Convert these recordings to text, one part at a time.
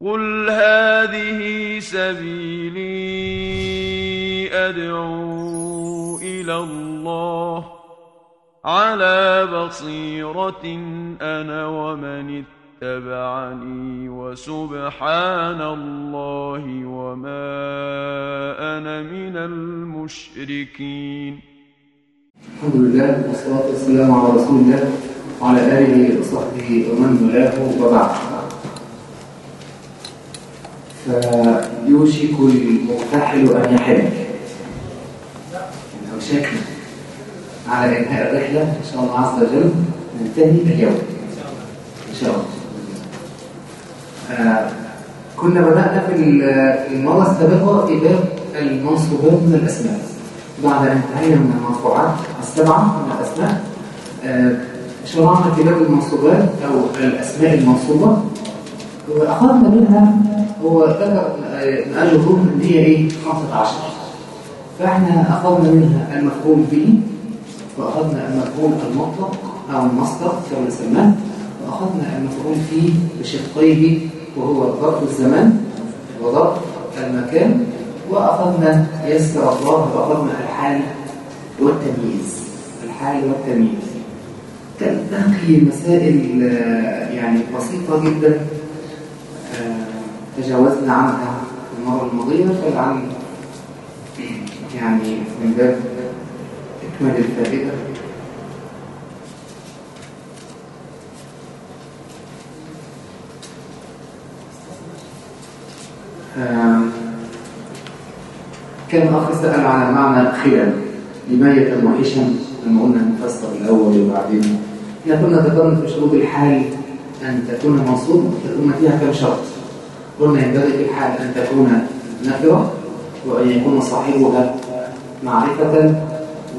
قل هذه سبيلي أدعو إلى الله على بصيرة أنا ومن اتبعني وسبحان الله وما أنا من المشركين الحمد لله والصلاة والسلام على رسول الله وعلى آله وصحبه ومن والاه وبعد. فيوشك المرتحل أن يحل أوشكنا على إنهاء الرحلة. إن شاء الله عز وجل ننتهي اليوم. إن شاء الله. آه كنا بدأنا في المرة السابقة باب المنصوبات من الأسماء. بعد أن انتهينا من المرفوعات السبعة من الأسماء آه شرعنا في باب المنصوبات أو الأسماء المنصوبة. وأخذنا منها هو ذكر نقل الظهر إن هي إيه؟ 15 فإحنا أخذنا منها المفعول به وأخذنا المفعول المطلق أو المصدر كما نسماه وأخذنا المفعول فيه بشقيه وهو ظرف الزمان وظرف المكان وأخذنا يسر الله وأخذنا الحال والتمييز الحال والتمييز. باقي مسائل يعني بسيطة جدا. تجاوزنا عنها المرة الماضية فلعل يعني من باب إكمال الفائدة. كان أخ سأل على معنى خلال لماية موحشا لما قلنا نفسر الأول وبعدين. إحنا كنا ذكرنا في شروط الحال أن تكون منصوبة تكون فيها كم شرط. قلنا ينبغي في الحال أن تكون نكرة وأن يكون صاحبها معرفة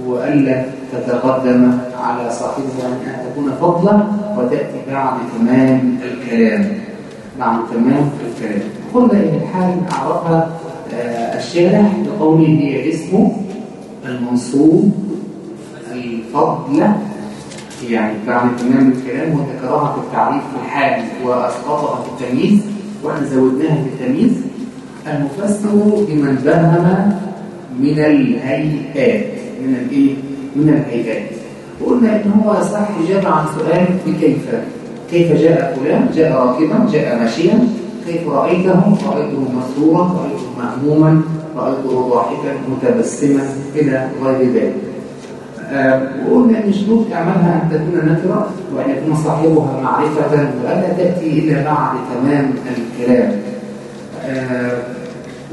وألا تتقدم على صاحبها أن تكون فضلا وتأتي بعد تمام الكلام. بعد تمام الكلام. قلنا إن الحال عرفها الشارح بقوله هي اسم المنصوب الفضل يعني بعد تمام الكلام وذكرها في التعريف في الحال وأسقطها في التمييز. وإحنا زودناها في التمييز المفسر بمن فهم من الهيئات من الايه من الهيئات. وقلنا إن هو صح اجابه عن سؤال بكيف كيف جاء فلان؟ جاء راكبا جاء ماشيا. كيف رايته رايته مسرورا رايته مهموما رايته ضاحكا متبسما إلى غير ذلك. وقلنا إن شروط اعمالها أن تكون نكره وأن يكون صاحبها معرفة والا تأتي الا بعد تمام الكلام. آه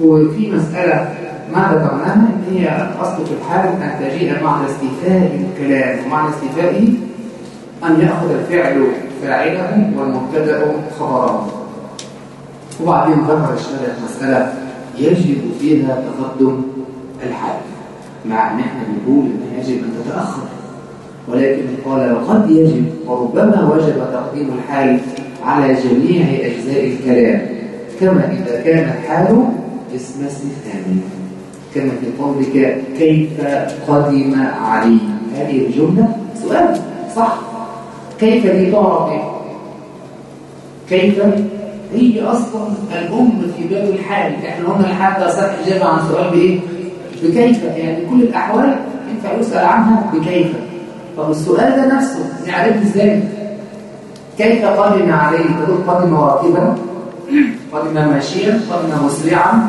وفي مسألة ما ذكرناها إن هي أصل في الحال أن تجيء معنى استيفاء الكلام ومعنى استيفائه أن يأخذ الفعل فاعله والمبتدأ خبره وبعدين ذكر الشارع مسألة يجب فيها تقدم الحال. مع ان إحنا بنقول ان يجب أن تتأخر. ولكن قال وقد يجب وربما وجب تقديم الحال على جميع أجزاء الكلام كما إذا كان الحال اسم استفهام كما في قولك كيف قدم علي؟ هذه الجملة؟ سؤال. صح. كيف دي تعرف كيف هي أصلا الأم في باب الحال. إحنا قلنا الحال ده صح اجابه عن سؤال بإيه؟ بكيف؟ يعني كل الأحوال ينفع يسأل عنها بكيف. طب السؤال ده نفسه نعرفه إزاي؟ كيف قدم عليه تقول قدم راكبا قدم ماشيا قدم مسرعا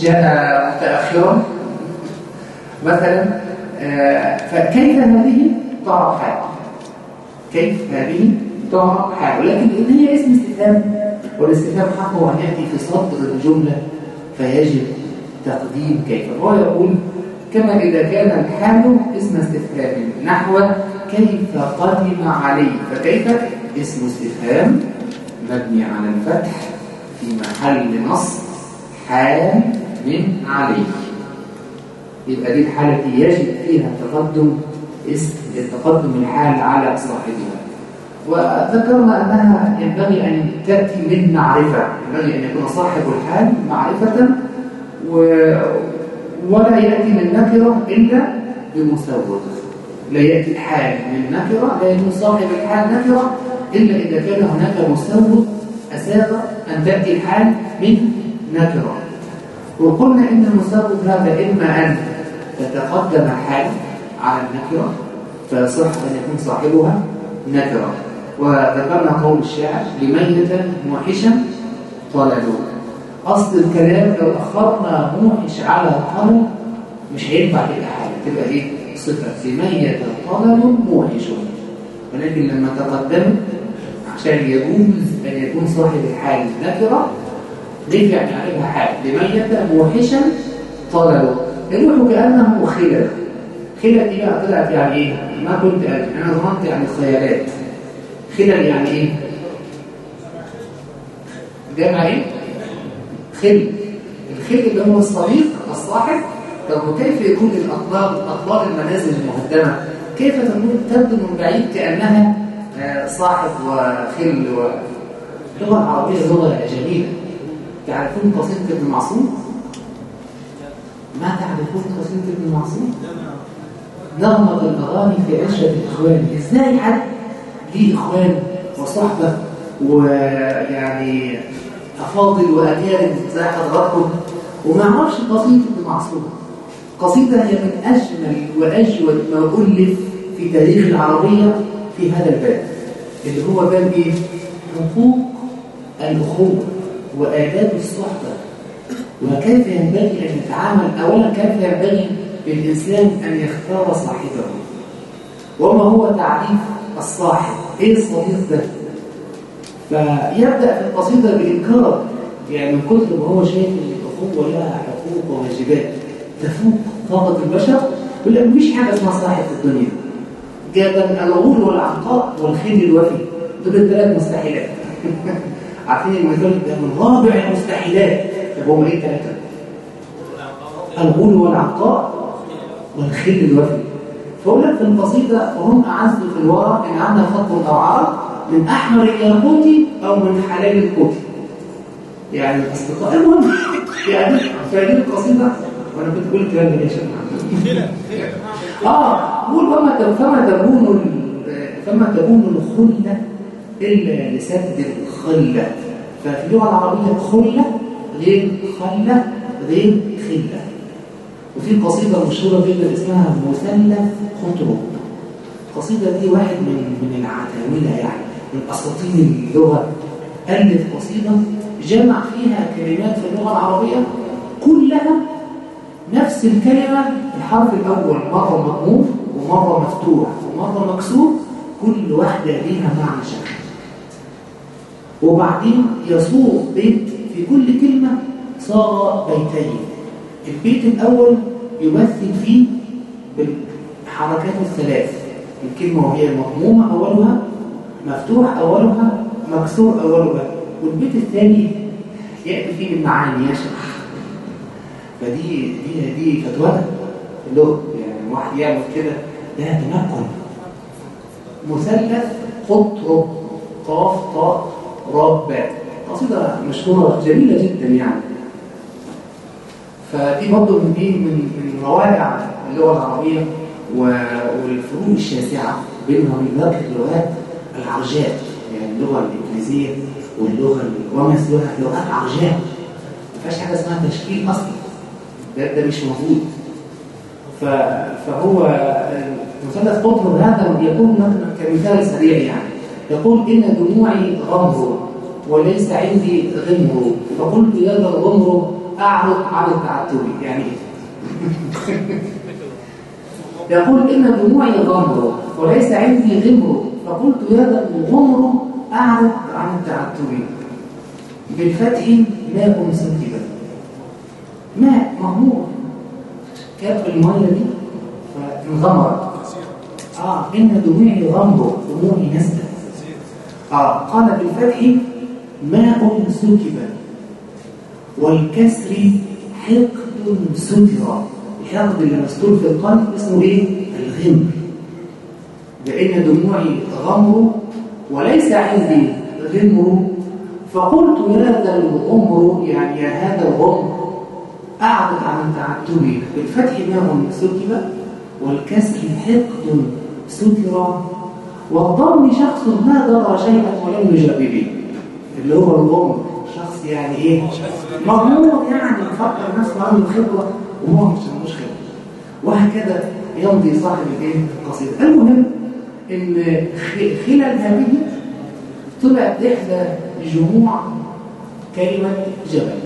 جاء متأخرا. مثلا آه فكيف هذه تعرف حال كيف هذه تعرف حال ولكن إن هي اسم استفهام والاستفهام حقه أن يأتي في صدر الجملة فيجب تقديم كيف؟ هو يقول كما إذا كان الحال اسم استفهام نحو كيف قدم عليه فكيف؟ اسم استفهام مبني على الفتح في محل نصب حال من عليه. يبقى دي الحالة يجب فيها تقدم اسم تقدم الحال على صاحبها. وذكرنا أنها ينبغي أن تأتي من معرفة ينبغي أن يكون صاحب الحال معرفة و... ولا يأتي من نكرة إلا بمسود لا يأتي الحال من نكرة لا يكون صاحب الحال نكرة إلا إذا كان هناك مسود أساغ أن تأتي الحال من نكرة. وقلنا إن المسبب هذا إما أن تتقدم حال على النكرة فيصح أن يكون صاحبها نكرة. وذكرنا قول الشاعر لميتا موحشا طللوا أصل الكلام لو أخرنا موحش على طلل مش هينفع تبقى حاجة تبقى إيه؟ صفة لميت طلل موحش. ولكن لما تقدمت عشان يجوز أن يكون صاحب الحال نكرة ليه يعني عليها حال؟ لميت موحشا طللوا الروح كأنه خلل. خلل دي بقى طلعت يعني إيه؟ ما كنت أدري أنا ظننت يعني خيالات. خلل يعني إيه؟ جمع إيه؟ خل الخل اللي هو الصديق الصاحب. طب وكيف يكون الأطلال أطلال المنازل المهدمه كيف تكون تبدو من بعيد كأنها صاحب وخل و اللغة العربيه لغة جميله تعرفون قصيدة ابن معصوم؟ ما تعرفون قصيدة ابن معصوم؟ نغمة الأغاني في عشرة الإخوان إزاي حد؟ ليه إخوان وصحبة؟ ويعني أفاضل وأكارم زي حضراتكم وما يعرفش قصيدة ابن معصوم. قصيدة هي من أجمل وأجود ما ألف في تاريخ العربية في هذا الباب اللي هو باب إيه؟ حقوق الأخوة وآداب الصحبة. وكيف ينبغي أن يتعامل أولا كيف ينبغي للإنسان أن يختار صاحبه؟ وما هو تعريف الصاحب؟ إيه الصديق ده؟ فيبدأ في القصيدة بإنكار يعني من كثر ما هو شايف أن الأخوة لها حقوق وواجبات تفوق طاقة البشر يقول لك مفيش حاجة اسمها صاحب في الدنيا. جابا الغول والعنقاء والخيل الوفي. دول الثلاث مستحيلات. عارفين المثال ده من رابع المستحيلات. طب هم إيه الثلاثه الغول والعنقاء والخل الوفي. فأقول لك في القصيدة وهم أعزوا في الورى إن عندنا خط أو عرض من أحمر الياقوت أو من حلال القوت يعني الأصدقاء المهم. يعني فهذه القصيدة. وأنا كنت بقول الكلام ده يا شباب آه قول فما فما تكون فما تكون الخلة إلا لسد الخلة. ففي اللغة العربية خلة غير خلة غير خلة. وفي قصيدة مشهورة جدا اسمها مثلث خطوة القصيدة دي واحد من من العتاولة يعني. من اللغة ألف قصيدة جمع فيها كلمات في اللغة العربية كلها نفس الكلمة الحرف الأول مرة مضموم ومرة مفتوح ومرة مكسور كل واحدة ليها معنى شكل. وبعدين يصوغ بيت في كل كلمة صار بيتين. البيت الأول يمثل فيه بالحركات الثلاث الكلمة وهي مضمومة أولها مفتوح أولها مكسور أولها والبيت الثاني يأتي فيه المعاني يشرح فدي دي دي فتوى اللغة يعني واحد يعمل كده ده تمكن مثلث قطر قاف طاء راء باء قصيدة مشهورة جميلة جدا يعني. فدي برضه من إيه من من روائع اللغة العربية والفروق الشاسعة بينها وبين باقي اللغات العرجاء يعني اللغة الإنجليزية واللغة سواها لغات عرجاء ما فيهاش حاجة اسمها تشكيل اصلي ده ده مش موجود. فهو مثلث قطر هذا يكون كمثال سريع يعني. يقول إن دموعي غمر وليس عندي غمر. فقلت يا ذا الغمر أعرض عن التعتب. يعني يقول إن دموعي غمر وليس عندي غمر. فقلت يا ذا الغمر أعرض عن التعتب. بالفتح ماء سكبا ماء مغمور كاب المية دي؟ فانغمرت آه إن دموعي غمر دموعي نزلت آه قال بالفتح ماء سكبا والكسر حقد ستر الحقد اللي مستور في القلب اسمه إيه؟ الغمر لأن دموعي غمر وليس عندي غمر فقلت يا ذا الغمر يعني يا هذا الغمر اعرض عن تعتبي بالفتح ماء سكب والكسر حقد ستر. والضم شخص ما درى شيئا ولم يجب به اللي هو الام شخص يعني إيه؟ مغمور يعني مفكر نفسه عنده خبرة وهو مش عندوش خبره وهكذا يمضي صاحب الإيه؟ القصيدة. المهم إن خلال هذه طلعت إحدى جموع كلمة جبل.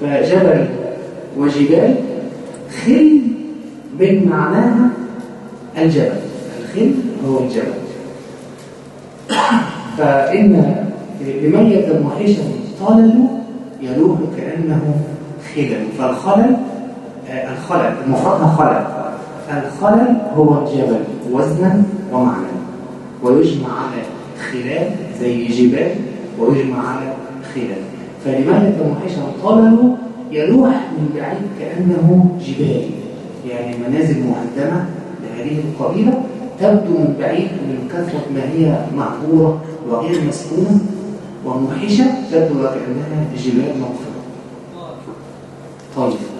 فجبل وجبال خل من معناها الجبل. الخل هو الجبل. فإن لمية موحشا طالل يلوح كأنه خلل فالخلل آه، الخلل مفردها خلل. الخلل هو الجبل. وزنا ومعنى. ويجمع على خلال زي جبال ويجمع على خلال. فلمية موحشا طالل يلوح من بعيد كأنه جبال. يعني منازل مهدمة لهذه القبيلة تبدو من بعيد من كثرة ما هي معبورة وغير مسكونة وموحشة تبدو كأنها جبال مغفرة طيب.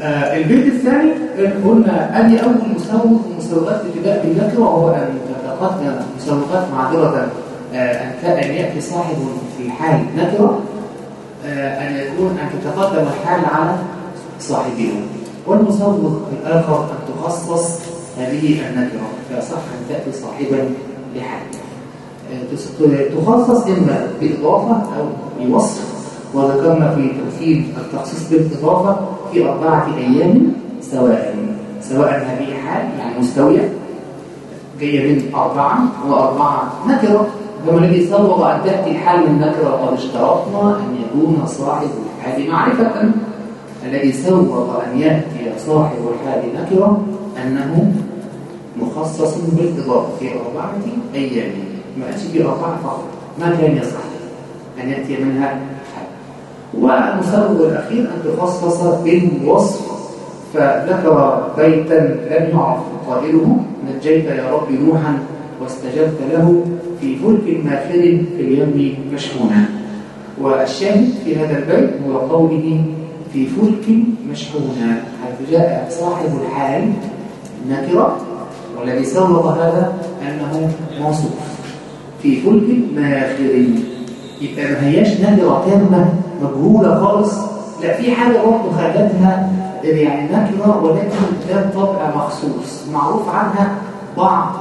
آه البيت الثاني قلنا أدي أول مسوق مسوقات ابتداء بالنكرة وهو أن تتقدم مسوقات معذرة آه أن يأتي صاحب في حال نكرة آه أن يكون أن تتقدم الحال على صاحبه. والمسوق الآخر أن تخصص هذه النكرة فصح أن تأتي صاحبا لحال تخصص إما بإضافة أو بوصف. وذكرنا في تفصيل التخصيص بالإضافة في أربعة أيام سواء سواء هذه حال يعني مستوية. جاية من أربعة وأربعة نكرة. كما الذي صوب أن تأتي الحال من نكرة قد اشترطنا أن يكون صاحب الحال معرفة. الذي سوغ أن يأتي صاحب الحال نكرة أنه مخصص بالإضافة في أربعة أيام. ما أتي في أربعة فقط. ما كان يصح أن يأتي منها والمسبب الأخير أن تخصص بالوصف. فذكر بيتا لم يعرف قائله نجيت يا رب نوحا واستجبت له في فلك ماخر في اليم مشحونا والشاهد في هذا البيت هو قوله في فلك مشحونا حيث جاء صاحب الحال نكرة والذي سبق هذا أنه موصوف. في فلك ماخر يبقى ما هياش نكرة تامة. مجهولة خالص لا في حاجة برضه خلتها يعني نكرة ولكن ده طبع مخصوص معروف عنها بعض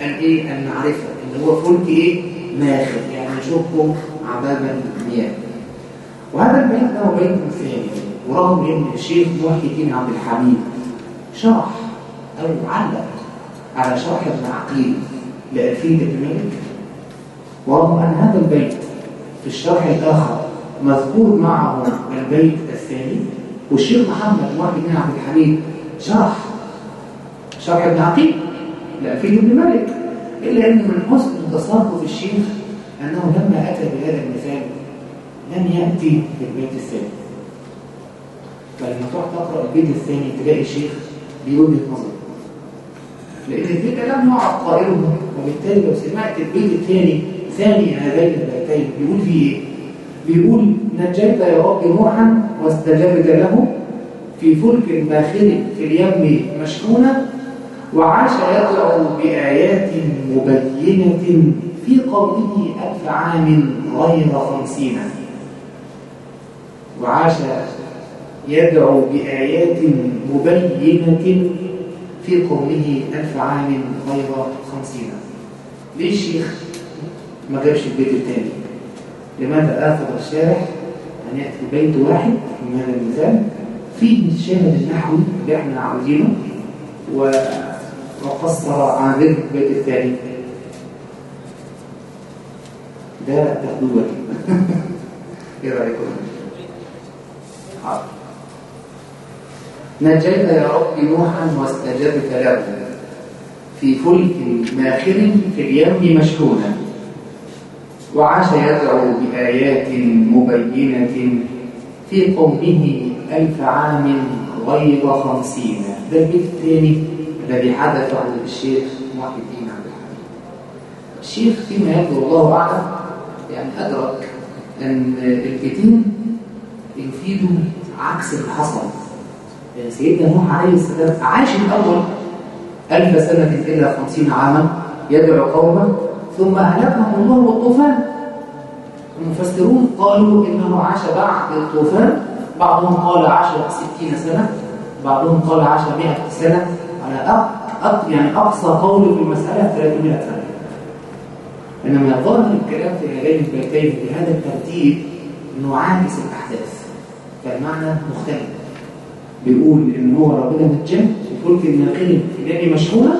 الإيه؟ المعرفة اللي هو فلك إيه؟ ماخر يعني نشوفه عباب المياه. وهذا البيت له بيت ثاني ورغم إن الشيخ محي الدين عبد الحميد شرح أو علق على شرح ابن عقيل لألفية ابن مالك ورغم أن هذا البيت في الشرح الآخر مذكور معه البيت الثاني. والشيخ محمد محي الدين عبد الحميد شرح شرح ابن عقيل لألفية ابن مالك إلا أن من حسن تصرف الشيخ أنه لما أتى بهذا المثال لم يأتي بالبيت الثاني. فلما تروح تقرأ البيت الثاني تلاقي الشيخ بوجهة نظر. لأن البيت لم يعرف قائله وبالتالي لو سمعت البيت الثاني ثاني هذين البيتين بيقول فيه إيه؟ بيقول نجيت يا رب نوحا واستجبت له في فلك ماخر في اليم مشحونة وعاش يدعو بآيات مبينة في قوله ألف عام غير خمسين. وعاش يدعو بآيات مبينة في قوله ألف عام غير خمسين. ليه الشيخ ما جابش البيت الثاني لماذا آثر الشارح أن يأتي بيت واحد من هذا المثال فيه الشاهد النحوي اللي إحنا عاوزينه وقصر عن ذكر البيت الثاني. ده تقدوة إيه رأيكم؟ حاضر نجيت يا رب نوحا واستجبت له. في فلك ماخر في اليم مشحونا وعاش يدعو بآيات مبينة في قومه ألف عام غير خمسين. ده البيت الثاني الذي حدث عن الشيخ محي الدين عبد الحميد. الشيخ فيما يبدو الله أعلم يعني أدرك أن البيتين يفيدوا عكس اللي حصل. سيدنا نوح عليه السلام عاش الأول ألف سنة إلا خمسين عاما يدعو قومه ثم أهلكهم الله بالطوفان المفسرون قالوا إنه عاش بعد الطوفان. بعضهم قال عاش 60 سنة. بعضهم قال عاش 100 سنة. على أق... يعني أقصى قول في المسألة 300 سنة. إنما ظاهر الكلام في هذين البيتين بهذا الترتيب إنه عاكس الأحداث. فالمعنى مختلف. بيقول إن هو ربنا متجه وفلك الناقل في مشهورة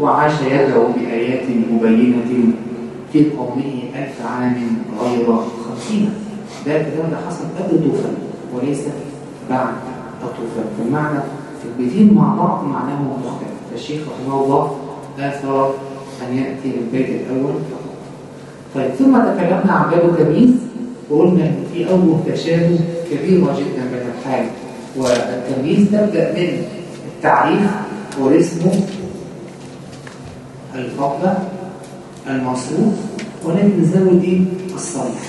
وعاش يدعو بآيات مبينة في قومه ألف عام غير خمسين. ده الكلام ده حصل قبل الطوفان وليس بعد الطوفان في البيتين مع بعض معناه مختلف. فالشيخ رحمه الله آثر أن يأتي للبيت الأول فقط. طيب ثم تكلمنا عن باب التمييز وقلنا أن في أوجه تشابه كبيرة جدا بين الحال. والتمييز تبدأ من التعريف واسمه الفضلة المصروف ولكن نزود الصريح.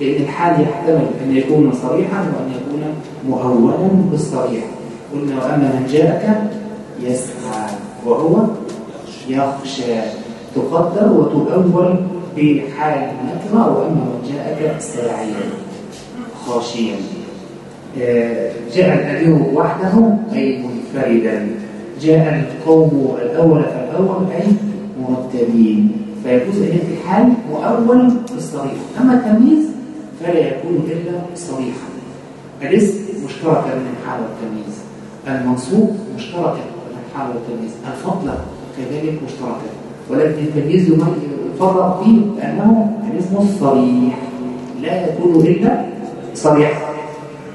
لأن الحال يحتمل أن يكون صريحا وأن يكون مؤولا بالصريح. قلنا وأما من جاءك يسعى وهو يخشى. تقدر وتؤول بحال النكرة وأما من جاءك ساعيا. خاشيا. آه، جاء الأمير وحده أي منفردا. جاء القوم الأول فالأول أي مرتبين فيجوز أن يأتي الحال مؤول بالصريح. أما التمييز فلا يكون إلا صريحا الاسم مشتركا من الحال والتمييز. المنصوب مشتركا من الحال والتمييز. الفضل كذلك مشتركا ولكن التمييز يفرق فيه لأنه الاسم الصريح لا يكون إلا صريحا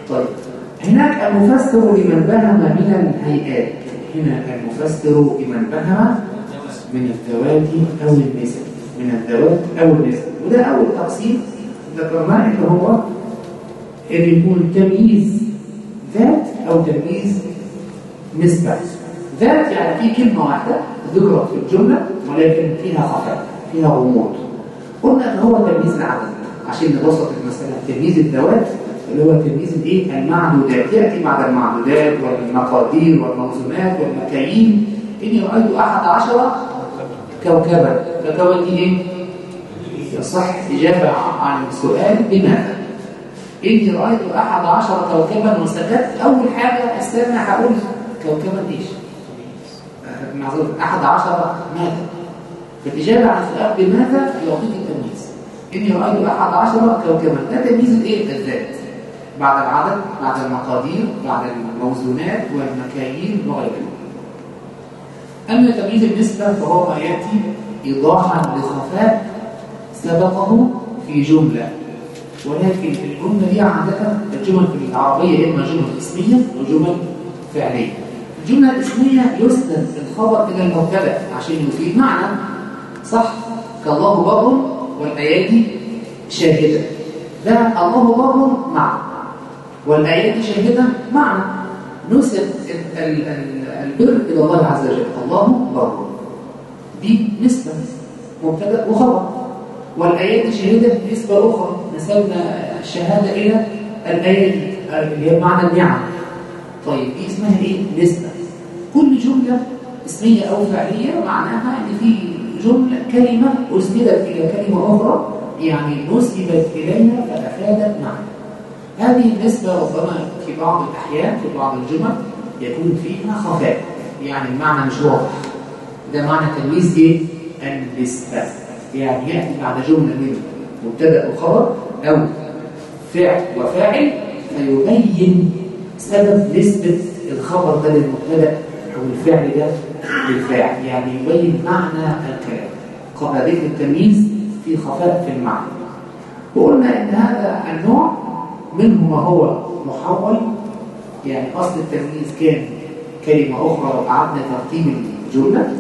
طيب. هناك المفسر لمن بهم من الهيئات. هنا المفسر لمن بهم من الذوات أو النسب. من الذوات أو النسب. وده أول تقسيم. ذكرناه اللي هو إن يكون تمييز ذات أو تمييز نسبة. ذات يعني في كلمة واحدة ذكرت في الجملة ولكن فيها خفاء فيها غموض. قلنا إن هو تمييز العدد عشان نبسط المسألة تمييز الذوات اللي هو تمييز الإيه؟ المعدودات. يأتي بعد المعدودات والمقادير والموزونات والمكاييل؟ إني رأيت أحد عشر كوكبا. كوكبا دي إيه؟ يصح إجابة عن السؤال بماذا؟ إني رأيت أحد عشر كوكبا وسكت أول حاجة أستنى هقول كوكبا إيش؟ معذور. أحد عشر ماذا؟ فالإجابة عن السؤال بماذا؟ يعطيك التمييز. إني رأيت أحد عشر كوكبا. ده تمييز الإيه؟ الذات. بعد العدد بعد المقادير بعد الموزونات والمكاييل وغيرها أما تمييز النسبة فهو ما يأتي إيضاحا لخفاء سبقه في جملة. ولكن الجملة دي عادة الجمل في العربية إما جمل اسمية وجمل فعلية. الجملة الاسمية يسند الخبر إلى المبتدا عشان يفيد معنى. صح كالله بر والأيادي شاهدة. ده الله بر معنى والأيادي شاهدة معنى نسب البر إلى الله عز وجل. الله بر دي نسبة مبتدأ وخبر. والآيات شهيدة نسبة أخرى. نسبنا الشهادة إلى الآيات. اللي هي معنى النعم. طيب دي اسمها إيه؟ نسبة. كل جملة اسمية أو فعلية معناها إن في جملة كلمة أسندت إلى كلمة أخرى. يعني نسبت إليها فأفادت معنى هذه النسبة ربما في بعض الأحيان في بعض الجمل يكون فيها خفاء يعني المعنى مش واضح ده معنى تمييز إيه؟ النسبة يعني يأتي بعد جملة من مبتدأ وخبر أو فعل وفاعل فيبين سبب نسبة الخبر ده للمبتدأ أو الفعل ده للفاعل يعني يبين معنى الكلام. قبل ذكر التمييز في خفاء في المعنى. وقلنا إن هذا النوع منه ما هو محول يعني أصل التمييز كان كلمة أخرى لو قعدنا ترتيب الجملة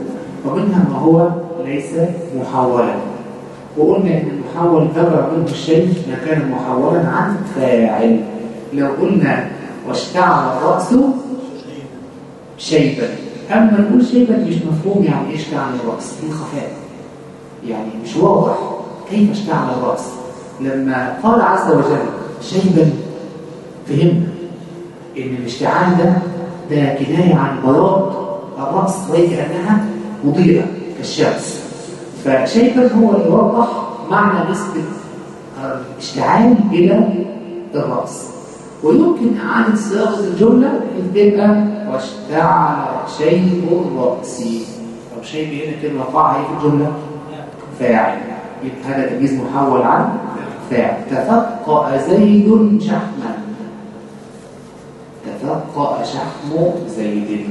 ومنها ما هو ليس محولا وقلنا إن المحول تبع منه الشيء ما كان محولا عن فاعل. لو قلنا واشتعل الرأس شيبا. أما نقول شيبا مش مفهوم يعني إيش اشتعل الرأس؟ في خفاء. يعني مش واضح كيف اشتعل الرأس؟ لما قال عز وجل شيبا فهمنا. إن الاشتعال ده ده كناية عن بياض الرأس وكأنها مضيئة كالشمس. فشيبا هو اللي يوضح معنى نسبة الاشتعال إلى الرأس ويمكن إعادة صياغة الجملة بحيث تبقى واشتعل شيء الرأس طب شيء هنا كلمة وقع في الجملة؟ فاعل. يبقى هذا تمييز محول عن فاعل. تفقأ زيد شحما. تفقأ شحم زيد.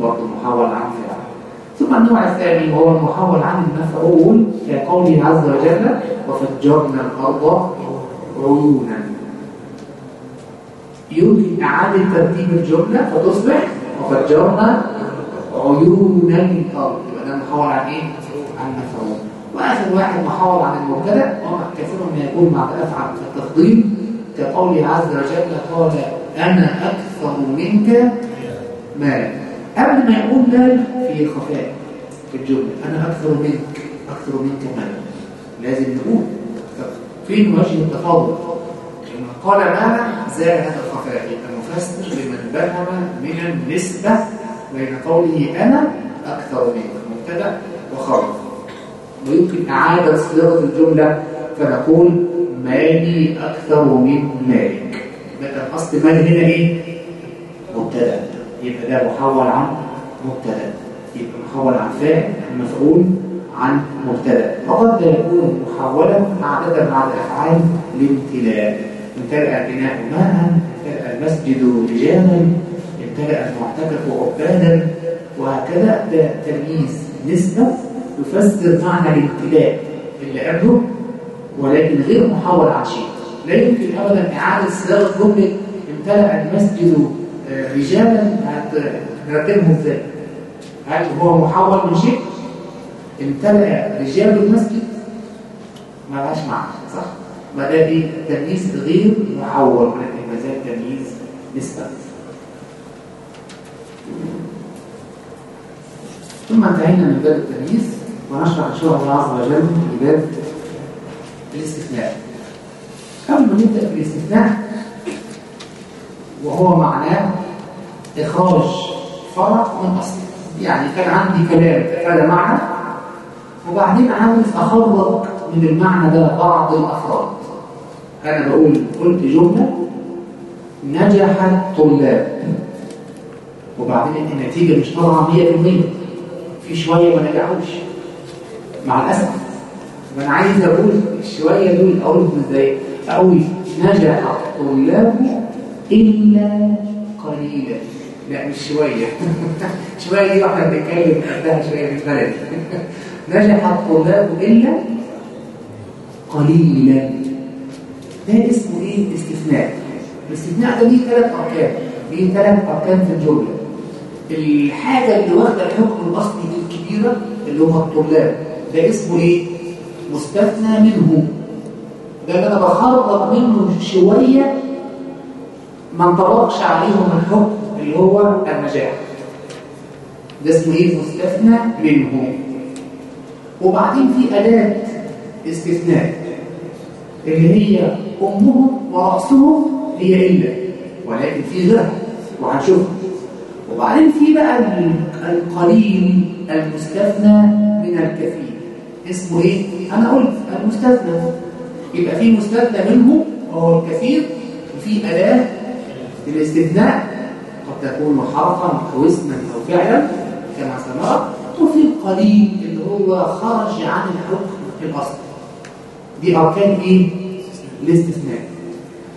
برضه محول عن فاعل ثم النوع الثاني وهو المحول عن المفعول كقوله عز وجل وفجرنا الأرض عيونا. يمكن إعادة ترتيب الجملة فتصبح وفجرنا عيونا الأرض يبقى ده محول عن إيه؟ عن مفعول. وآخر واحد محول عن المبتدأ وهو كثير ما يكون مع أفعل التفضيل كقوله عز وجل قال أنا أكثر منك مالا. قبل ما يقول مال في خفاء في الجملة أنا أكثر منك أكثر منك مالا. لازم نقول. فين وجه التفاضل لما قال مالا زال هذا الخفاء. يبقى مفسر لمن بهم من النسبة بين قوله أنا أكثر منك. مبتدأ وخبر ويمكن إعادة صياغة الجملة فنقول مالي أكثر من مالك. كان أصل مال هنا إيه؟ مبتدأ. يبقى ده محول عن مبتدأ. يبقى محول عن فاعل مفعول عن مبتدأ. وقد يكون محولا عادة بعد أفعال الامتلاء. امتلأ البناء ماء امتلأ المسجد رجالا امتلأ المعتكف عبادا. وهكذا ده تمييز نسبة يفسر معنى الامتلاء اللي قبله ولكن غير محول عن شيء. لا يمكن ابدا إعادة صياغه جملة امتلأ المسجد رجالا هترتبها إزاي؟ هل هو محول من شيء؟ امتلأ رجال المسجد ما لهاش معنى صح؟ ما ده إيه؟ تمييز غير محول ما زال تمييز نسبة ثم انتهينا من باب التمييز ونشرح إن شاء الله عز وجل في باب الاستثناء قبل ما نبدأ في الاستثناء وهو معناه إخراج فرع من اصل يعني كان عندي كلام هذا معنى. وبعدين عاوز اخرج من المعنى ده بعض الافراد أنا بقول قلت جملة نجح الطلاب وبعدين النتيجة مش طالعة 100% في شوية ما نجحوش. مع الأسف. وأنا عايز أقول الشويه دول اقولهم إزاي؟ أقول نجح الطلاب إلا قليلا. لا مش شوية. شوية دي وإحنا بنتكلم قدها شوية بالبلد نجح الطلاب إلا قليلا. ده اسمه إيه؟ استثناء. الاستثناء ده ليه ثلاث أركان. ليه ثلاث أركان في الجملة. الحاجة اللي واخدة الحكم الأصلي الكبيرة اللي هم الطلاب. ده اسمه إيه؟ مستثنى منه. ده أنا بخرج منه شوية ما انطبقش عليهم الحكم اللي هو النجاح. ده اسمه إيه؟ مستثنى منه وبعدين في اداه استثناء اللي هي أمهم ورأسهم هي إلا ولكن في غيرها وهنشوفها وبعدين في بقى القليل المستثنى من الكثير. اسمه إيه؟ أنا قلت المستثنى. يبقى في مستثنى منه وهو الكثير وفي اداه الاستثناء قد تكون حرفا أو اسما أو فعلا كما سنرى وفي القليل اللي هو خرج عن الحكم الاصلي دي اركان إيه؟ الاستثناء.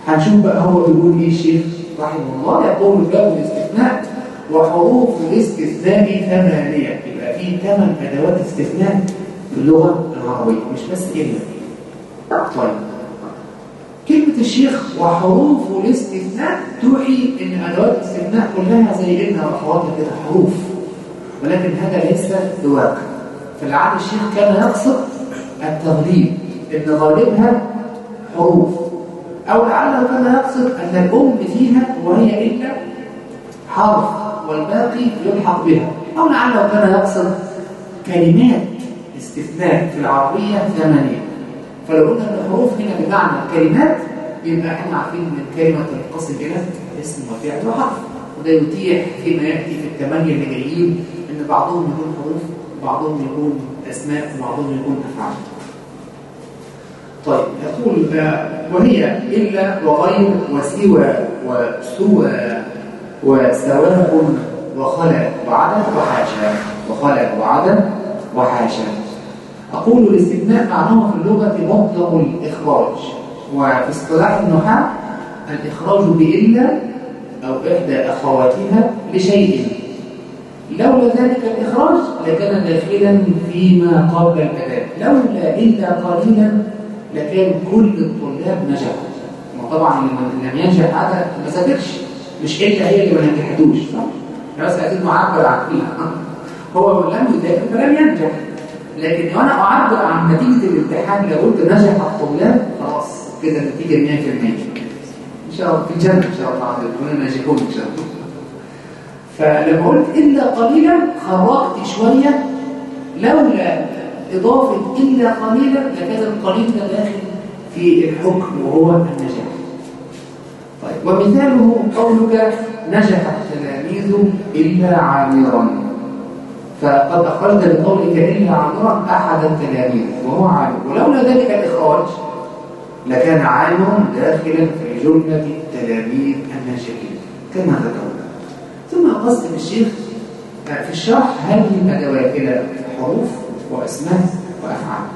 هنشوف بقى هو بيقول إيه الشيخ رحمه الله. يقول باب الاستثناء وحروف الاستثناء ثمانية. يبقى في ثمان أدوات استثناء في اللغة العربية مش بس الا طيب. كلمة الشيخ وحروف الاستثناء توحي إن أدوات الاستثناء كلها زي إن واخواتها كده حروف ولكن هذا ليس بواقع فالعاد الشيخ كان يقصد التغليب إن غالبها حروف. أو لعله كان يقصد أن الأم فيها وهي إلا حرف والباقي يلحق بها. أو لعله كان يقصد كلمات استثناء في العربية ثمانيه فلو قلنا الحروف هنا بمعنى كلمات يبقى إحنا عارفين ان الكلمة تنقسم إلى اسم وفعل وحرف وده يتيح فيما يأتي في الثمانيه اللي جايين إن بعضهم يكون حروف وبعضهم يكون أسماء وبعضهم يكون أفعال. طيب يقول آه، وهي إلا وغير وسوى وسوى وسواء وخلق وعدد وحاشا. وخلق وعدد وحاشا. أقول الاستثناء معناه في اللغة مطلق الإخراج. وفي اصطلاح النحاة الإخراج بإلا أو إحدى أخواتها لشيء. لولا ذلك الإخراج لكان داخلا فيما قبل الأداء. لولا إلا قليلا لكان كل الطلاب نجحوا. وطبعا لم ينجح هذا ما ذاكرش مش إلا هي اللي ما نجحتوش صح؟ بس عايزين نعبر عن فيها هو لم يذاكر فلم ينجح. لكن لو أنا أعبر عن نتيجة الامتحان لو قلت نجح الطلاب خلاص. كده النتيجه 100% إن شاء الله في الجنه إن شاء الله كلنا ناجحون إن شاء الله. فلما قلت إلا قليلا خرجت شوية لولا إضافة إلا قليلا لكان القليل ده داخل في الحكم وهو النجاح. طيب ومثاله قولك نجح التلاميذ إلا عامرا. فقد أخرجت بقولك إلا عامرا أحد التلاميذ وهو عامر. ولولا ذلك الإخراج لكان عامر داخلا في جملة التلاميذ الناشئين كما ذكرنا. ثم قسم الشيخ في الشرح هذه الأدوات إلى حروف وأسماء وأفعال.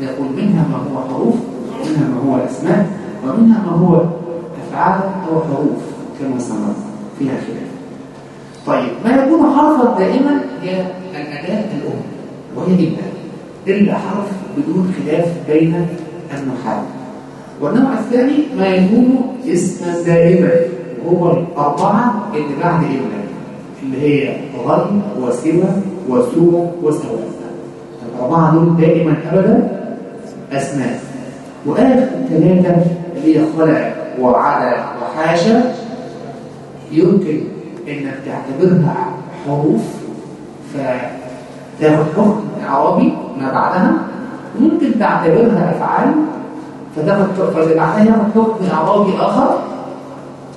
يقول منها ما هو حروف ومنها ما هو أسماء ومنها ما هو أفعال أو حروف كما سنرى فيها خلاف. طيب ما يكون حرفا دائما هي الأداة الأم وهي إلا إلا حرف بدون خلاف بين النحاة والنوع الثاني ما يكون اسما دائما وهو الأربعة اللي بعد إلا اللي هي غل وسوى وسوى وسواء الأربعة دول دائما أبدا أسماء. وآخر ثلاثة اللي هي خلع وعلى وحاشا يمكن إنك تعتبرها حروف فتاخد حكم اعرابي ما بعدها. ممكن تعتبرها أفعال فتاخد فاللي بعدها ياخد حكم اعرابي آخر.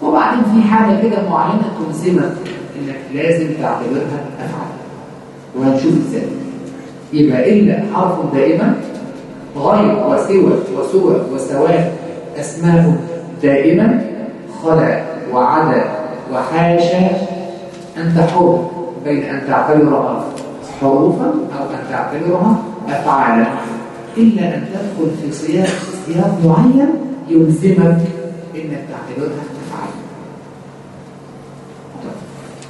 وبعدين في حاجة كده معينة تلزمك إنك لازم تعتبرها أفعال. وهنشوف إزاي. يبقى إلا حرف دائما غير وسوى وسوى وسواء أسماء دائما خلع وعدى وحاشا. أن تحر بين أن تعتبرها حروفا أو أن تعتبرها أفعالا. إلا أن تدخل في سياق سياق معين يلزمك أنك تعتبرها أفعالا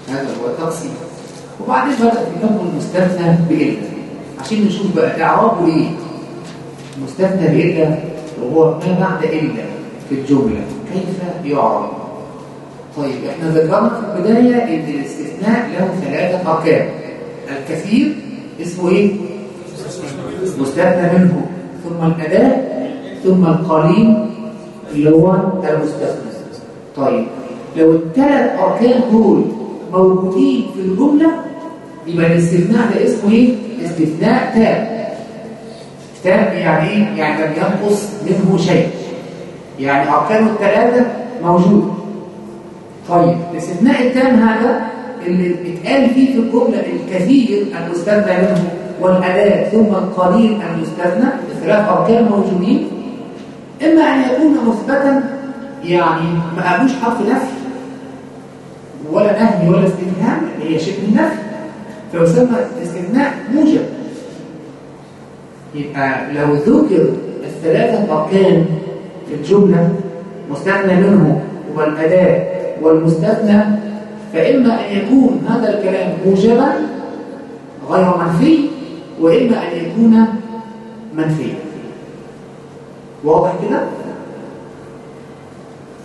هذا هو التقسيم. وبعدين بدأ كون المستثنى بإلا. عشان نشوف بقى إعرابه إيه. المستثنى بإلا وهو ما بعد إلا في الجملة. كيف يعرب؟ طيب إحنا ذكرنا في البداية إن الاستثناء له ثلاثة أركان. الكثير اسمه إيه؟ مستثنى منه. ثم الأداة ثم القليل اللي هو المستثنى. طيب لو الثلاث أركان دول موجودين في الجملة يبقى الاستثناء ده اسمه إيه؟ استثناء تام. تام يعني إيه؟ يعني لم ينقص منه شيء. يعني أركانه الثلاثة موجود طيب الاستثناء التام هذا اللي اتقال فيه في الجملة الكثير المستثنى منه. والأداة ثم القليل المستثنى الثلاث أركان موجودين إما أن يكون مثبتا يعني ما أبوش حرف نفي ولا نهي ولا استفهام هي شبه النفي فيسمى استثناء موجب. يبقى لو ذكر الثلاثة أركان في الجملة مستثنى منه والأداة والمستثنى فإما أن يكون هذا الكلام موجبا غير منفي وإما أن يكون منفيا. واضح كده؟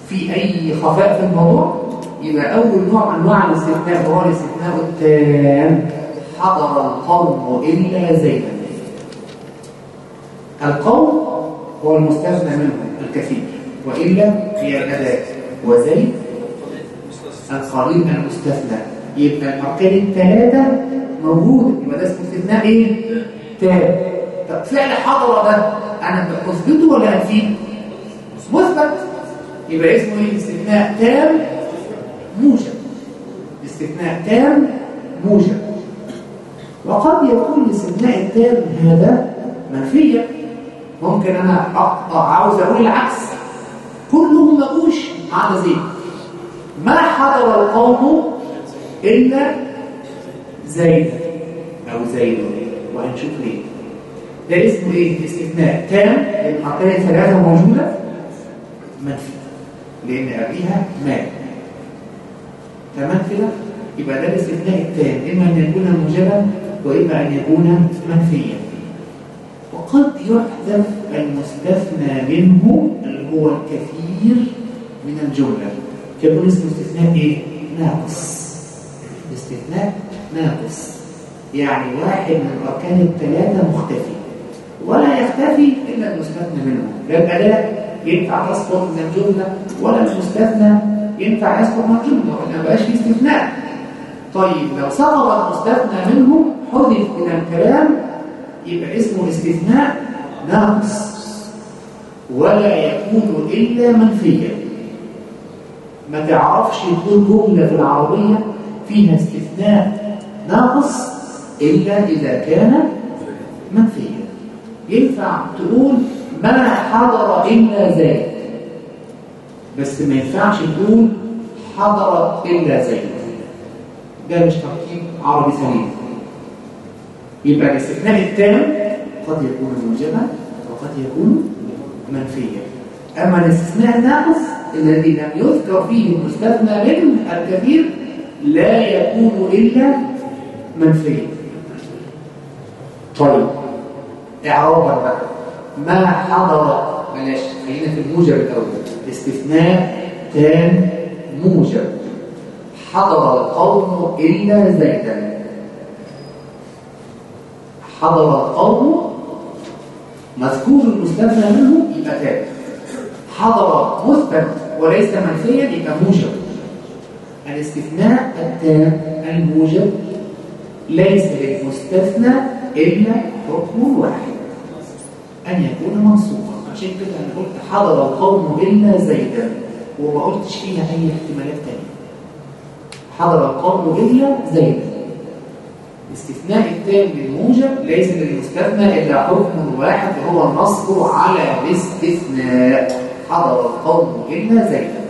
في أي خفاء في الموضوع؟ يبقى أول نوع من أنواع الاستثناء هو الاستثناء التام. حضر القوم إلا زيدا القوم هو المستثنى منه الكثير. وإلا هي الأداة وزيد القليل المستثنى. يبقى الأركان الثلاثة موجود يبقى ده اسمه استثناء إيه؟ تام طب فعل حضر ده أنا أثبته ولا أنفيه؟ مثبت. يبقى اسمه إيه؟ استثناء تام موجب. استثناء تام موجب. وقد يكون الاستثناء التام هذا منفيا ممكن أنا عاوز أقول العكس. كلهم ما جوش ما عدا زيد ما حضر القوم إلا زيد أو زيد. وهنشوف ليه. ده اسمه إيه استثناء. تام الحركات الثلاثة موجودة؟ منفي. لأن قبليها ما تمام كده يبقى ده الاستثناء التام. إما أن يكون موجبا وإما أن يكون منفيا. وقد يحذف المستثنى منه اللي هو الكثير من الجملة. يكون اسمه استثناء إيه؟ ناقص. استثناء ناقص. يعني واحد من أركان الثلاثة مختفي ولا يختفي إلا المستثنى منه لا الأداة ينفع تسقط من الجملة ولا المستثنى ينفع يسقط من الجملة ولا بقاش في استثناء. طيب لو سقط المستثنى منه حذف من الكلام يبقى اسمه استثناء ناقص. ولا يكون إلا منفيا. ما تعرفش تقول جملة في العربية فيها استثناء ناقص إلا إذا كان منفيا. ينفع تقول ما حضر إلا زيد بس ما ينفعش تقول حضر إلا زيد ده مش تركيب عربي سليم. يبقى الاستثناء التام قد يكون موجبا وقد يكون منفيا. أما الاستثناء الناقص الذي لم يذكر فيه المستثنى منه الكثير لا يكون إلا منفيا طيب. اعرابا بقى ما حضر بلاش خلينا في الموجب الأول. استثناء تام موجب. حضر القوم إلا زيدا. حضر القوم مذكور المستثنى منه يبقى تام. حضر مثبت وليس منفيا يبقى موجب. الاستثناء التام الموجب ليس للمستثنى إلا حكم واحد أن يكون منصوبا. عشان كده أنا قلت حضر القوم إلا زيدا وما قلتش فيها أي احتمالات ثانية حضر القوم إلا زيدا. الاستثناء التام للموجب ليس للمستثنى إلا حكم واحد وهو النصب على الاستثناء. حضر القوم إلا زيدا.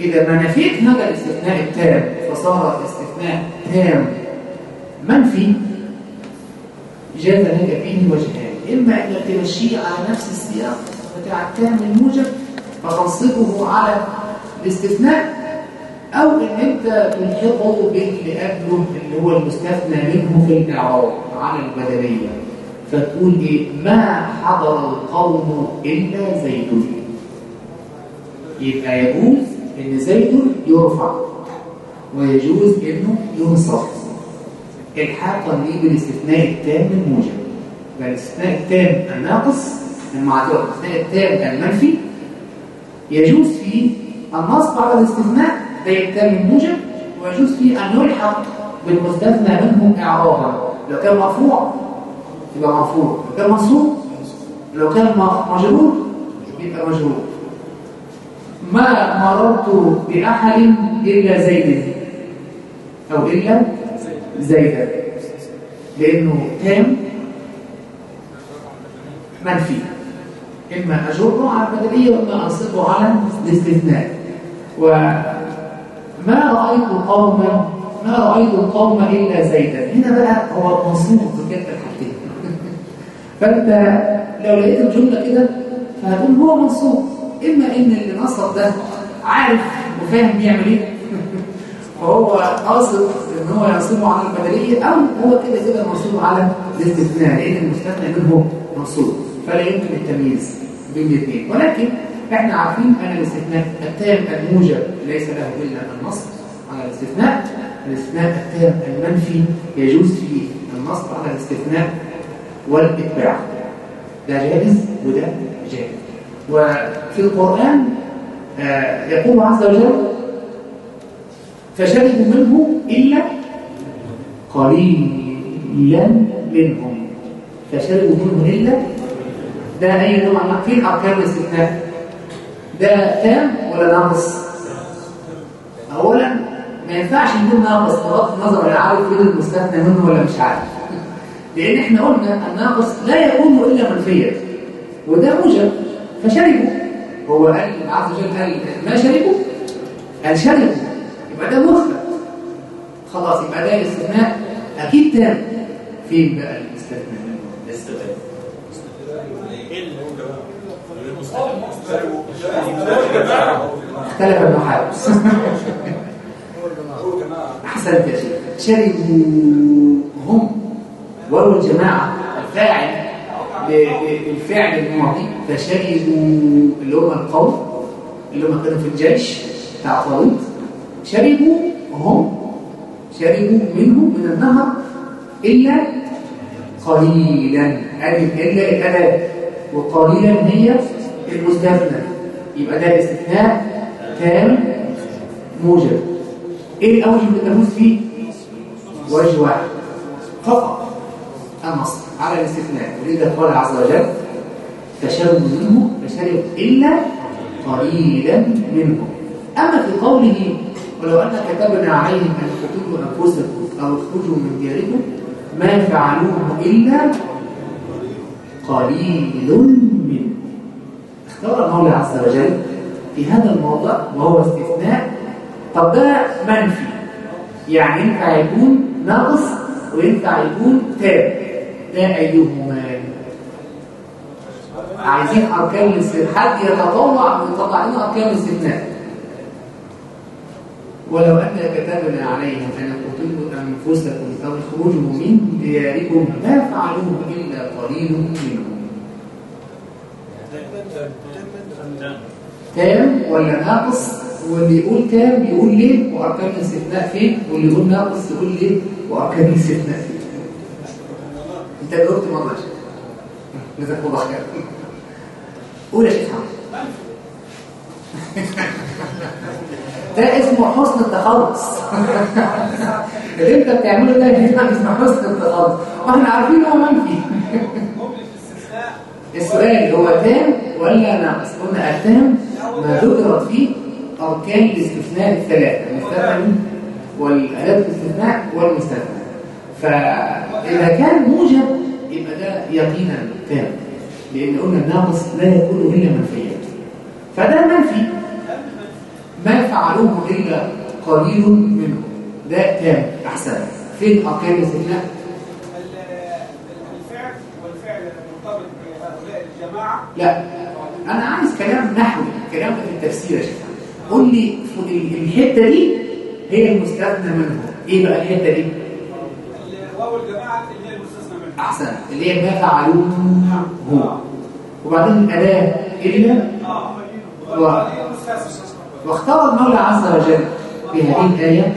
إذا ما نفيت هذا الاستثناء التام فصار الاستثناء تام منفي جاز لك فيه وجهان؟ إما انك تمشيه على نفس السياق بتاع التام الموجب فتنصبه على الاستثناء أو إن أنت تلحقه باللي قبله اللي هو المستثنى منه في الإعراب على البدنيه فتقول إيه؟ ما حضر القوم إلا زيد. يبقى يجوز إن زيد يرفع ويجوز إنه ينصب الحاقا ليه بالاستثناء التام الموجب الاستثناء التام الناقص المعذور الاستثناء التام المنفي يجوز فيه النصب على الاستثناء ده التام الموجب ويجوز فيه أن يلحق بالمستثنى منه إعرابا. لو كان مرفوع يبقى مرفوع لو كان منصوب لو كان مجرور يبقى مجرور. ما مررت بأحد إلا زيد أو إلا زيدا لأنه تام منفي. إما أجره على البدليه وإما انصبه على الاستثناء. وما رأيت قوما ما رأيت القوم إلا زيدا. هنا بقى هو منصوب في الحالتين فأنت لو لقيت الجملة كده فهتقول هو منصوب. إما إن اللي نصب ده عارف وفاهم بيعمل إيه؟ فهو قاصد إن هو ينصبه على البدليه أو هو كده كده منصوب على الاستثناء لأن المستثنى منه منصوب. فلا يمكن التمييز بين الاثنين. ولكن إحنا عارفين أن الاستثناء التام الموجب ليس له إلا النصب على الاستثناء. الاستثناء التام المنفي يجوز فيه النصب على الاستثناء والإتباع. ده جائز وده جائز. وفي القرآن آه يقول عز وجل فشربوا منه إلا قليلا منهم. فشربوا منه إلا ده أي نوع من فين أركان الاستثناء. ده تام ولا ناقص؟ أولا ما ينفعش نقول ناقص بغض النظر أنا عارف فين المستثنى منه ولا مش عارف. لأن إحنا قلنا الناقص لا يكون إلا منفيا وده موجب. فشربوا. هو قال عز وجل قال ما شربوا؟ قال شربوا. يبقى ده مثبت خلاص يبقى ده الاستثناء. أكيد تام. فين بقى الاستثناء؟ اختلف ابن حابس أحسنت يا شيخ. شربوا هم واو الجماعة الفاعل ل- ل- للفعل الماضي فشربوا اللي هم القوم اللي هم كانوا في الجيش بتاع طالوت شربوا هم شربوا منه من النهر إلا قليلا. ادي إلا الاداه وقليلا هي المستثنى. يبقى ده استثناء تام موجب. إيه الأول اللي تفوز فيه؟ وجه واحد. فقط. النص على الاستثناء. ولذا قال عز وجل فشربوا منه فشرب إلا قليلا منه. أما في قوله ولو أن كتبنا عليهم أن تقتلوا انفسكم أو اخرجوا من دياركم ما فعلوه إلا قليل منه اختار المولى عز وجل في هذا الموضع وهو استثناء طب ده منفي. يعني ينفع يكون ناقص وينفع يكون تام ده أيهما. عايزين أركان الاستثناء حد يتطوع ويطلع لنا أركان الاستثناء ولو أن كتبنا عليهم ان قتلوا أنفسكم أو اخرجوا من دياركم ما فعلوه إلا قليل منهم. تام ولا ناقص؟ واللي يقول تام يقول ليه؟ وأركان الاستثناء فين؟ واللي يقول ناقص؟ يقول ليه؟ وأركان الاستثناء فين؟ أنت جاوبت شيخ جزاك الله خير. قول يا شيخ ده اسمه حسن التخلص. اللي انت بتعمله ده اسمه حسن التخلص. وإحنا عارفين هو منفي. السؤال هو تام ولا ناقص قلنا التام ما ذكرت فيه أركان الاستثناء الثلاثة المستثنى والأداة الاستثناء والمستثنى. فإذا كان موجب يبقى ده يقينا تام. لأن قلنا الناقص لا يكون إلا منفيا. فده منفي. ما فعلوه إلا قليل منهم. ده تام. أحسن. فين أركان الاستثناء الفعل والفعل المرتبط بهؤلاء الجماعة لا. أنا عايز كلام نحوي كلام في التفسير يا شيخ. قول لي ال- الحتة دي هي المستثنى منه. إيه بقى الحتة دي؟ واو الجماعة اللي هي المستثنى منها أحسن. اللي هي ما فعلوه. هو وبعدين الاداه إلا؟ آه. و- واختار المولى عز وجل في هذه للبدنية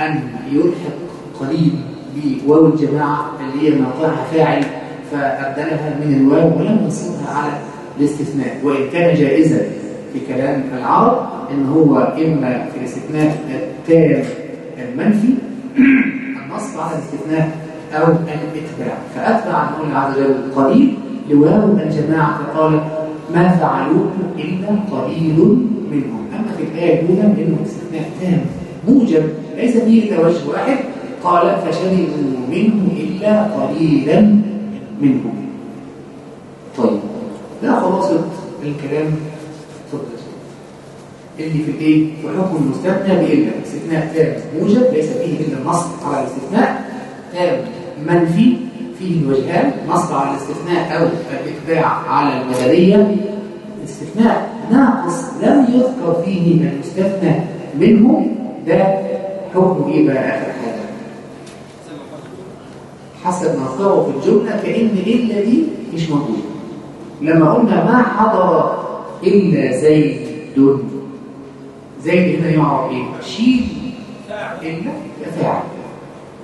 أن يلحق قليل بواو الجماعة اللي هي موقعها فاعل فأبدلها من الواو ولم ينصبها على الاستثناء. وإن كان جائزا في كلام العرب إن هو إما في الاستثناء التام المنفي النصب على الاستثناء أو الإتباع. فأتبع المولى عز وجل قليل لواو الجماعة فقال ما فعلوه إلا قليل منهم. أما في الآية الأولى إنه استثناء تام موجب ليس فيه إلا وجه واحد. قال فشربوا منه إلا قليلا منهم. طيب ده خلاصة الكلام اللي في الإيه؟ في حكم المستثنى بإلا استثناء تام موجب ليس فيه إلا النصب على الاستثناء تام. منفي فيه الوجهان نصب على الاستثناء أو الإتباع على المدنية. استثناء ناقص لم يذكر فيه المستثنى منه ده حكم إيه بقى آخر حاجة. حسب ما ذكره في الجملة كان إلا دي مش موجودة. لما قلنا ما حضر إلا زيد. زيد هنا يعرف إيه؟ شيل إلا يبقى فاعل.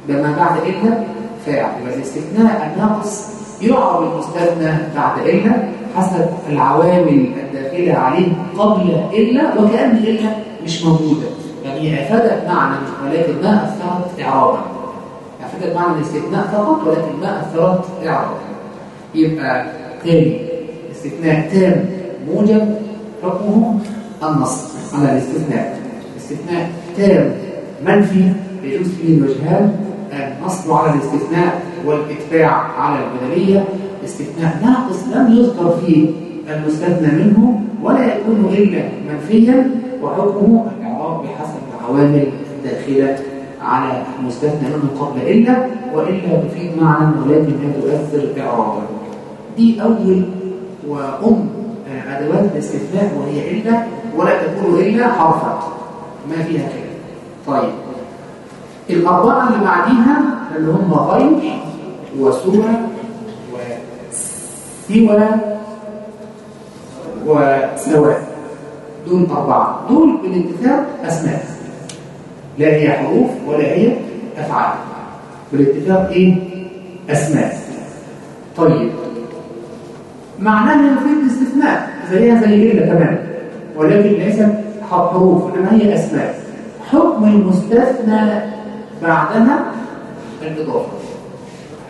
ده ما بعد إلا فاعل يبقى الاستثناء الناقص يعرف المستثنى بعد إلا حسب العوامل الداخلة عليه قبل إلا وكأن إلا مش موجودة. يعني هي أفادت معنى ولكن ما أثرت اعرابا أفادت معنى الاستثناء فقط ولكن ما أثرت اعرابا يبقى تاني استثناء تام موجب حكمه النص على الاستثناء. استثناء تام منفي يجوز فيه الوجهان النصب على الاستثناء والإتباع على البدلية. استثناء ناقص لم يذكر فيه المستثنى منه ولا يكون إلا منفيا وحكمه الإعراب بحسب العوامل الداخلة على المستثنى منه قبل إلا وإلا تفيد معنى ولكن لا تؤثر إعرابا. دي أول وأم أدوات الاستثناء وهي إلا ولا تكون إلا حرفا. ما فيها كلام. طيب. الأربعة اللي بعديها اللي هم غير وسوى وسوى وسواء دول أربعة. دول بالاتفاق أسماء. لا هي حروف ولا هي أفعال. بالاتفاق إيه؟ أسماء. طيب. معناها يفيد الاستثناء. زيها زي إلا كمان ولكن ليست حروف إنما هي أسماء. حكم المستثنى بعدها الإضافة.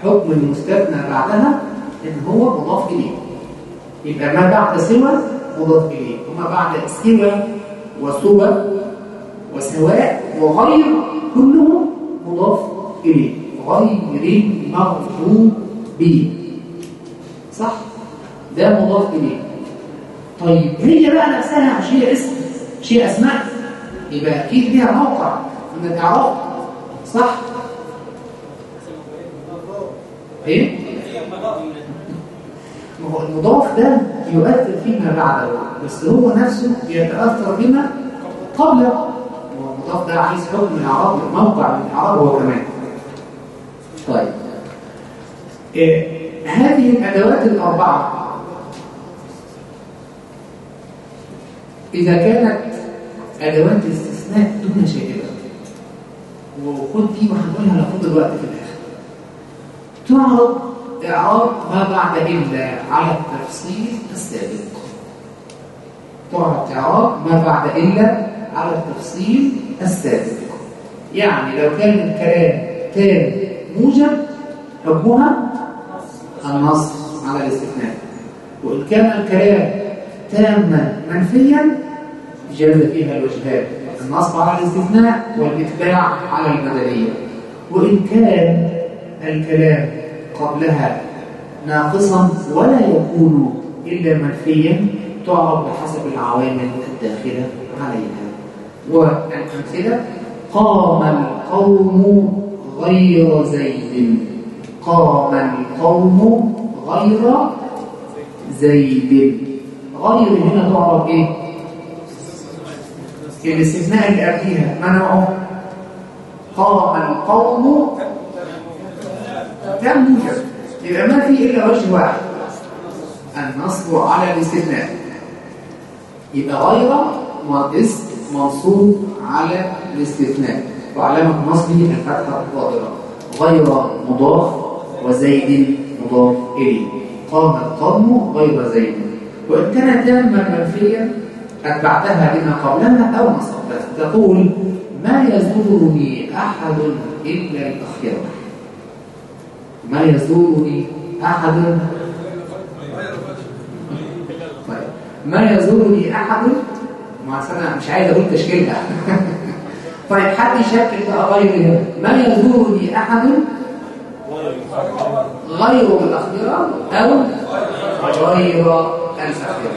حكم المستثنى بعدها إن هو مضاف إليه. يبقى ما بعد سوى مضاف إليه. وما بعد سوى وسوى وسواء وغير كلهم مضاف إليه. غير المغضوب به. صح؟ ده مضاف إليه. طيب هي بقى نفسها مش هي اسم مش هي أسماء. يبقى أكيد ليها موقع. من الإعراب صح؟ إيه؟ ما هو المضاف ده يؤثر فيما بعده بس هو نفسه يتأثر بما قبله المضاف ده عايز حكم من اعراب موقع من الاعراب هو كمان طيب إيه هذه الأدوات الأربعة إذا كانت أدوات الاستثناء دون شائبه وخد دي وهنقولها لخد الوقت في الآخر. تعرض إعراب ما بعد إلا على التفصيل السابق تعرض إعراب ما بعد إلا على التفصيل السابق يعني لو كان الكلام تام موجب حكمها النص على الاستثناء. وإن كان الكلام تاما منفيا جاز فيها الوجهات النصب على الاستثناء والإتباع على المدنية. وإن كان الكلام قبلها ناقصا ولا يكون إلا منفيا تعرف بحسب العوامل الداخلة عليها. والأمثلة قام القوم غير زيد. قام القوم غير زيد. غير هنا تعرف إيه؟ الاستثناء اللي قبليها ما نوعه قام القوم تم موجب يبقى ما في إلا وجه واحد. النصب على الاستثناء. يبقى غير اسم منصوب على الاستثناء. وعلامة نصبه الفتحة الظاهرة. غير مضاف وزيد مضاف إليه. قام القوم غير زيد. وإن كان تاما منفيا أتبعتها بما قبلها أو نصبتها تقول ما يزورني أحد إلا الأخيار. ما يزورني أحد؟ طيب. ما يزورني أحد؟ ما أنا مش عايز أقول تشكيلها. طيب حد يشكل بقى غير ما يزورني أحد غير الأخيرة أو غير الأخيرة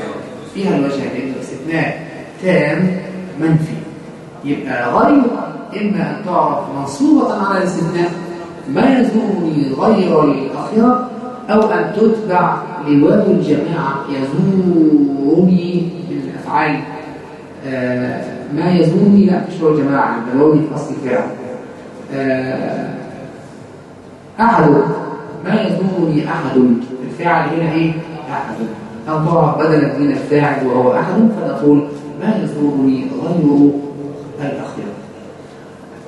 فيها الوجهين الاستثناء تام منفي. يبقى غير إما أن تعرف منصوبة على الاستثناء ما يزورني غير الأخيرة أو أن تتبع لواء الجماعة يزورني من الأفعال. آه ما يزورني لا مش هو الجماعة البلوني في أصل الفعل آه أحد. ما يزورني أحد. الفعل هنا إيه؟ أحد. أو تعرف بدلا من الفاعل وهو أحد فنقول ما يزورني غير الأخيار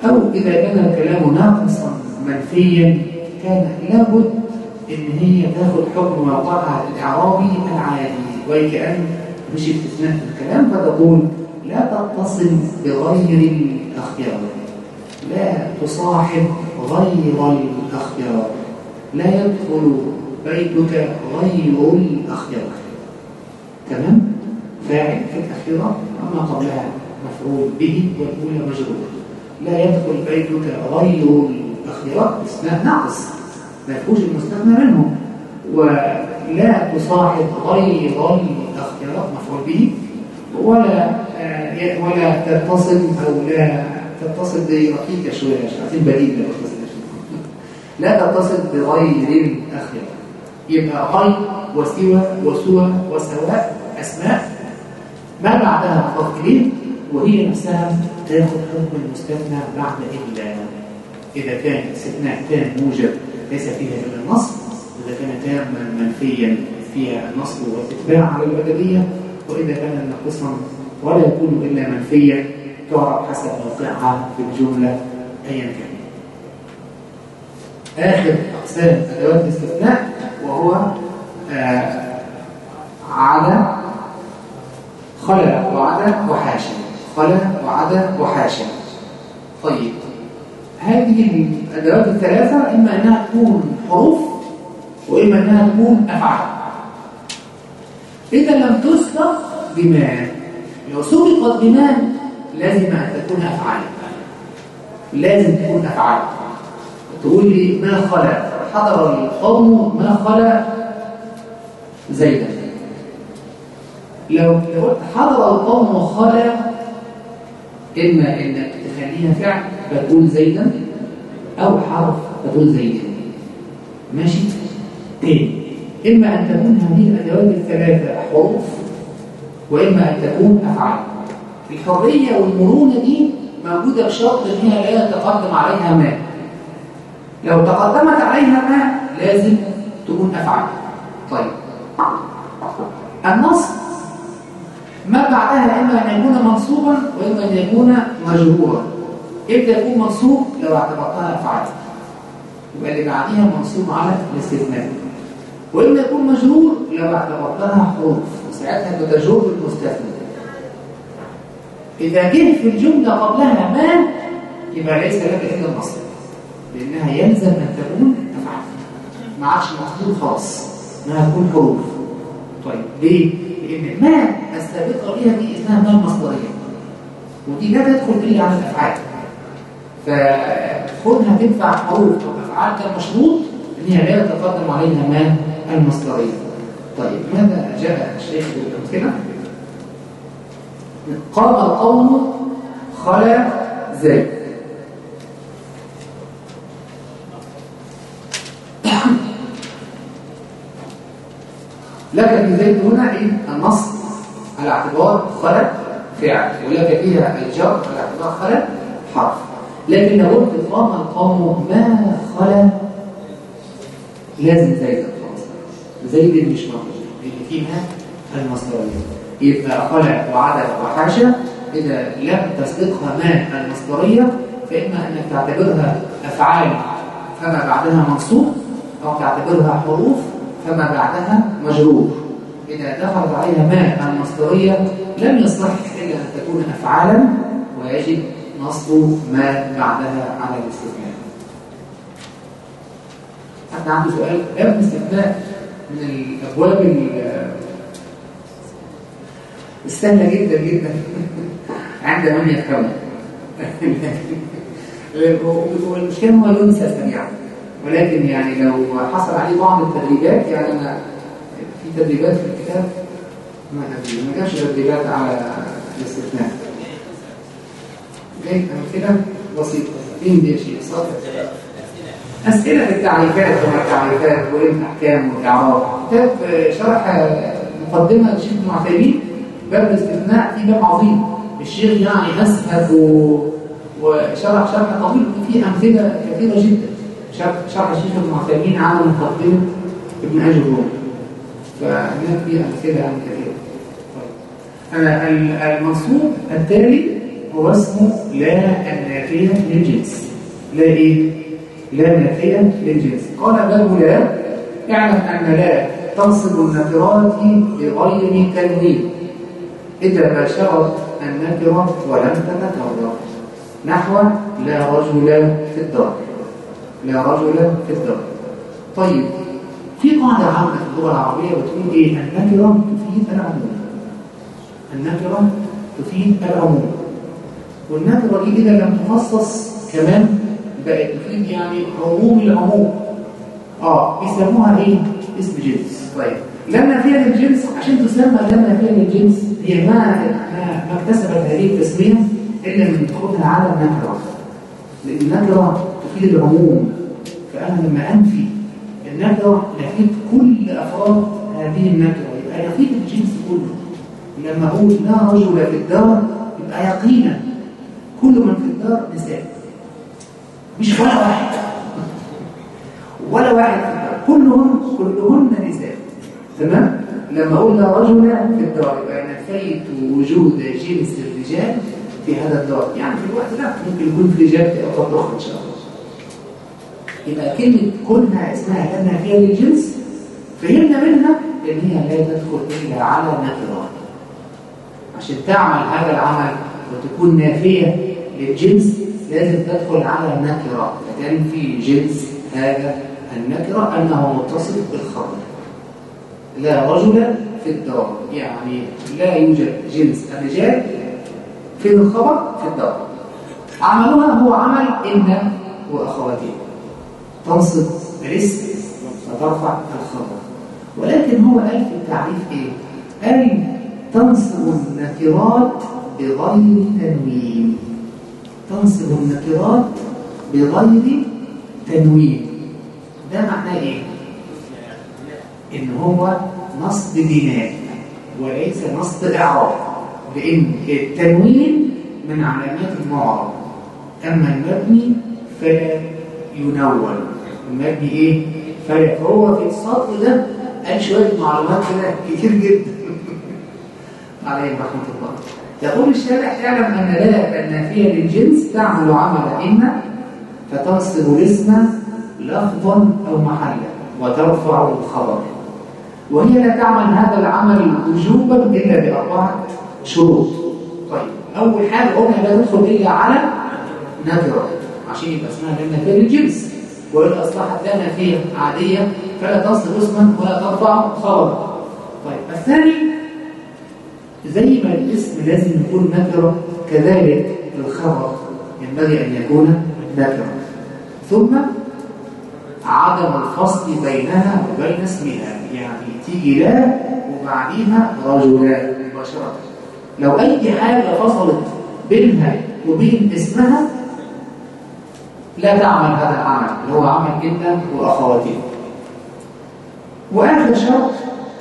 أو إذا كان الكلام ناقصا منفيا كان لابد إن هي تاخد حكم موقعها الإعرابي العادي. وكأن مش استثناء في الكلام فتقول لا تتصل بغير الأخيار لا تصاحب غير الأخيار لا يدخل بيتك غير الأخيار تمام؟ فاعل في الأخيرة أما قبلها مفعول به والأولى مجرور. لا يدخل بيتك غير الأخيرة استثناء ناقص ما يفوش المستثنى منه. ولا تصاحب غير الاختيارات مفعول به. ولا آه، ولا تتصل أو لا تتصل برقيقه شوية. عشان عايزين بديل لا تتصل بغير الاختيارات يبقى غير وسوى وسوى وسواء. اسماء ما بعدها اليه وهي نفسها تاخذ حكم المستثنى بعد الا إذا كان استثناء كان موجب ليس فيها إلا النصب إذا كان تاما منفيا فيها النصب والإتباع على البدليه وإذا كان ناقصا ولا يكون إلا منفيا تعرف حسب موقعها في الجملة ايا كان. آخر أقسام أدوات الاستثناء وهو آه عدا خلا وعدا وحاشا. خلا وعدا وحاشا. طيب هذه الأدوات الثلاثة إما أنها تكون حروف وإما أنها تكون أفعال. إذا لم تسبق بما لو سبقت بما لازم أن تكون أفعال. لازم تكون أفعال. تقول لي ما خلا؟ حضر القوم ما خلا زيدا. لو حضر القوم خلا إما إنك تخليها فعل فتقول زيدا أو حرف فتقول زيدا. ماشي؟ تاني إما أن تكون هذه الأدوات الثلاثة حروف وإما أن تكون أفعال. الحرية والمرونة دي موجودة بشرط إن هي لا يتقدم عليها ما. لو تقدمت عليها ما لازم تكون أفعال. طيب. النص ما بعدها إما أن يكون منصوبا وإما أن يكون مجرورا. إمتى يكون منصوب لو اعتبرتها أفعال يبقى اللي بعديها منصوب على الاستثناء. وإما يكون مجرور لو اعتبرتها حروف. وساعتها بتجر المستثنى. إذا جه في الجملة قبلها ما يبقى ليس لك إلا النصب لأنها يلزم أن تكون أفعال ما عادش مقصود خاص إنها تكون حروف. طيب ليه؟ لأن ما السابقة ليها دي اسمها ما المصدرية ودي لا تدخل إلا على الأفعال. فكونها تنفع حروف أو أفعال كان مشروط إن هي لا يتقدم عليها ما المصدرية. طيب ماذا جاء الشيخ بالأمثلة؟ قام القوم خلا زيد. لك في هنا إيه؟ النص على اعتبار خلا فعل ولك فيها الجر على اعتبار خلا حرف. لكن لو قلت قام القوم ما خلا لازم زيد خلاص زيد مش موجود؟ لأن فيها المصدرية. يبقى خلع وعدد وحاشا. إذا لم تسبقها ما المصدرية فإما أنك تعتبرها أفعال فما بعدها منصوب أو تعتبرها حروف فما بعدها مجرور إذا دخلت عليها ما المصدرية لم يصح إلا أن تكون أفعالا ويجب نصب ما بعدها على الاستثناء حتى عنده سؤال. باب الاستثناء من الأبواب السهلة جدا جدا؟ عند من يفهم والمشكلة هو ينسى سريعا ولكن يعني لو حصل عليه بعض التدريبات يعني أنا في تدريبات في الكتاب؟ ما ما كانش تدريبات على الاستثناء. جاي أمثلة بسيطة. مين دي شيء صافي أسئلة في التعريفات وما التعريفات وإيه الأحكام والإعراب كتاب شرح مقدمة للشيخ ابن عثيمين باب الاستثناء في باب عظيم. الشيخ يعني أسهب و... وشرح شرح طويل وفيه أمثلة كثيرة جدا. شرح, الشيخ ابن عثيمين على مقدمة ابن أجل فيه أمثلة عن كثيرة طيب. المنصوب التالي هو اسمه لا النافية للجنس. لا إيه؟ لا نافية للجنس. قال باب لا. اعلم أن لا تنصب النكرات بغير تنوين إذا باشرت النكرة ولم تتكرر. نحو لا رجل في الدار. لا رجل في الدار. طيب. في قاعدة عامة في اللغة العربية بتقول إيه؟ النكرة تفيد العموم النكرة تفيد العموم والنكرة دي إذا لم تخصص كمان بقت تفيد يعني عموم العموم آه بيسموها إيه؟ اسم جنس. طيب. لم نافية للجنس عشان تسمى لم نافية للجنس هي ما ما, ما اكتسبت هذه التسمية إلا من دخولها على النكرة لأن النكرة تفيد العموم. فأنا لما أنفي النكرة نفيت كل أفراد هذه النكرة يبقى نفيت الجنس كله. لما أقول لا رجل في الدار يبقى يقينا. كل من في الدار نساء مش ولا واحد. ولا واحد في الدار. كلهم كلهن نساء. تمام؟ لما أقول لا رجل في الدار. يبقى نفيت وجود جنس الرجال في هذا الدار. يعني في الوقت ده ممكن يكون في رجال في اوقات أخرى إن شاء الله. يبقى كلمة كلها اسمها لانها فيها للجنس فهمنا منها إن هي لا تدخل إلا على نكرات عشان تعمل هذا العمل وتكون نافية للجنس لازم تدخل على النكره فتنفي جنس هذا النكره أنه متصل بالخبر. لا رجل في الدار يعني لا يوجد جنس. الرجال في الخبر في الدار. عملها هو عمل إن وأخواتها تنصب الاسم فترفع الخبر. ولكن هو قال في التعريف إيه؟ قال تنصب النكرات بغير تنوين. تنصب النكرات بغير تنوين. ده معناه إيه؟ إن هو نصب بناء وليس نصب اعراب لأن التنوين من علامات المعرب. أما المبني فلا ينون المبني إيه؟ فلا فهو في السطر ده قال شوية معلومات كده كتير جدا. عليه رحمة الله. يقول الشارع اعلم أن لا النافيه للجنس تعمل عمل إن فتنصب الاسم لفظا أو محلا وترفع الخبر. وهي لا تعمل هذا العمل وجوبا إلا بأربعة شروط. طيب أول حاجة قلنا لا تدخل إلا على نكره عشان يبقى اسمها نافيه للجنس وإن أصبحت لا نافية عادية فلا تصل اسما ولا ترفع خبرا طيب الثاني زي ما الاسم لازم يكون نكرة كذلك الخبر ينبغي أن يكون نكرة ثم عدم الفصل بينها وبين اسمها يعني تيجي لا وبعديها رجلان مباشرة. لو أي حاجة فصلت بينها وبين اسمها لا تعمل هذا العمل اللي هو عمل جدا وأخواتها وآخر شرط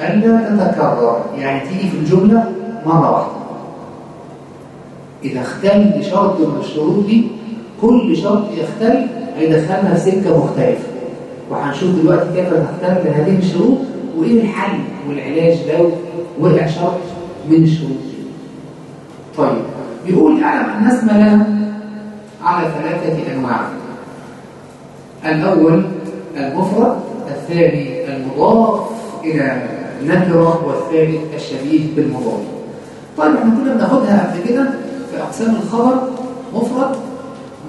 ألا تتكرر يعني تيجي في الجملة مرة واحدة. إذا اختل شرط من الشروط دي كل شرط يختل هيدخلنا في سكة مختلفة. وهنشوف دلوقتي كيف نختل هذه الشروط وإيه الحل والعلاج لو وقع شرط من الشروط دي. طيب بيقول يعلم أن لا على ثلاثة أنواع. الأول المفرد الثاني المضاف إلى نكرة والثالث الشبيه بالمضاف. طيب إحنا كنا بناخدها قبل كده في أقسام الخبر مفرد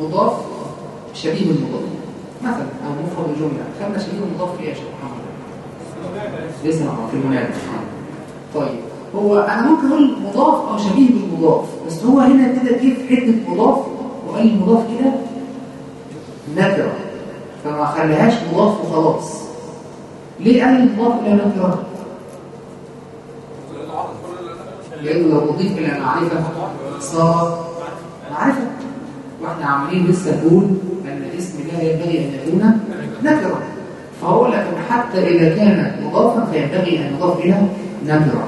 مضاف شبيه بالمضاف. مثلا أو مفرد الجملة. خدنا شبيه بالمضاف إيش يا محمد؟ لسه في المنادى طيب هو أنا ممكن أقول مضاف أو شبيه بالمضاف بس هو هنا ابتدى كيف حتة مضاف وقال لي مضاف كده نكرة. فما خليهاش مضاف وخلاص. ليه قال المضاف إلى نكره لأنه لو اضيف إلى معرفه صار معرفة. وإحنا عمالين لسه نقول أن الاسم لا ينبغي أن يكون نكره فهو لكن حتى إذا كان مضافا فينبغي أن يضاف إلى نكره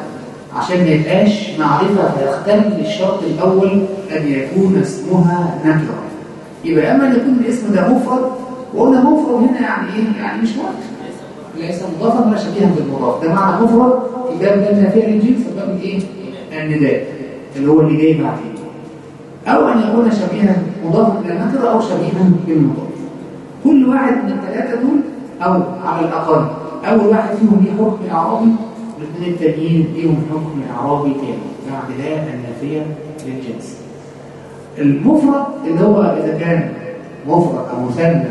عشان ما يبقاش معرفة فيختل الشرط الأول أن يكون اسمها نكره يبقى إما أن يكون الاسم ده مفرد وقلنا مفرد هنا يعني إيه؟ يعني مش مفرد ليس مضافا ولا شبيها بالمضاف. ده معنى مفرد في باب ده فيها للجنس في باب الايه؟ النداء اللي هو اللي جاي بعدين. أو أن يكون شبيها مضافا إلى النكره أو شبيها بالمضاف. كل واحد من الثلاثة دول أو على الأقل أول واحد فيهم ليه حكم إعرابي والاثنين التانيين ليهم حكم إعرابي تاني بعد لا النافية للجنس. المفرد اللي هو إذا كان مفرد أو مثنى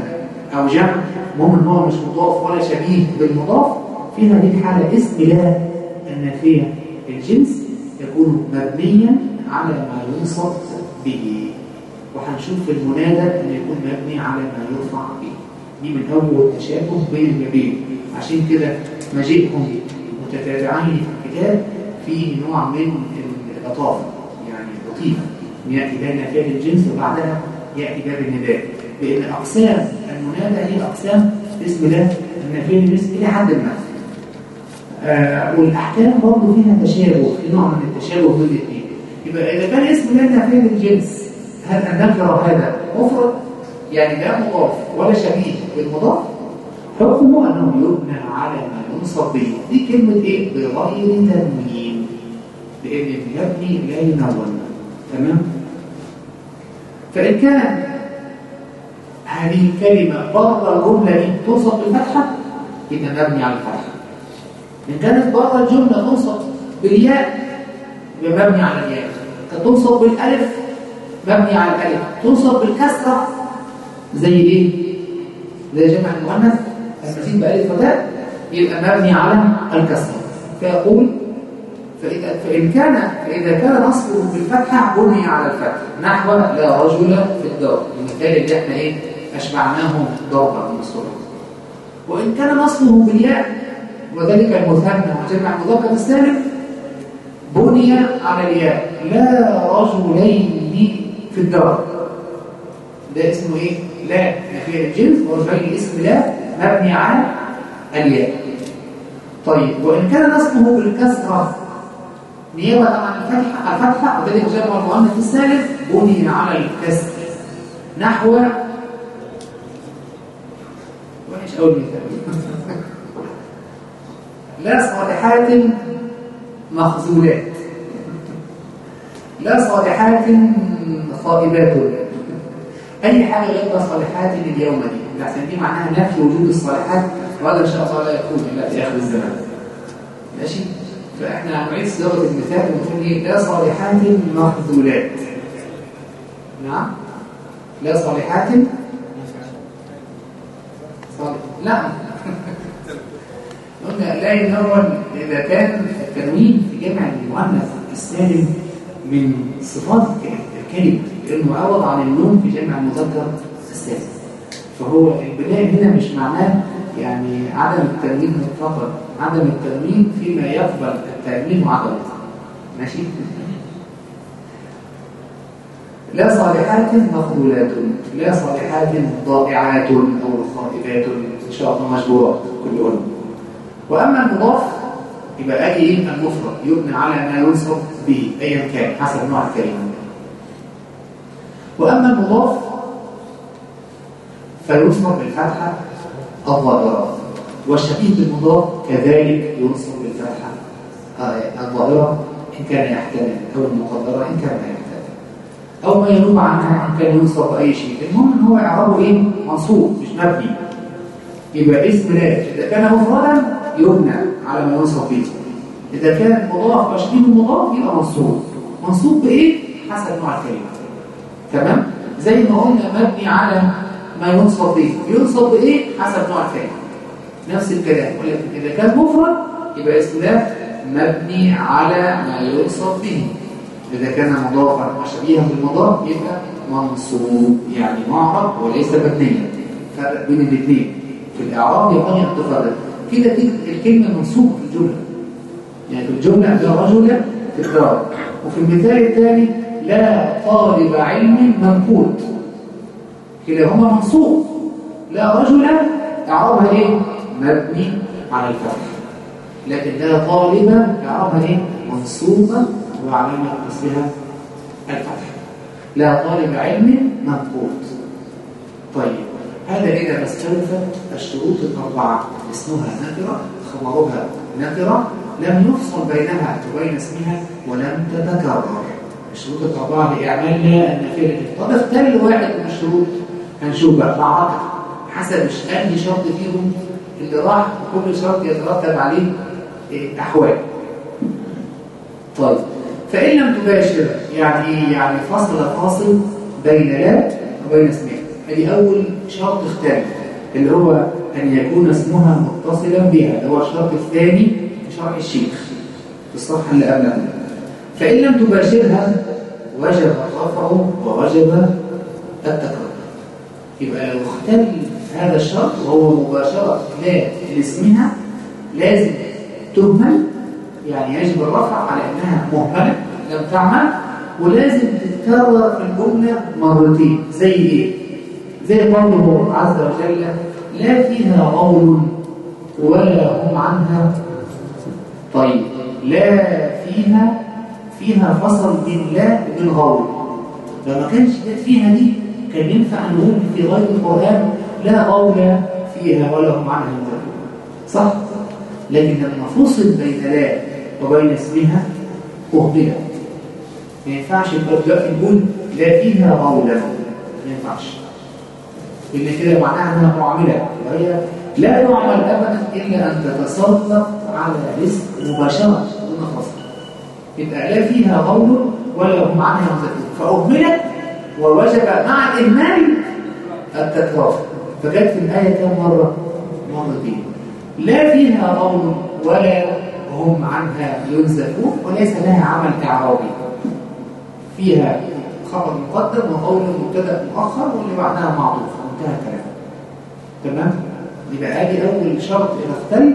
أو جمع المهم إن هو مش مضاف ولا شبيه بالمضاف في هذه الحالة اسم لا النافيه الجنس يكون مبنيا على ما ينصب به. وهنشوف في المنادى إن يكون مبني على ما يرفع به. دي من أول تشابه بين البابين عشان كده مجيئهم متتابعين في الكتاب فيه نوع من اللطافة يعني لطيفة يأتي بين فعل الجنس وبعدها يأتي باب النداء. لأن أقسام المنادى هي أقسام اسم الله النافية الجنس إلى حد ما. آه والأحكام برضه فيها تشابه في نوع من التشابه بين الاثنين يبقى إذا كان اسم الله النافية للجنس هل النكرة هذا مفرد؟ يعني لا مضاف ولا شبيه بالمضاف؟ حكمه أنه يبنى على ما ينصب به. دي كلمة إيه؟ بغير تنوين. لأن يبني لا ينون. تمام؟ فإن كان هذه الكلمة بره الجملة دي توصف بالفتحة يبقى مبني على الفتحة إن كانت بره الجملة توصف بالياء يبقى مبني على الياء. توصف بالألف مبني على الألف توصف بالكسرة زي إيه؟ زي جمع المؤنث المزيد بألف وتاء يبقى مبني على الكسرة. فيقول فإذا, فإن كان فإذا كان نصبه بالفتحة بني على الفتح نحو لا رجل في الدار. المثال اللي إحنا إيه؟ أشبعناه ضربا الصورة. وإن كان نصبه بالياء وذلك المثنى وجمع المذكر السالم بني على الياء لا رجلين في الدار ده اسمه إيه؟ لا نفي الجنس ورجلين اسم لا مبني على الياء. طيب وإن كان نصبه بالكسرة نيابة عن الفتحة الفتحة وذلك جمع المؤنث السالم بني على الكسر نحو وحش أول مثال لا صالحات مخزولات لا صالحات خائبات. أي حاجة غير صالحات اليوم دي. لحسن دي معناها نفي وجود الصالحات وهذا إن شاء الله لا يكون إلا في آخر الزمان. ماشي؟ فإحنا هنعيد صياغة المثال ونقول إيه؟ لا صالحات مخذولات. نعم؟ لا صالحات صالح لا قلنا لا ينون إذا كان التنوين في جمع المؤنث السالم من صفات الكلمة لأنه عوض عن النون في جمع المذكر السالم. فهو البناء هنا مش معناه يعني عدم التنوين فقط عدم التنوين فيما يقبل التنوين وعدمه ماشي؟ لا صالحات مخذولات لا صالحات ضائعات أو خائبات إن شاء الله مجبورات كلهن. وأما المضاف يبقى إيه المفرد يبنى على ما ينصب به ايا كان حسب نوع الكلمة. وأما المضاف فينصب بالفتحة الظاهرة. والشبيه بالمضاف كذلك ينصب بالفتحة الظاهرة إن كان يحتمل أو المقدرة إن كان يحتمل. أو ما ينوب عنها ان كان ينصب أي شيء. المهم إن هو اعرابه إيه؟ منصوب مش مبني. يبقى اسم لا إذا كان مفردا يبنى على ما ينصب به. إذا كان مضاف وشبيه المضاف يبقى منصوب. منصوب بإيه؟ حسب نوع الكلمة. تمام؟ زي ما قلنا مبني على ما ينصب به. ينصب بإيه؟ حسب نوع الكلمة. نفس الكلام. ولكن إذا كان مفرد يبقى اسم لا مبني على ما ينصب به. إذا كان مضافا وشبيها بالمضاف يبقى منصوب يعني معرب وليس مبنيا. فرق بين الاثنين. في الإعراب يبقى يتفرق كده الكلمة منصوبة في الجملة. يعني في الجملة لا رجل الدار وفي المثال الثاني لا طالب علم منقود كلاهما منصوب. لا رجل إعرابها إيه؟ مبني على الفتح لكن لا طالب إعرابها إيه؟ منصوبة وعلامة قصرها الفتح لا طالب علم منقوط طيب هذا إذا استوفت الشروط الأربعة. اسمها نكرة خبرها نكرة لم يفصل بينها وبين اسمها ولم تتكرر. الشروط الأربعة لإعمال لا النافية طب اختل واحد من الشروط. هنشوف بقى معركة حسب أي شرط فيهم. اللي راح كل شرط يترتب عليه أحوال. طيب فإن لم تباشر يعني إيه؟ يعني فصل فاصل بين لا وبين اسمها هذه أول شرط اختلف اللي هو أن يكون اسمها متصلا بها اللي هو الشرط الثاني شرح الشيخ في الصفحة اللي قبلها. فإن لم تباشرها وجب الرفع ووجب التكرار. يبقى لو اختل هذا الشرط وهو مباشرة لا لاسمها لازم تهمل يعني يجب الرفع على إنها مهملة لم تعمل ولازم تتكرر في الجملة مرتين. زي إيه؟ زي قوله عز وجل لا فيها غول ولا هم عنها. طيب لا فيها فيها فصل بين لا وبين غول لو ما كانش فيها دي كان ينفع نقول في غير القرآن لا غول فيها ولا هم عنها. صح؟ لكن لما فصل بين لا وبين اسمها أهملت ما ينفعش يبقى دلوقتي نقول لا فيها غولا ما ينفعش. لأن كده معناها إنها معاملة. وهي لا تعمل ابدا إلا أن تتسلط على رزق مباشرة. دون فصل يبقى لا فيها غول ولا هم عنها فأهملت ووجب مع الإهمال التكرار فجت في الآية كم مرة؟ مرتين. لا فيها غول ولا هم عنها ينزفون وليس لها عمل إعرابي فيها خبر مقدم وقول مبتدأ مؤخر واللي بعدها معطوف انتهى الكلام. تمام؟ يبقى ادي أول شرط اذا اختل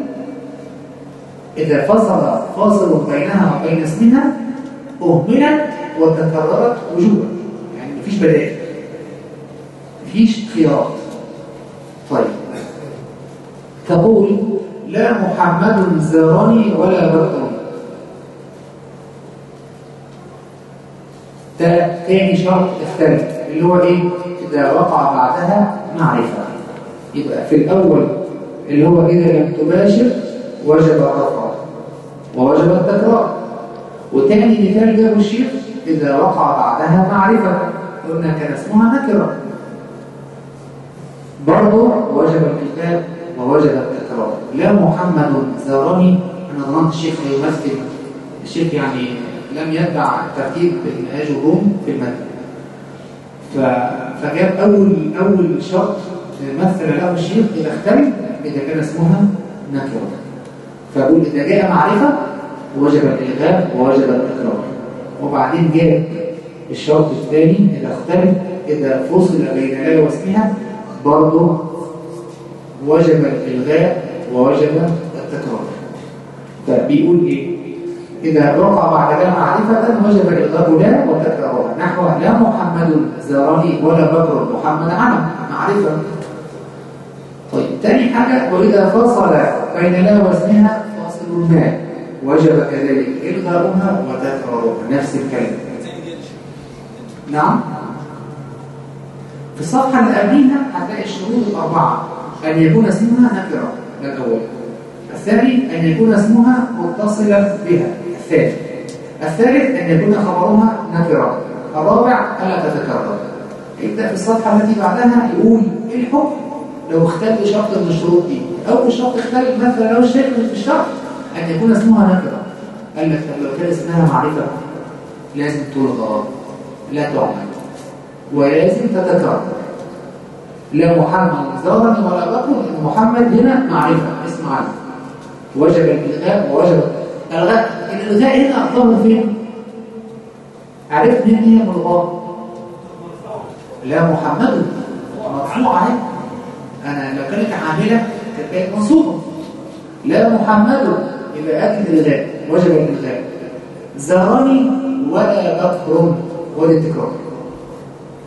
إذا فصل فاصل بينها وبين اسمها أهملت وتكررت وجوبا. يعني مفيش بدائل. مفيش خيارات طيب. تقول لا محمد زارني ولا بكر ده تاني شرط اختلف اللي هو إيه؟ إذا وقع بعدها معرفة. يبقى في الأول اللي هو إذا لم تباشر وجب الرفع ووجب التكرار. وتاني مثال جابه الشيخ إذا وقع بعدها معرفة. قلنا كان اسمها نكرة. برضه وجب الكتاب ووجب التكرار. لا محمد زارني. أنا ظننت الشيخ هيمثل الشيخ يعني لم يتبع ترتيب المنهاج الروم في المتن فجاب اول أول شرط مثل له الشيخ إذا اختلف إذا كان اسمها نكرة. فاقول إذا جاء معرفة وجب الالغاء ووجب التكرار وبعدين جاء الشرط الثاني إذا اختلف إذا فصل بين لا واسمها برضه وجب الإلغاء ووجب التكرار. فبيقول إيه إذا وقع بعد لا معرفة وجب إلغاء لا وتكرارها نحو لا محمد زارني ولا بكر محمد علم معرفة. طيب تاني حاجة وإذا فصل بين لا واسمها فاصل ما. وجب كذلك إلغاؤها وتكرارها. نفس الكلمة نعم. في الصفحة اللي قبليها هتلاقي الشروط الأربعة. أن يكون اسمها نكرة. الأول الثاني أن يكون اسمها متصلا بها. الثاني الثالث أن يكون خبرها نكرة الرابع ألا تتكرر. يبدأ في الصفحة التي بعدها يقول إيه الحكم؟ لو اختل شرط من الشروط دي. أول شرط اختل مثلا لو الشيء في الشرط أن يكون اسمها نكرة قال لك لو كان اسمها معرفة لازم تلغى لا تعمل. ولازم تتكرر. لا محمد زارني ولا بكر محمد هنا معرفة اسم عارف وجب الإلغاء ووجب الغاء الإلغاء هنا أطلبه فين؟ عرفت مين هي ملغاة؟ لا محمد مرفوعة أنا لو كانت عاملة كانت منصوبة. لا محمد يبقى أكد الإلغاء وجب الإلغاء. زارني ولا بكر ولا التكرار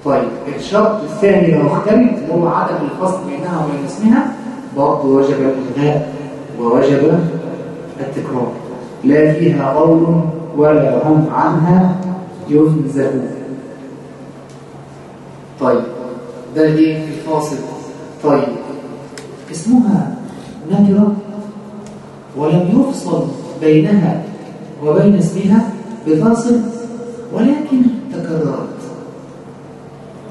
طيب الشرط الثاني لو اختلف هو عدم الفصل بينها وبين اسمها برضه وجب الإلغاء ووجب التكرار. لا فيها قول ولا هم عنها ينزهون طيب ده إيه الفاصل؟ طيب اسمها نكرة ولم يفصل بينها وبين اسمها بفاصل ولكن تكررت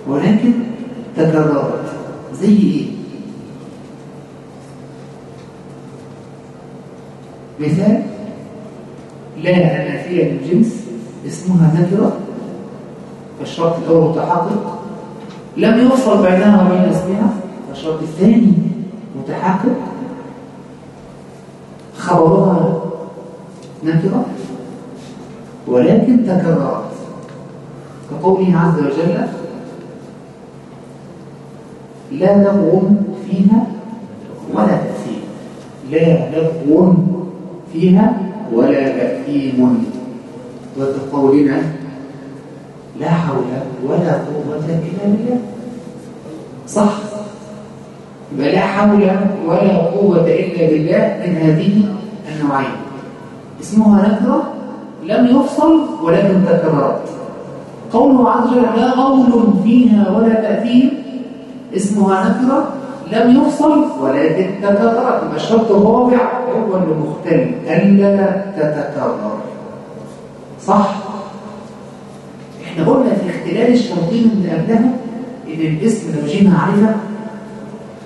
ولكن تكررت. زي إيه؟ مثال لا نافية للجنس اسمها نكرة فالشرط الأول متحقق لم يوصل بينها وبين اسمها فالشرط الثاني متحقق خبرها نكرة ولكن تكررت. كقوله عز وجل لا لغو فيها ولا تأثير لا لغو فيها ولا تأثيم. وكقولنا لا حول ولا قوة إلا بالله. صح. يبقى لا حول ولا قوة إلا بالله من هذه النوعين. اسمها نكرة لم يفصل ولكن تكررت. قوله عز وجل لا قول فيها ولا تأثير اسمها نكرة لم يفصل ولكن تكررت يبقى الشرط الرابع هو المختلف ألا تتكرر. صح؟ إحنا قلنا في اختلال الشرطين اللي قبلها إن الاسم لو جه معرفه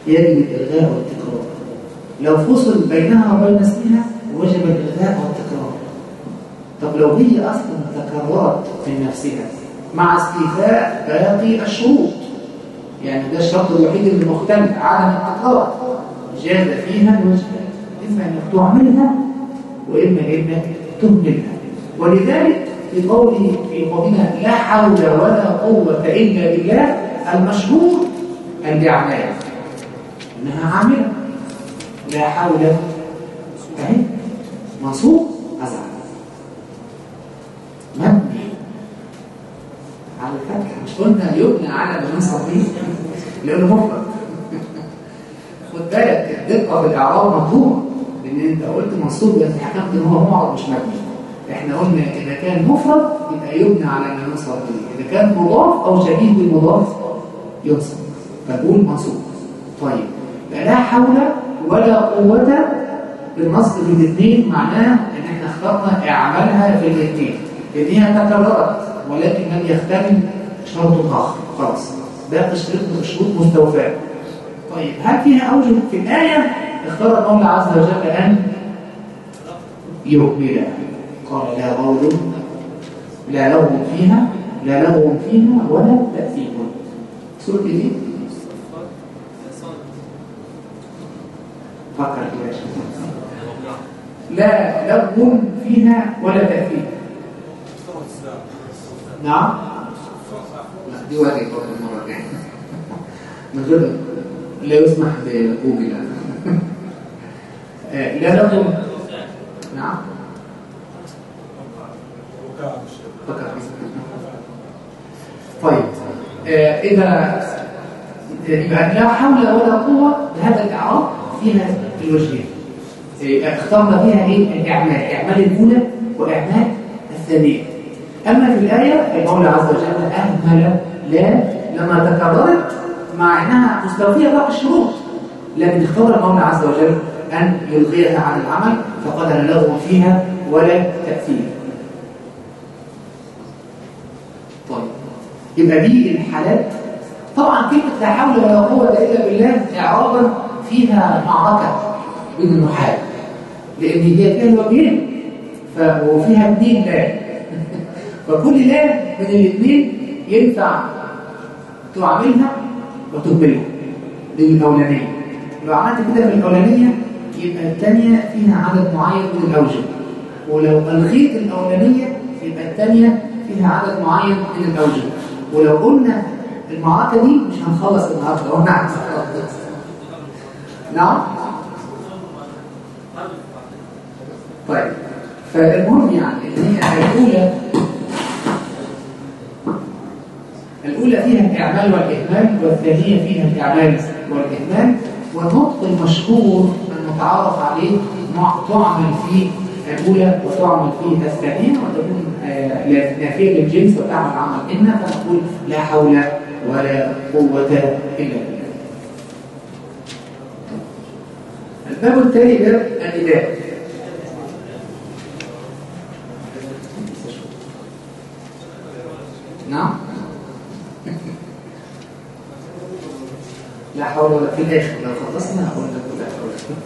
يجب الالغاء والتكرار. لو فصل بينها وبين اسمها وجب الالغاء والتكرار. طب لو هي أصلا تكررت من نفسها مع استيفاء باقي الشروط يعني ده الشرط الوحيد اللي مختلف. عدم التكرار جاز فيها الوجهان إما انك تعملها وإما انك تهملها ولذلك في قوله في قولنا لا حول ولا قوة إلا بالله المشهور الإعمال إنها عاملة. لا حول. أهي منصوب. أزعل مبني على الفتح مش قلنا يبنى على منصب دي لأنه مفرد. خد بالك الدقة في الإعراب مطلوبة لأن أنت قلت منصوب بس حكمت إن هو معرض مش مبني. إحنا قلنا إذا كان مفرد يبقى يبنى على ينصب به إذا كان مضاف أو شبيه بالمضاف ينصب فنقول منصوب. طيب. لا حول ولا قوة بالنصب في الاثنين معناه إن إحنا اخترنا إعمالها في الاثنين. لأن هي تكررت ولكن لم يختلف شرط اخر خلاص. باقي الشروط مستوفاة. طيب هل فيها أوجه في الآية؟ اختار المولى عز وجل أن يكملها قال لا غول لا لغو فيها لا لغو فيها ولا تأثيم. سورة دي فكر كده. لا لغو فيها ولا تأثيم. نعم؟ لا دي واجه برضه المرة الجاية من غير لا يسمح بجوجل لا لغو نعم. طيب آه إذا يبقى لا حول ولا قوة بهذا الإعراب فيها الوجهين. يبقى اخترنا فيها إيه؟ الإعمال إعمال الأولى وإعمال الثانية. أما في الآية المولى عز وجل أهمل لا لما تكررت مع أنها مستوفية باقي الشروط لكن اختار المولى عز وجل أن يلغيها عن العمل فقد لا لغو فيها ولا تأثير. يبقى دي الحالات. طبعا كلمة لا حول ولا قوة إلا بالله إعرابا فيها معركة بين النحاة لأن هي فيها الوجهين وفيها اثنين لا. فكل لا من الاثنين ينفع تعملها وتقبلها. دي الأولانية. لو عملت كده من الأولانية يبقى الثانية فيها عدد معين من الأوجه. ولو ألغيت الأولانية يبقى الثانية فيها عدد معين من الأوجه. ولو قلنا المعركة دي مش هنخلص النهارده لو نعم نعم؟ طيب. فالمهم يعني إن هي الاولى الأولى فيها الإعمال والاهمال والثانية فيها الإعمال والاهمال والنطق المشهور المتعارف عليه تعمل فيه الأولى وتعمل فيه الثانية وتكون نافية للجنس وتعمل عمل. إن فنقول لا حول ولا قوة إلا بالله. الباب التالي باب النداء نعم. لا حول ولا في الآخر لو خلصنا هقول لك لا حول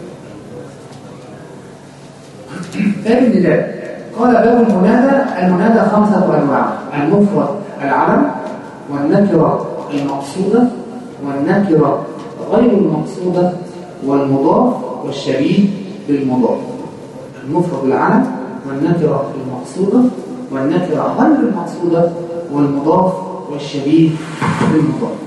باب النداء قال باب المنادى المنادى خمسة أنواع. المفرد العلم والنكرة المقصودة والنكرة غير المقصودة والمضاف والشبيه بالمضاف. المفرد العلم والنكرة المقصودة والنكرة غير المقصودة والمضاف والشبيه بالمضاف.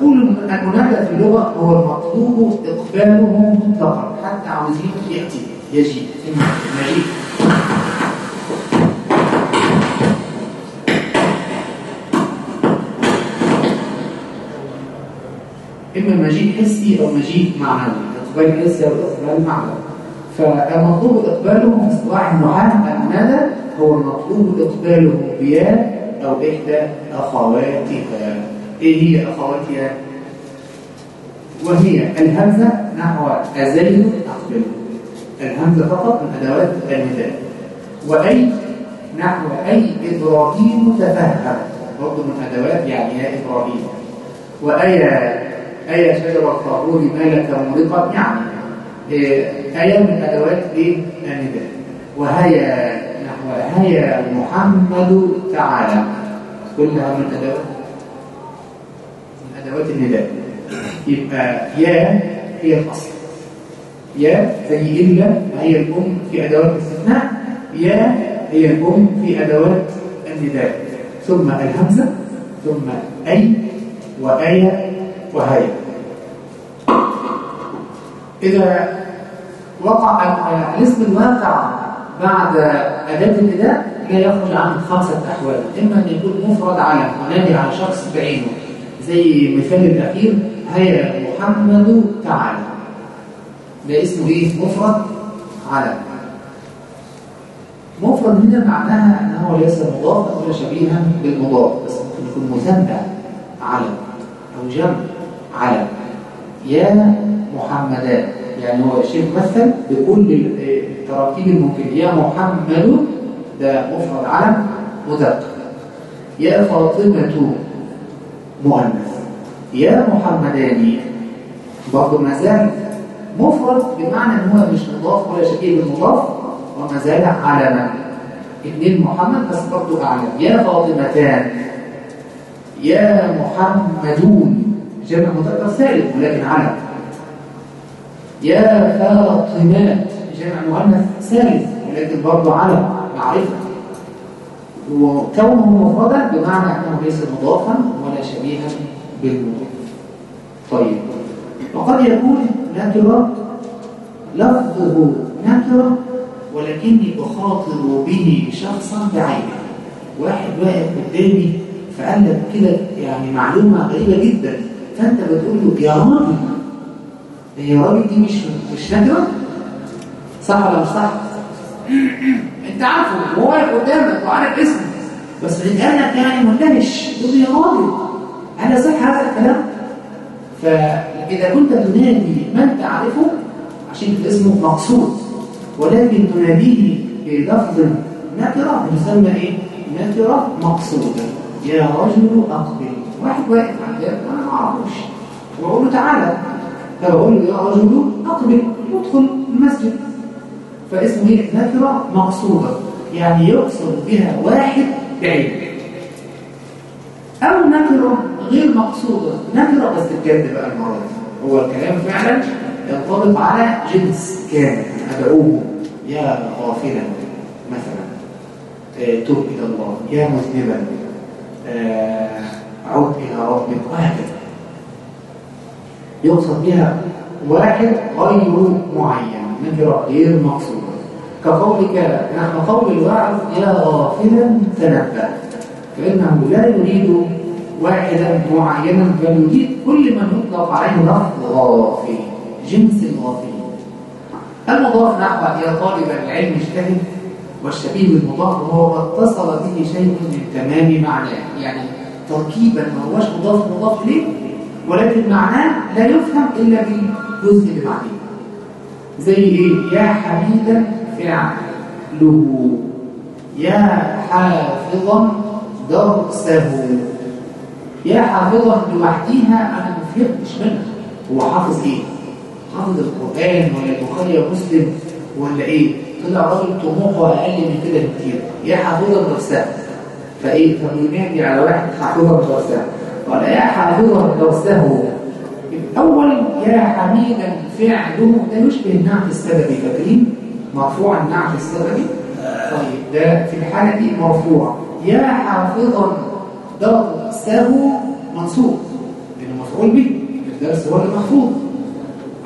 نقول المنادى في اللغة هو المطلوب إقباله مطلقا حتى عاوزين يأتي يجي مجيء إما مجيء حسي أو مجيء معنوي إقبال حسي أو إقبال معنوي فالمطلوب إقباله في اصطلاح النحاة المنادى هو المطلوب إقباله بياء أو إحدى أخواتها. إيه هي أخواتها؟ وهي الهمزة نحو أزيد أقبل. الهمزة فقط من أدوات النداء. وأي نحو أي إبراهيم تفهم. برضه من أدوات يعني يا إبراهيم. وأي أي شجرة الطاغور ما لك مرقا يعني آية من أدوات إيه؟ النداء. وهيا نحو هيا محمد تعالى. كلها من أدوات أدوات النداء. يبقى يا هي الأصل. يا زي إلا هي الأم في أدوات الاستثناء. يا هي الأم في أدوات النداء. ثم الهمزة ثم أي وآية وهي إذا وقع الاسم الواقع بعد أداة النداء لا يخرج عن خمسة أحوال. إما أن يكون مفرد على ونادي على شخص بعينه. زي المثال الأخير هيا محمد تعالى ده اسمه إيه؟ مفرد على مفرد هنا معناها أنه ليس مضافا ولا شبيها بالمضاف بس ممكن يكون مثنى على أو جمع على يا محمدان يعني هو الشيخ مثل بكل التراكيب الممكنة. يا محمد ده مفرد علم مذكر. يا فاطمة مؤنث يا محمدان برضه ما زال مفرد بمعنى إن هو مش مضاف ولا شبيه بالمضاف وما زال علما. اثنين محمد بس برضه أعلم. يا فاطمتان يا محمدون. جمع مذكر ثالث ولكن علم. يا فاطمات جمع مؤنث ثالث ولكن برضه علم. معرفة. وكونه مفردا بمعنى إنه ليس مضافا ولا شبيها بالمضاف. طيب وقد يكون نكره لفظه نكره ولكني بخاطر به شخصا بعينه واحد واقف قدامي فقال لك كده يعني معلومة غريبة جدا فأنت بتقول له يا راجل هي راجل دي مش مش نكره صح ولا مش صح؟ انت عارفه واقف قدامك وعارف اسمه. بس لك يعني مندهش تقول يا راجل هل صح هذا الكلام؟ فاذا كنت تنادي من تعرفه عشان اسمه مقصود ولكن تناديه بلفظ نكره يسمى إيه؟ نكره مقصوده يا رجل أقبل. واحد واقف على الباب وأنا ما أعرفوش. وأقول له تعالى. فبقول له يا رجل أقبل ادخل المسجد. فاسمه إيه؟ نكره مقصودة. يعني يقصد بها واحد بعيد أو نكره غير مقصودة. نكره بس بجد بقى المرة دي. هو الكلام فعلا ينطبق على جنس كامل أدعوه. يا غافلا مثلا. آه تب إلى الله. يا مذنبا. آه عد إلى ربك. وهكذا. يقصد بها واحد غير معين نكره غير مقصوده كقولك نحن قول الواعظ يا غافلا تنبه فإنه لا يريد واحدا معينا بل يريد كل من يطلق عليه لفظ غافل جنس الغافل المضاف نحو يا طالب العلم اجتهد والشبيه بالمضاف هو اتصل به شيء من تمام معناه يعني تركيبا ما هوش مضاف مضاف إليه ولكن معناه لا يفهم إلا بالجزء بمعناه زي إيه؟ يا حميدا فعله يا حافظا درسه. يا حافظا لوحديها أنا ما فهمتش منها هو حافظ إيه؟ حافظ القرآن ولا البخاري ومسلم ولا إيه؟ طلع راجل طموحه أقل من كده بكتير. يا حافظا درسه. فإيه؟ فبينادي على واحد حافظا درسه. يا حافظا درسه الأول يا حميدا فعله ده يشبه النعت السببي. فاكرين؟ مرفوع النعت السببي؟ طيب ده في الحالة دي مرفوع. يا حافظا درسه منصوب. لأنه المفعول به الدرس هو المحفوظ.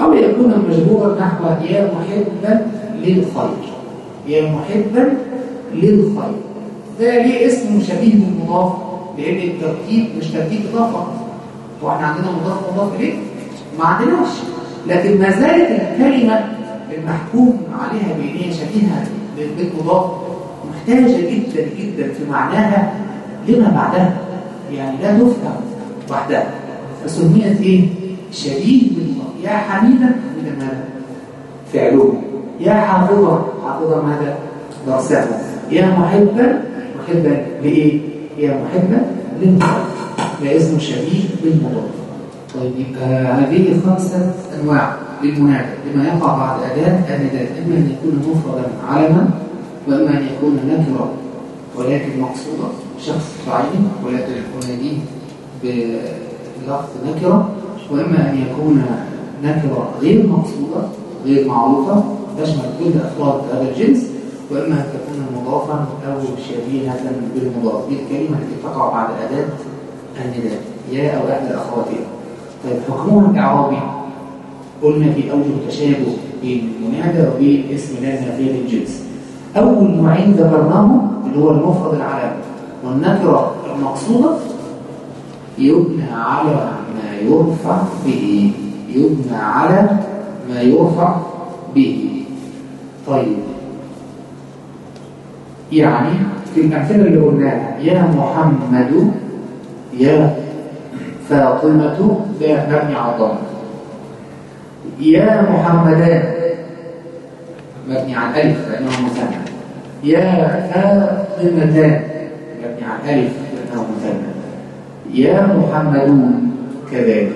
أو يكون مجبورا نحو يا محبا للخير. يا محبا للخير. ده ليه اسم شبيه بالمضاف لأن التركيب مش تركيب إضافة هو إحنا عندنا مضاف مضاف إليه؟ ما عندناش لكن ما زالت الكلمة المحكوم عليها بأن هي شبيهة بالمضاف محتاجة جدا جدا في معناها لما بعدها يعني لا تفهم وحدها فسميت إيه؟ شبيه بالمضاف يا حميدا من ماذا؟ فعله يا حافظة حافظة ماذا؟ درسها يا محبا محبا لإيه؟ يا محبا للمضاف ده شبيه بالمضاف طيب يبقى هذه خمسة أنواع للمنادى. لما يقع بعد أداة النداء إما أن يكون مفردا علما وإما أن يكون نكرا ولكن مقصودة شخص بعين ولكن أناديه بلفظ نكرة وإما أن يكون نكرة غير مقصودة غير معروفة تشمل كل أفراد هذا الجنس وإما أن مضافا أو شبيهة بالمضاف. دي الكلمة التي تقع بعد أداة النداء. يا أو أحد أخواتها طيب حكمها الإعرابي. قلنا في أوجه تشابه بين المنادى وبين اسم لا نافية للجنس أول نوعين ذكرناهم اللي هو المفرد العلم والنكرة المقصودة يبنى على ما يرفع به. يبنى على ما يرفع به. طيب يعني في الأمثلة اللي قلناها يا محمد يا فاطمة ده مبني على الضم يا محمدان مبني على الألف لأنه مثنى يا فاطمتان مبني على الألف لأنه مثنى يا محمدون كذلك.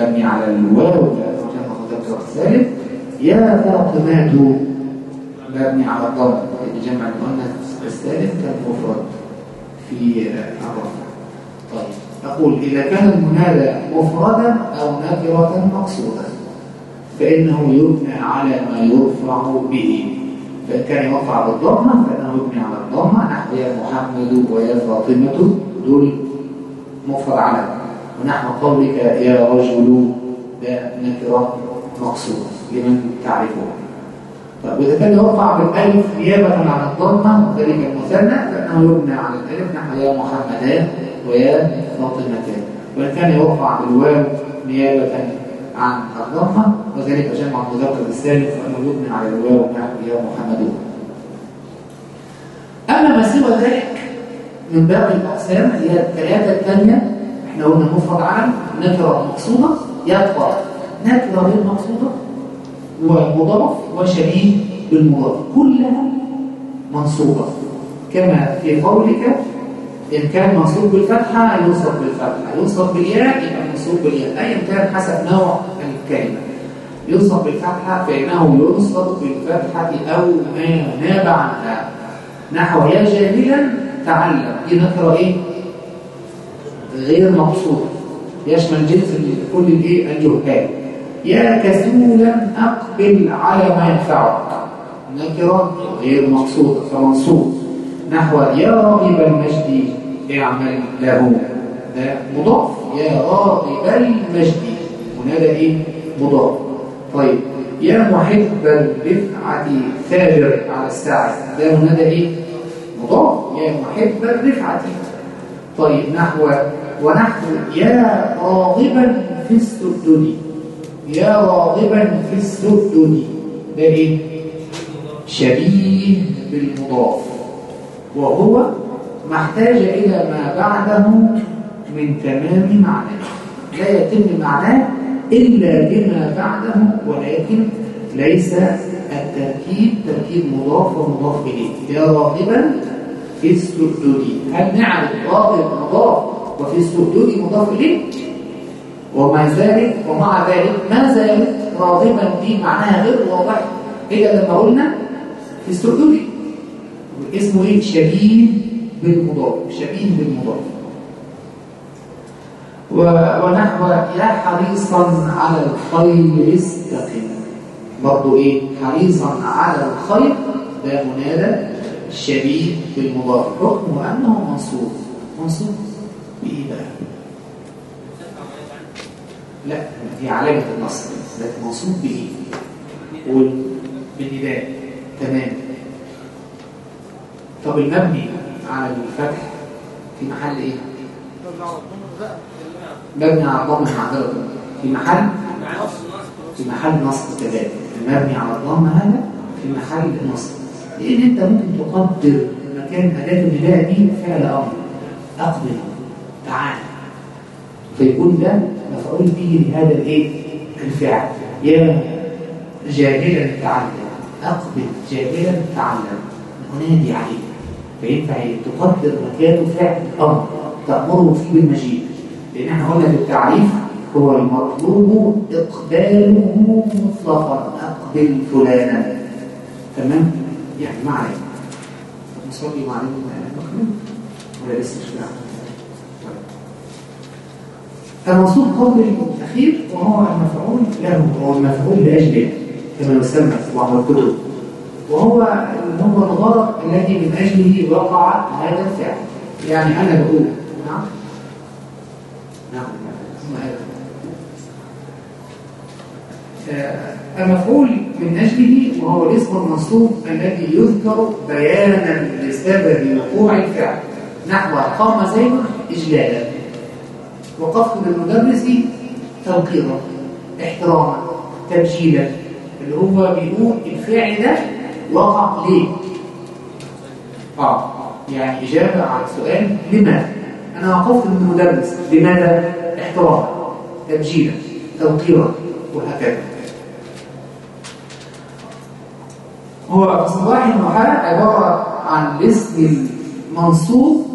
مبني على الواو لأنه جمع الثالث يا فاطمات مبني على الضم. لأن جمع المؤنث الثالث كان مفرد في الرفع طيب أقول إذا كان المنادى مفردا أو نكرة مقصودا فإنه يبنى على ما يرفع به. فإن كان يرفع بالضمة فإنه يبنى على الضمة نحو يا محمد ويا فاطمة دول مفرد على. ونحو قولك يا رجل ده نكرة مقصودة. لمن تعرفه؟ وإذا كان يرفع بالألف نيابة عن الضمة وذلك المثنى فإنه يبنى على الألف. نحو يا محمدان ويا فاطمتان. وإن كان يرفع بالواو نيابة عن الضمة وذلك جمع المذكر الثالث فإنه يبنى على الواو. نحو يا محمدون. أما ما سوى ذلك من باقي الأقسام هي الثلاثة الثانية إحنا قلنا مفرد علم نكرة مقصودة يطبع. نكرة غير مقصودة؟ ومضاف وشبيه بالمضاف. كلها منصوبة. كما في قولك إن كان منصوب بالفتحة ينصب بالفتحة. ينصب بالياء يبقى منصوب بالياء. أيا كان حسب نوع الكلمة. ينصب بالفتحة فإنه ينصب بالفتحة أو ما ناب عنها. نحو يا جاهلا تعلم. دي نكرة إيه؟ غير مقصودة. يشمل جنس كل الإيه؟ الجهال. يا كسولا أقبل على ما ينفعك. نكرة غير مقصودة فمنصوب نحو يا راغب المجد اعمل له. ده مضاف. يا راغب المجد. منادى إيه؟ مضاف. طيب. يا محب الرفعة ثابر على الساعة. ده منادى إيه؟ مضاف. يا محب الرفعة. طيب. نحو ونحو يا راغبا في السدد يا راغبا في السدد ده إيه شبيه بالمضاف. وهو ما احتاج إلى ما بعده من تمام معناه. لا يتم معناه إلا بما بعده ولكن ليس التركيب. تركيب مضاف ومضاف إليه. يا راغبا في السدود هل نعرف راغب مضاف وفي السدود مضاف إليه؟ ومع ذلك ومع ذلك ما زالت راغبا دي معناها غير واضح إلا لما قلنا في السدود اسمه إيه؟ شبيه بالمضاف شبيه بالمضاف. ونحو يا حريصا على الخير استقم. برضه إيه؟ حريصا على الخير ده منادى شبيه بالمضاف حكمه أنه منصوب. منصوب بايه بقى لا دي علامة النصب لكن منصوب به. قول. بالنداء. تمام. طب المبني على الفتح في محل إيه؟ مبني على الضم معذرة في محل؟ في محل نصب كذلك. المبني على الضم هذا في محل نصب. لأن أنت ممكن تقدر مكان أداة النداء دي فعل أمر. أقبل. تعال. فيكون ده مفعول به لهذا الإيه؟ الفعل. يا جاهلا تعلم أقبل جاهلا تعلم. أنادي عليه فينفع تقدر مكانه فعل أمر تأمره فيه بالمجيء. لأن إحنا قلنا في التعريف هو المطلوب إقباله مطلقا. أقبل فلانا. تمام؟ يعني معنى نصلي مع المكمل ولا لسه شوية المنصوب قبل الأخير وهو المفعول له هو المفعول لأجله كما يسمى في بعض الكتب وهو هو الغرض الذي من أجله وقع هذا الفعل. يعني أنا بقول نعم؟ نعم. المفعول من أجله وهو الاسم المنصوب الذي يذكر بيانا لسبب وقوع الفعل. نحو قام زيد إجلالا. وقفت للمدرس توقيرا احتراما تبجيلا اللي هو بيقول الفعل ده وقع ليه؟ آه يعني إجابة على السؤال لماذا؟ أنا وقفت للمدرس لماذا؟ احتراما تبجيلا توقيرا وهكذا. هو اصطلاح النحاة عبارة عن الاسم المنصوب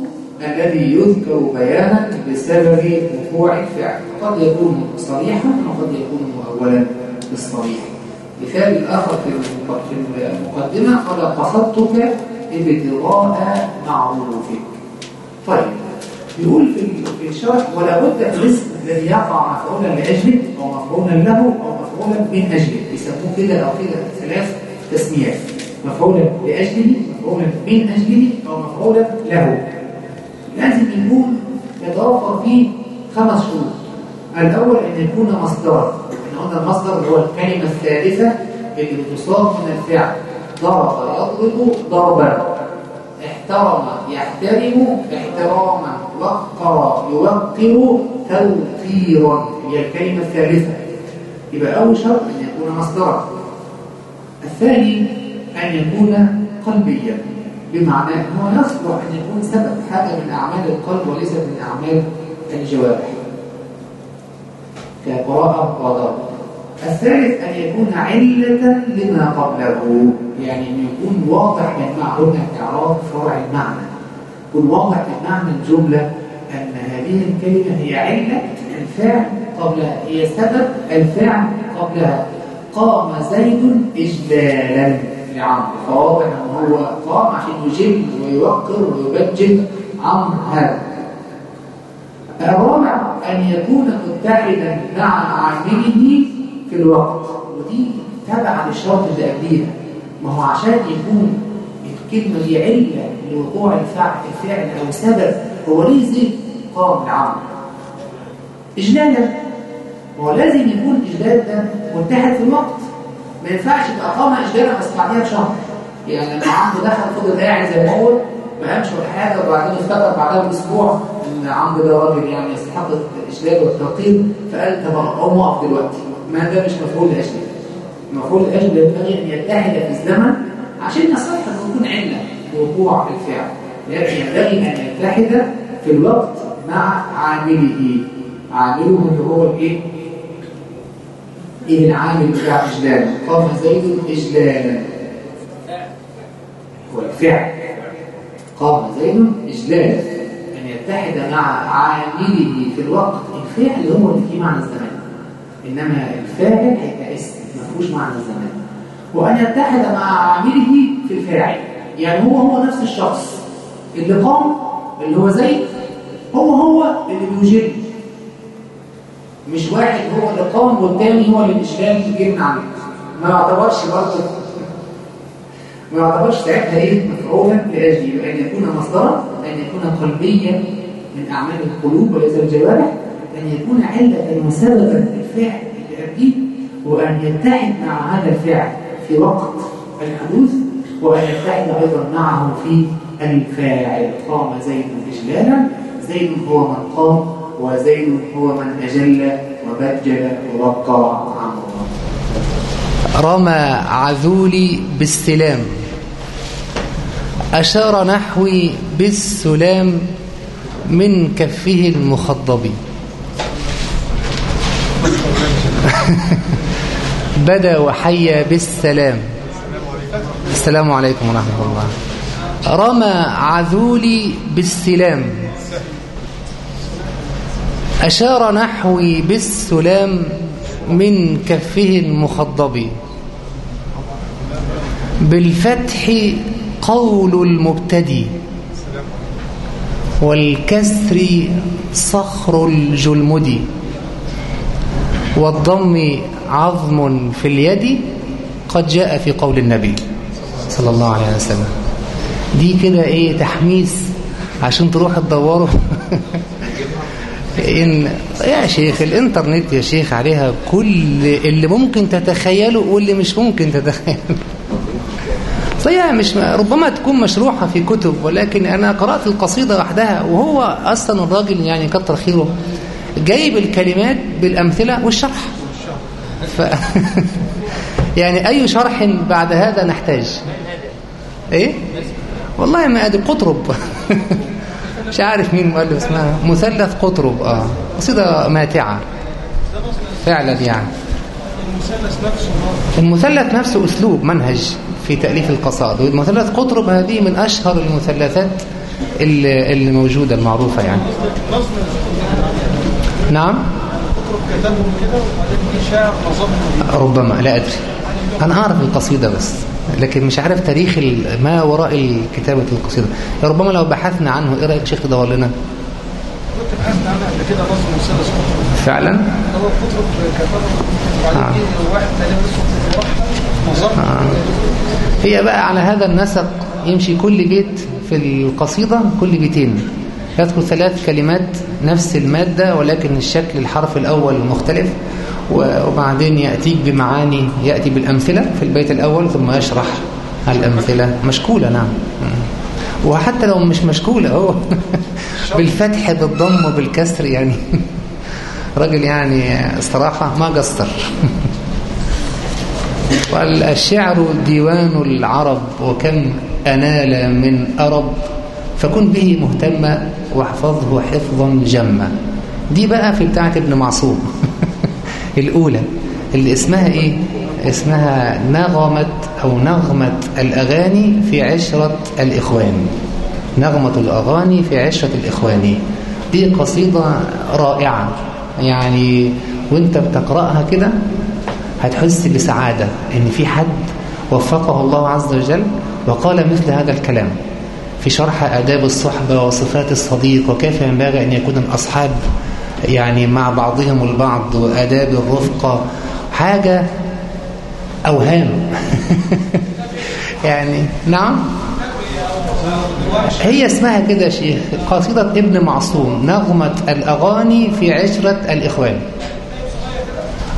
الذي يذكر بيانا بسبب وقوع الفعل. قد يكون صريحا وقد يكون مؤولا بالصريح. مثال آخر في المقدمة قال قصدتك ابتغاء معروفك. طيب يقول في الشرح ولا بد الاسم الذي يقع مفعولا لاجله أو مفعولا له أو مفعولا من أجله. يسموه كده أو كده ثلاث تسميات. مفعولا لأجله مفعولا من أجله أو مفعولا له. لازم يكون يتوفر فيه خمس شروط. الأول أن يكون مصدرا إحنا قلنا المصدر هو الكلمة الثالثة اللي بتصاب من الفعل. ضرب يضرب ضربا. احترم يحترم احتراما. وقر يوقر توقيرا. هي الكلمة الثالثة. يبقى أول شرط أن يكون مصدرا. الثاني أن يكون قلبيا. بمعنى أنه يصلح أن يكون سبب حاجة من أعمال القلب وليس من أعمال الجوارح. كقراءة وضرب الثالث أن يكون علة لما قبله يعني أن يكون واضح من قلنا إعراب فرع المعنى. يكون واضح من معنى الجملة أن هذه الكلمة هي علة الفعل قبلها هي سبب الفعل قبلها. قام زيد إجلالا. لعمرو فواضح أن هو قام عشان يجل ويوقر ويبجل عمرو هذا. الرابع أن يكون متحدا مع عامله في الوقت. ودي تبع للشرط اللي قبليها. ما هو عشان يكون الكلمة دي علة لوقوع الفعل الفعل أو سبب هو ليه زي قام العمل إجلالا. هو لازم يكون إجلال ده متحد في الوقت. ما ينفعش قام إجلالا بس بعديها بشهر. يعني لما عمرو دخل فضل قاعد زي ما هو ما قامش ولا حاجة وبعدين افتكر بعدها بأسبوع إن عمرو ده راجل يعني يستحق الإجلال والتوقير فقال طب أقوم أقف دلوقتي. ما ده مش مفعول لأجل المفعول لأجل ينبغي أن يتحد في الزمن عشان يصح أن يكون علة وقوع الفعل لكن ينبغي أن يتحد في الوقت مع عامله. عامله اللي هو الإيه؟ إيه العامل بتاع أجلال. قام زيد اجلالا هو الفعل. قام زيد اجلالا أن يتحد مع عامله في الوقت. الفعل هو اللي فيه معنى الزمان. إنما الفاعل هيبقى اسم. ما فيهوش معنى الزمان. وأن يتحد مع عامله في الفاعل. يعني هو هو نفس الشخص. اللي قام اللي هو زيد هو هو اللي بيجيب. مش واحد هو اللي قام والتاني هو اللي الاشكال جبنا عليه ما يعتبرش برضه ما يعتبرش ساعتها إيه؟ مفعولا لأجله. أن يكون مصدرا أن يكون قلبيا من أعمال القلوب وليس الجوارح أن يكون علة وسببا للفعل اللي وأن يتحد مع هذا الفعل في وقت الحدوث وأن يتحد أيضا معه في الفاعل. قام زيد إجلالا زيد هو من قام وزيد هو من أجل وبجل ورقى عن رمى عذولي بالسلام. أشار نحوي بالسلام من كفه المخضب. بدا وحيا بالسلام. السلام عليكم ورحمة الله. رمى عذولي بالسلام. أشار نحوي بالسلام من كفه المخضب. بالفتح قول المبتدي والكسر صخر الجلمد والضم عظم في اليد قد جاء في قول النبي صلى الله عليه وسلم. دي كده إيه تحميس عشان تروح تدوروا إن يا شيخ الإنترنت يا شيخ عليها كل اللي ممكن تتخيله واللي مش ممكن تتخيله. صحيح مش ربما تكون مشروحة في كتب ولكن أنا قرأت القصيدة وحدها وهو أصلا الراجل يعني كتر خيره جايب الكلمات بالأمثلة والشرح. ف... يعني أي شرح بعد هذا نحتاج. إيه؟ والله ما أدري قطرب. مش عارف مين مؤلف اسمها. مثلث قطرب آه. قصيدة ماتعة. فعلا يعني. المثلث نفسه أسلوب منهج في تأليف القصائد. والمثلث قطرب هذه من أشهر المثلثات اللي موجودة المعروفة يعني. نعم؟ ربما لا أدري. أنا أعرف القصيدة بس. لكن مش عارف تاريخ ما وراء كتابة القصيدة. ربما لو بحثنا عنه إيه رأيك شيخ تدور لنا؟ كنت بحثت قبل كده نظم مثلث قطرب فعلا؟ هو قطرب كتب وبعدين في واحد آه. هي بقى على هذا النسق يمشي كل بيت في القصيدة كل بيتين. يذكر ثلاث كلمات نفس المادة ولكن الشكل الحرف الأول مختلف. وبعدين يأتيك بمعاني يأتي بالأمثلة في البيت الأول ثم يشرح الأمثلة. مشكولة نعم. وحتى لو مش مشكولة هو بالفتح بالضم بالكسر يعني رجل يعني الصراحة ما قصر. والشعر ديوان العرب وكم أنال من أرب فكن به مهتمة واحفظه حفظا جما دي بقى في بتاعة ابن معصوم. الأولى اللي اسمها إيه؟ اسمها نغمة أو نغمة الأغاني في عشرة الإخوان. نغمة الأغاني في عشرة الإخوان. دي قصيدة رائعة. يعني وأنت بتقرأها كده هتحس بسعادة إن في حد وفقه الله عز وجل وقال مثل هذا الكلام في شرح آداب الصحبة وصفات الصديق وكيف ينبغي أن يكون الأصحاب يعني مع بعضهم البعض وآداب الرفقة حاجة أوهام. يعني نعم. هي اسمها كده يا شيخ قصيدة ابن معصوم نغمة الأغاني في عشرة الإخوان.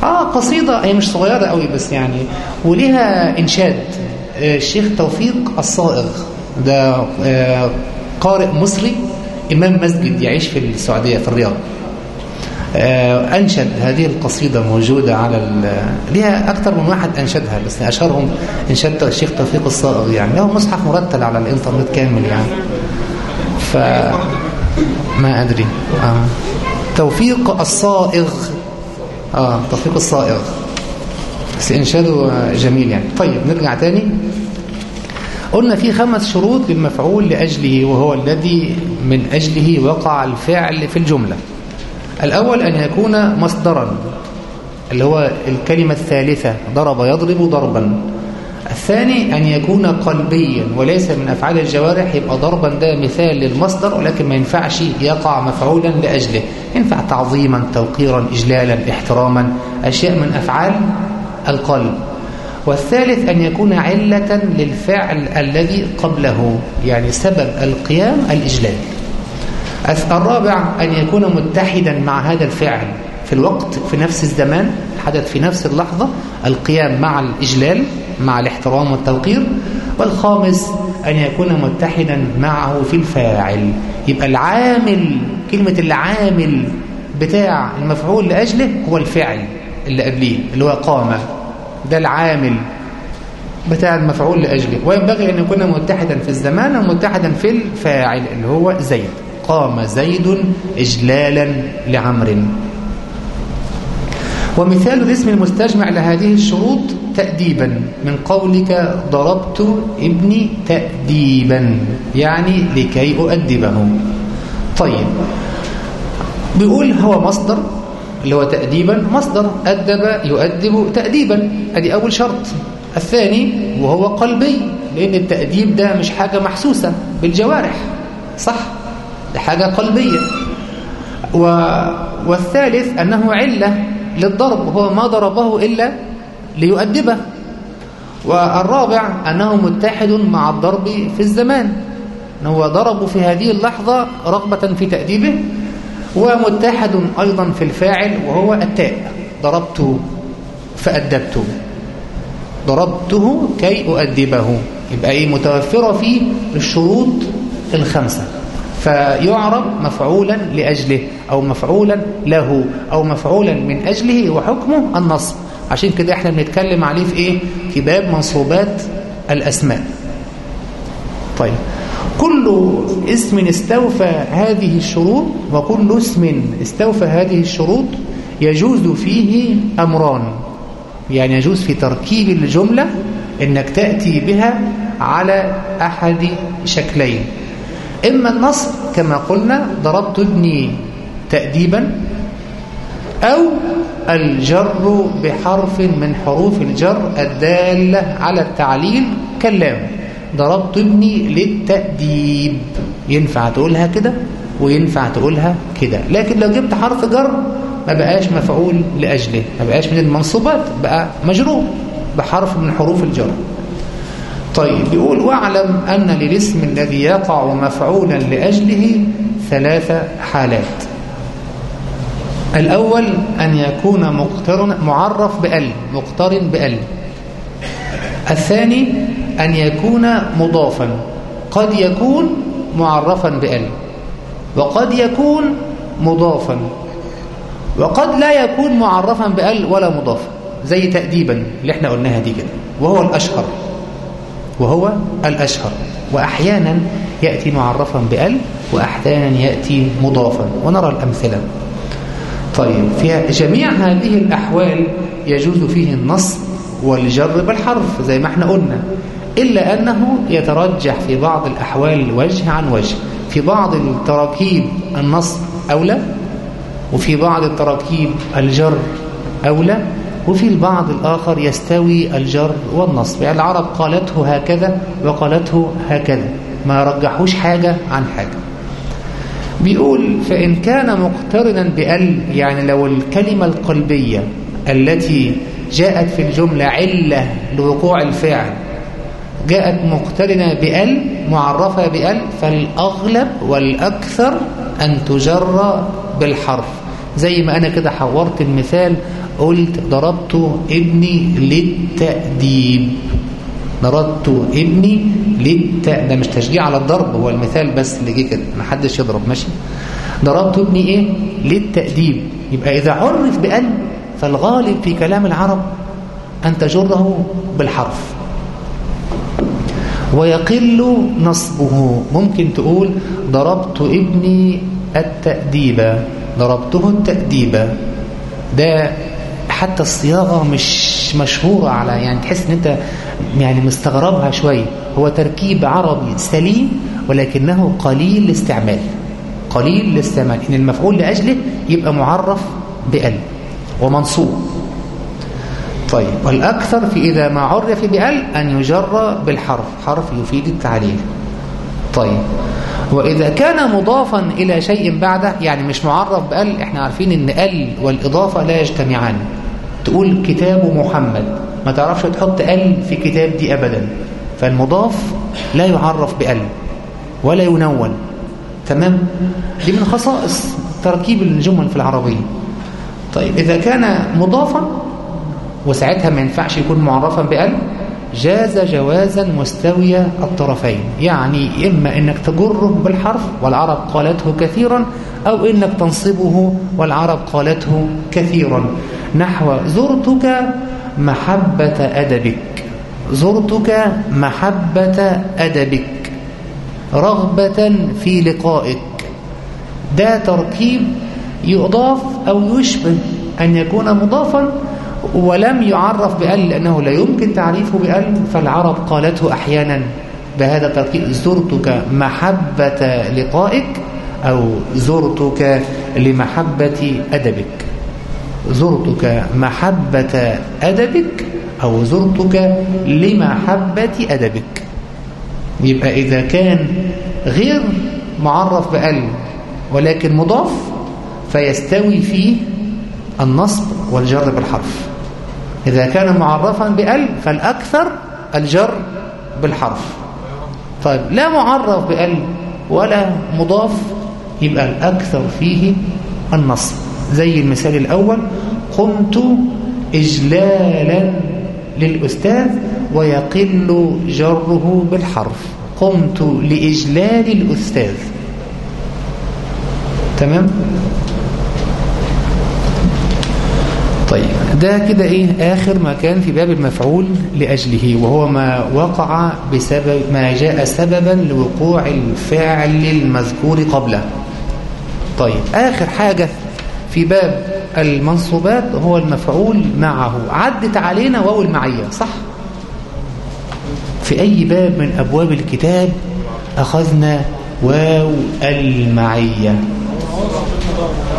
آه قصيدة هي مش صغيرة قوي بس يعني وليها إنشاد. الشيخ توفيق الصائغ ده قارئ مصري إمام مسجد يعيش في السعودية في الرياض. أنشد هذه القصيدة موجودة على ليها أكثر من واحد أنشدها بس أشهرهم إنشاد الشيخ توفيق الصائغ يعني له مصحف مرتل على الإنترنت كامل يعني. ف ما أدري. آه. توفيق الصائغ. آه توفيق الصائغ. بس إنشاده جميل يعني. طيب نرجع تاني. قلنا في خمس شروط للمفعول لأجله وهو الذي من أجله وقع الفعل في الجملة. الأول أن يكون مصدرا اللي هو الكلمة الثالثة ضرب يضرب ضربا. الثاني أن يكون قلبيا وليس من أفعال الجوارح يبقى ضربا ده مثال للمصدر ولكن ما ينفعش يقع مفعولا لأجله. ينفع تعظيما توقيرا إجلالا احتراما أشياء من أفعال القلب. والثالث أن يكون علة للفعل الذي قبله يعني سبب القيام الإجلال. الرابع أن يكون متحدا مع هذا الفعل في الوقت في نفس الزمان حدث في نفس اللحظة القيام مع الإجلال مع الاحترام والتوقير. والخامس أن يكون متحدا معه في الفاعل. يبقى العامل كلمة العامل بتاع المفعول لأجله هو الفعل اللي قبليه اللي هو قام. ده العامل بتاع المفعول لأجله. وينبغي أن يكون متحدا في الزمان ومتحدا في الفاعل اللي هو زيد. قام زيد إجلالا لعمر. ومثال الاسم المستجمع لهذه الشروط تأديبا من قولك ضربت ابني تأديبا يعني لكي أؤدبه. طيب بيقول هو مصدر اللي هو تأديبا مصدر أدب يؤدب تأديبا. أدي أول شرط. الثاني وهو قلبي لأن التأديب ده مش حاجة محسوسة بالجوارح صح؟ حاجة قلبية. و... والثالث أنه علة للضرب هو ما ضربه إلا ليؤدبه. والرابع أنه متحد مع الضرب في الزمان هو ضربه في هذه اللحظة رغبة في تأديبه ومتحد أيضا في الفاعل وهو التاء. ضربته فأدبته. ضربته كي أؤدبه. يبقى إيه؟ متوفرة فيه الشروط الخمسة. فيعرب مفعولا لأجله أو مفعولا له أو مفعولا من أجله وحكمه النصب. عشان كده إحنا بنتكلم عليه في إيه؟ في باب منصوبات الأسماء. طيب كل اسم استوفى هذه الشروط وكل اسم استوفى هذه الشروط يجوز فيه أمران. يعني يجوز في تركيب الجملة إنك تأتي بها على أحد شكلين. إما النصب كما قلنا ضربت ابني تأديبا أو الجر بحرف من حروف الجر الدالة على التعليل كاللام ضربت ابني للتأديب. ينفع تقولها كده؟ وينفع تقولها كده. لكن لو جبت حرف جر ما بقاش مفعول لأجله. ما بقاش من المنصوبات بقى مجرور بحرف من حروف الجر. طيب بيقول واعلم أن للاسم الذي يقع مفعولا لأجله ثلاث حالات. الأول أن يكون مقترن معرف بأل مقترن بأل. الثاني أن يكون مضافا قد يكون معرفا بأل. وقد يكون مضافا. وقد لا يكون معرفا بأل ولا مضافا. زي تأديبا اللي إحنا قلناها دي كده وهو الأشهر. وهو الأشهر. وأحيانا يأتي معرفا بأل وأحيانا يأتي مضافا. ونرى الأمثلة. طيب في جميع هذه الأحوال يجوز فيه النصب والجر بالحرف زي ما إحنا قلنا. إلا أنه يترجح في بعض الأحوال وجه عن وجه. في بعض التراكيب النصب أولى وفي بعض التراكيب الجر أولى. وفي البعض الآخر يستوي الجر والنصب. يعني العرب قالته هكذا وقالته هكذا ما رجحوش حاجة عن حاجة. بيقول فإن كان مقترنا بأل يعني لو الكلمة القلبية التي جاءت في الجملة علة لوقوع الفعل جاءت مقترنة بأل معرفة بأل فالأغلب والأكثر أن تجر بالحرف. زي ما أنا كده حورت المثال قلت ضربت ابني للتأديب. ضربت ابني للت ده مش تشجيع على الضرب هو المثال بس اللي جه كده ما حدش يضرب ماشي؟ ضربت ابني إيه؟ للتأديب. يبقى إذا عرف بأل فالغالب في كلام العرب أن تجره بالحرف. ويقل نصبه. ممكن تقول ضربت ابني التأديب. ضربته التأديب. ده حتى الصياغة مش مشهورة على يعني تحس إن أنت يعني مستغربها شوية. هو تركيب عربي سليم ولكنه قليل الاستعمال. قليل الاستعمال. إن المفعول لأجله يبقى معرف بأل ومنصوب. طيب والأكثر في إذا ما عرف بأل أن يجر بالحرف. حرف يفيد التعليل. طيب وإذا كان مضافا إلى شيء بعده يعني مش معرف بأل إحنا عارفين إن أل والإضافة لا يجتمعان. تقول كتاب محمد. ما تعرفش تحط أل في كتاب دي أبدا. فالمضاف لا يعرف بأل ولا ينون تمام؟ دي من خصائص تركيب الجمل في العربية. طيب إذا كان مضافا وساعتها ما ينفعش يكون معرفا بأل جاز جوازا مستوي الطرفين. يعني إما إنك تجره بالحرف والعرب قالته كثيرا أو إنك تنصبه والعرب قالته كثيرا. نحو زرتك محبة أدبك. زرتك محبة أدبك. رغبة في لقائك. ده تركيب يضاف أو يشبه أن يكون مضافا ولم يعرف بأل لأنه لا يمكن تعريفه بأل فالعرب قالته أحيانا بهذا التركيب زرتك محبة لقائك أو زرتك لمحبة أدبك. زرتك محبة أدبك أو زرتك لمحبة أدبك. يبقى إذا كان غير معرف بأل ولكن مضاف فيستوي فيه النصب والجر بالحرف. إذا كان معرفا بأل فالأكثر الجر بالحرف. طيب لا معرف بأل ولا مضاف يبقى الأكثر فيه النصب. زي المثال الأول قمت إجلالا للأستاذ ويقل جره بالحرف. قمت لإجلال الأستاذ. تمام؟ طيب. ده كده إيه؟ آخر ما كان في باب المفعول لأجله وهو ما وقع بسبب ما جاء سببا لوقوع الفعل المذكور قبله. طيب آخر حاجة في باب المنصوبات هو المفعول معه. عدت علينا واو المعية صح؟ في أي باب من أبواب الكتاب أخذنا واو المعية.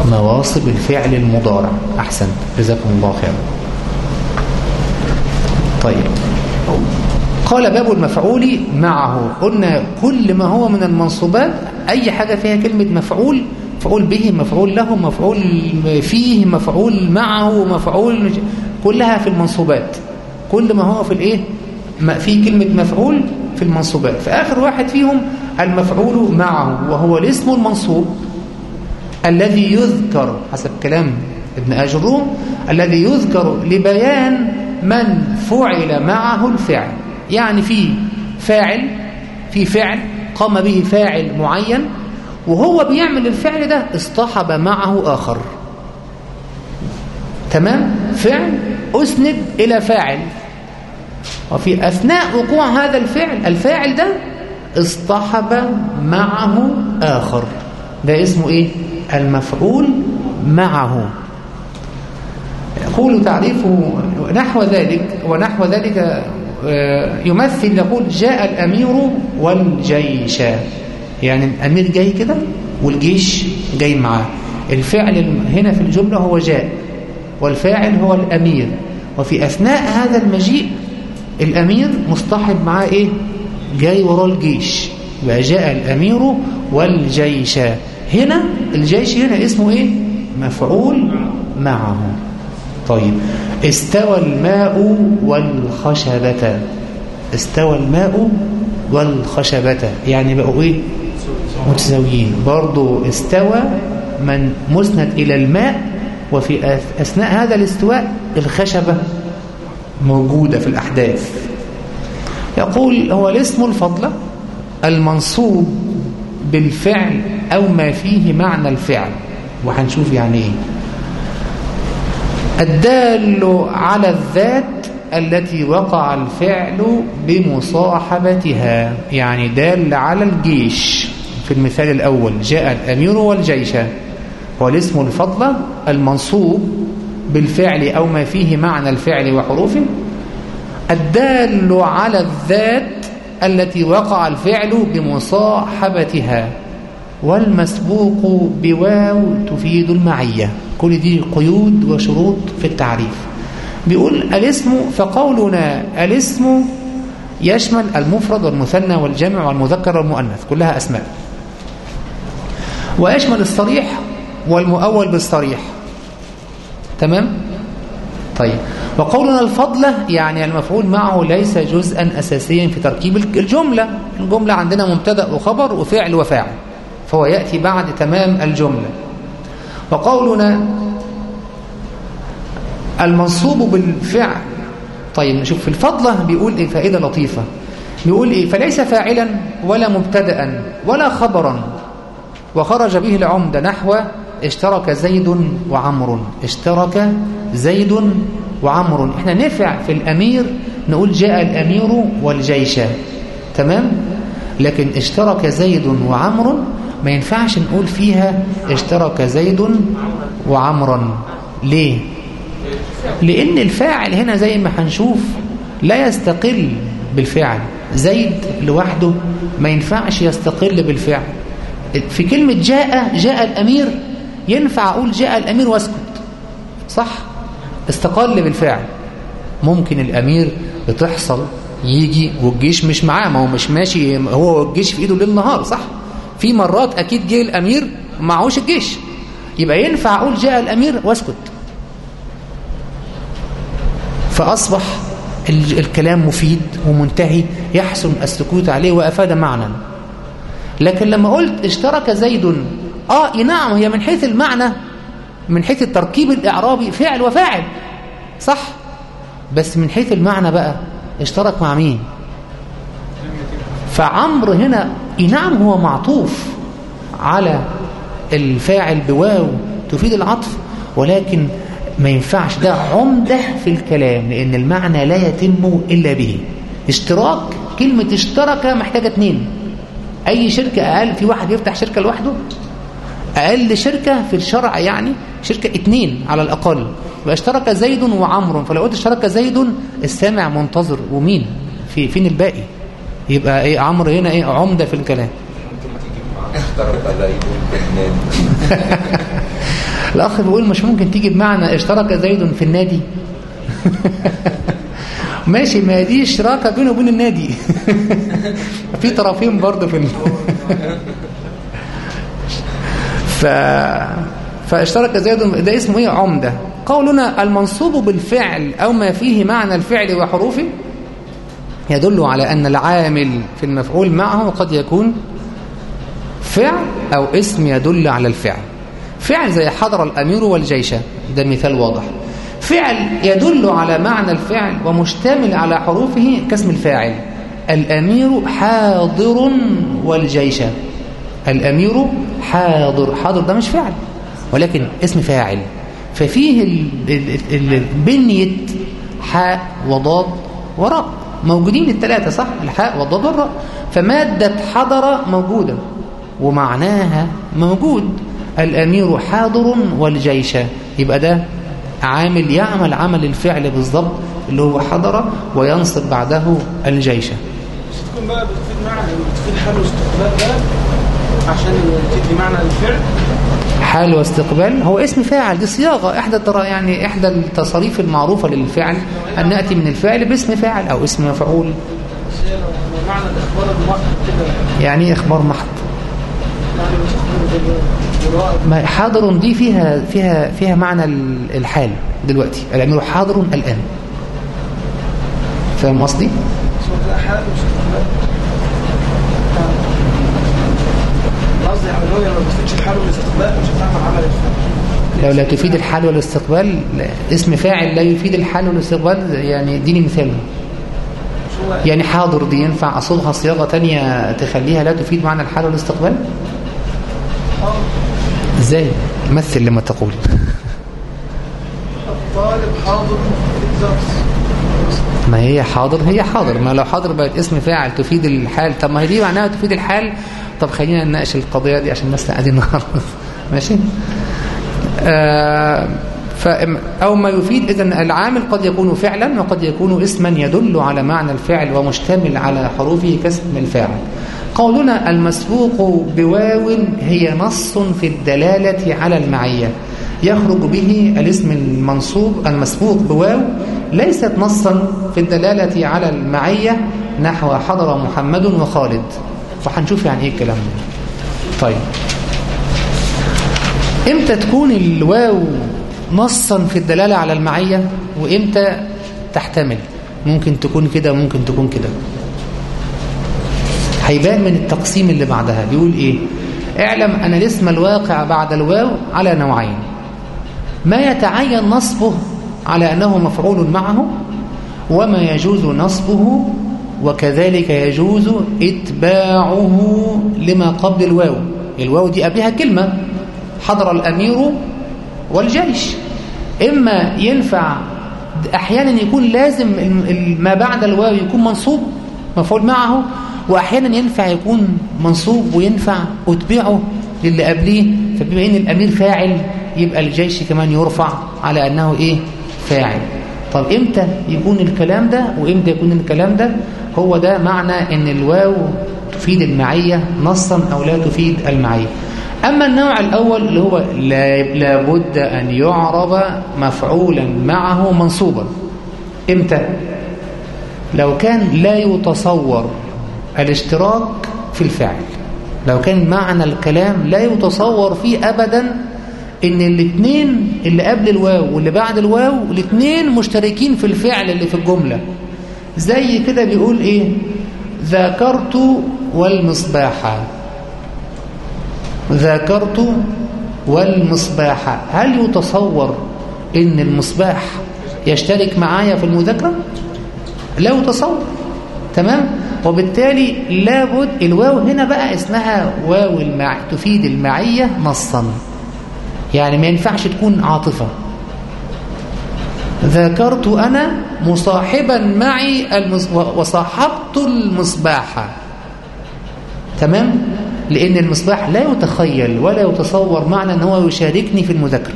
نواصب الفعل المضارع. أحسن. جزاكم الله خيرا. طيب. قال باب المفعول معه. قلنا كل ما هو من المنصوبات أي حاجة فيها كلمة مفعول مفعول به مفعول له مفعول فيه مفعول معه مفعول كلها في المنصوبات. كل ما هو في الإيه؟ في كلمة مفعول في المنصوبات. فآخر واحد فيهم المفعول معه وهو الاسم المنصوب. الذي يذكر حسب كلام ابن أجروم الذي يذكر لبيان من فعل معه الفعل. يعني في فاعل في فعل قام به فاعل معين وهو بيعمل الفعل ده اصطحب معه آخر. تمام؟ فعل أسند إلى فاعل. وفي أثناء وقوع هذا الفعل الفاعل ده اصطحب معه آخر. ده اسمه إيه؟ المفعول معه. يقول تعريفه نحو ذلك ونحو ذلك يمثل يقول جاء الأمير والجيش. يعني الأمير جاي كده والجيش جاي معاه. الفعل هنا في الجملة هو جاء والفاعل هو الأمير. وفي أثناء هذا المجيء الأمير مصطحب معاه إيه؟ جاي وراه الجيش. وجاء الأمير والجيش. هنا الجيش هنا اسمه إيه؟ مفعول معه. طيب استوى الماء والخشبة. استوى الماء والخشبة. يعني بقوا إيه؟ متساويين. برضو استوى من مسند إلى الماء وفي أثناء هذا الاستواء الخشبة موجودة في الأحداث. يقول هو الاسم الفضلة المنصوب بالفعل أو ما فيه معنى الفعل. وهنشوف يعني إيه. الدال على الذات التي وقع الفعل بمصاحبتها. يعني دال على الجيش. في المثال الأول جاء الأمير والجيش. هو الاسم المنصوب بالفعل أو ما فيه معنى الفعل وحروفه. الدال على الذات التي وقع الفعل بمصاحبتها. والمسبوق بواو تفيد المعية. كل دي قيود وشروط في التعريف. بيقول الاسم فقولنا الاسم يشمل المفرد والمثنى والجمع والمذكر والمؤنث. كلها أسماء. ويشمل الصريح والمؤول بالصريح. تمام؟ طيب. وقولنا الفضلة يعني المفعول معه ليس جزءا أساسيا في تركيب الجملة. الجملة عندنا مبتدأ وخبر وفعل وفاعل. فهو يأتي بعد تمام الجملة. وقولنا المنصوب بالفعل. طيب نشوف في الفضلة بيقول إيه؟ فائدة لطيفة. بيقول إيه؟ فليس فاعلا ولا مبتدأ ولا خبرا. وخرج به العمدة نحو اشترك زيد وعمر. اشترك زيد وعمر. إحنا نفع في الأمير نقول جاء الأمير والجيش. تمام؟ لكن اشترك زيد وعمر ما ينفعش نقول فيها اشترك زيد وعمرا ليه؟ لأن الفاعل هنا زي ما هنشوف لا يستقل بالفعل. زيد لوحده ما ينفعش يستقل بالفعل. في كلمة جاء جاء الأمير ينفع أقول جاء الأمير واسكت. صح؟ استقل بالفعل. ممكن الأمير بتحصل يجي والجيش مش معاه ما هو مش ماشي هو الجيش في إيده ليل نهار صح؟ في مرات أكيد جه الأمير معهوش الجيش. يبقى ينفع أقول جاء الأمير وأسكت. فأصبح الكلام مفيد ومنتهي يحسن السكوت عليه وأفاد معنى لكن لما قلت اشترك زيد آه نعم هي من حيث المعنى من حيث التركيب الإعرابي فعل وفاعل صح؟ بس من حيث المعنى بقى اشترك مع مين؟ فعمر هنا نعم هو معطوف على الفاعل بواو تفيد العطف ولكن ما ينفعش ده عمدة في الكلام لأن المعنى لا يتم إلا به. اشتراك كلمة اشترك محتاجة اتنين. أي شركة أقل في واحد يفتح شركة لوحده أقل شركة في الشرع يعني شركة اتنين على الأقل. واشترك زيد وعمر فلو قلت اشترك زيد السامع منتظر ومين؟ في فين الباقي؟ يبقى إيه عمرو هنا إيه عمدة في الكلام. الأخ بيقول مش ممكن تيجي بمعنى اشترك زيد في النادي؟ ماشي ما دي اشتراكة بينه وبين النادي. في طرفين برضه في ف... فاشترك زيد ده اسمه إيه؟ عمدة. قولنا المنصوب بالفعل أو ما فيه معنى الفعل وحروفه؟ يدل على أن العامل في المفعول معه قد يكون فعل أو اسم يدل على الفعل. فعل زي حضر الأمير والجيش. ده مثال واضح. فعل يدل على معنى الفعل ومشتمل على حروفه كاسم الفاعل. الأمير حاضر والجيش. الأمير حاضر. حاضر ده مش فعل ولكن اسم فاعل. ففيه بنية حاء وضاد وراء. موجودين الثلاثة صح؟ الحاء والضاد والراء. فمادة حضر موجودة ومعناها موجود. الأمير حاضر والجيش. يبقى ده عامل يعمل عمل الفعل بالضبط اللي هو حضر وينصب بعده الجيش. تكون بقى بتفيد معنى بتفيد حال واستقبال بقى عشان تدي معنى الفعل حال واستقبال هو اسم فاعل دي صياغة إحدى يعني إحدى التصاريف المعروفة للفعل أن نأتي من الفعل باسم فاعل أو اسم مفعول. يعني إيه إخبار محض؟ ما حاضر دي فيها فيها فيها معنى ال- الحال دلوقتي. الأمير حاضر الآن. فاهم قصدي؟ صوت حال واستقبال قصدي يعني هو ما بتفيدش الحال والاستقبال مش هتعمل عمل الفعل لو لا تفيد الحال والاستقبال لا- اسم فاعل لا يفيد الحال والاستقبال يعني اديني مثال. يعني حاضر دي ينفع أصوغها صياغة تانية تخليها لا تفيد معنى الحال والاستقبال؟ إزاي؟ مثل لما تقول. الطالب حاضر. في الدرس ما هي حاضر؟ هي حاضر. ما لو حاضر بقت اسم فاعل تفيد الحال. طب ما هي دي معناها تفيد الحال طب خلينا نناقش القضية دي عشان الناس قاعدين نخلص ماشي؟ آه أو ما يفيد إذن العامل قد يكون فعلا وقد يكون اسما يدل على معنى الفعل ومشتمل على حروفه كاسم الفاعل. قولنا المسبوق بواو هي نص في الدلالة على المعية. يخرج به الاسم المنصوب المسبوق بواو ليست نصا في الدلالة على المعية نحو حضر محمد وخالد. فهنشوف يعني إيه الكلام ده. طيب. إمتى تكون الواو نصا في الدلالة على المعية؟ وإمتى تحتمل؟ ممكن تكون كده وممكن تكون كده. هيبان من التقسيم اللي بعدها. بيقول إيه؟ اعلم أن الاسم الواقع بعد الواو على نوعين. ما يتعين نصبه على أنه مفعول معه وما يجوز نصبه وكذلك يجوز إتباعه لما قبل الواو. الواو دي قبلها كلمة. حضر الأمير والجيش. إما ينفع أحيانا يكون لازم ما بعد الواو يكون منصوب مفعول معه وأحيانا ينفع يكون منصوب وينفع أتبعه للي قبليه. فبما إن الأمير فاعل يبقى الجيش كمان يرفع على أنه إيه؟ فاعل. طب إمتى يكون الكلام ده؟ وإمتى يكون الكلام ده؟ هو ده معنى أن الواو تفيد المعية نصا أو لا تفيد المعية. أما النوع الأول اللي هو لابد أن يعرب مفعولا معه منصوبا. إمتى؟ لو كان لا يتصور الاشتراك في الفعل. لو كان معنى الكلام لا يتصور فيه أبدا إن الاثنين اللي قبل الواو واللي بعد الواو الاثنين مشتركين في الفعل اللي في الجملة. زي كده بيقول إيه؟ ذاكرت والمصباح. ذاكرت والمصباح. هل يتصور إن المصباح يشترك معايا في المذاكرة؟ لا يتصور. تمام؟ وبالتالي لابد الواو هنا بقى اسمها واو المع... تفيد المعية نصا. يعني ما ينفعش تكون عاطفة. ذاكرت أنا مصاحبا معي المص... وصاحبت المصباح. تمام؟ لأن المصباح لا يتخيل ولا يتصور معنى أنه هو يشاركني في المذاكرة.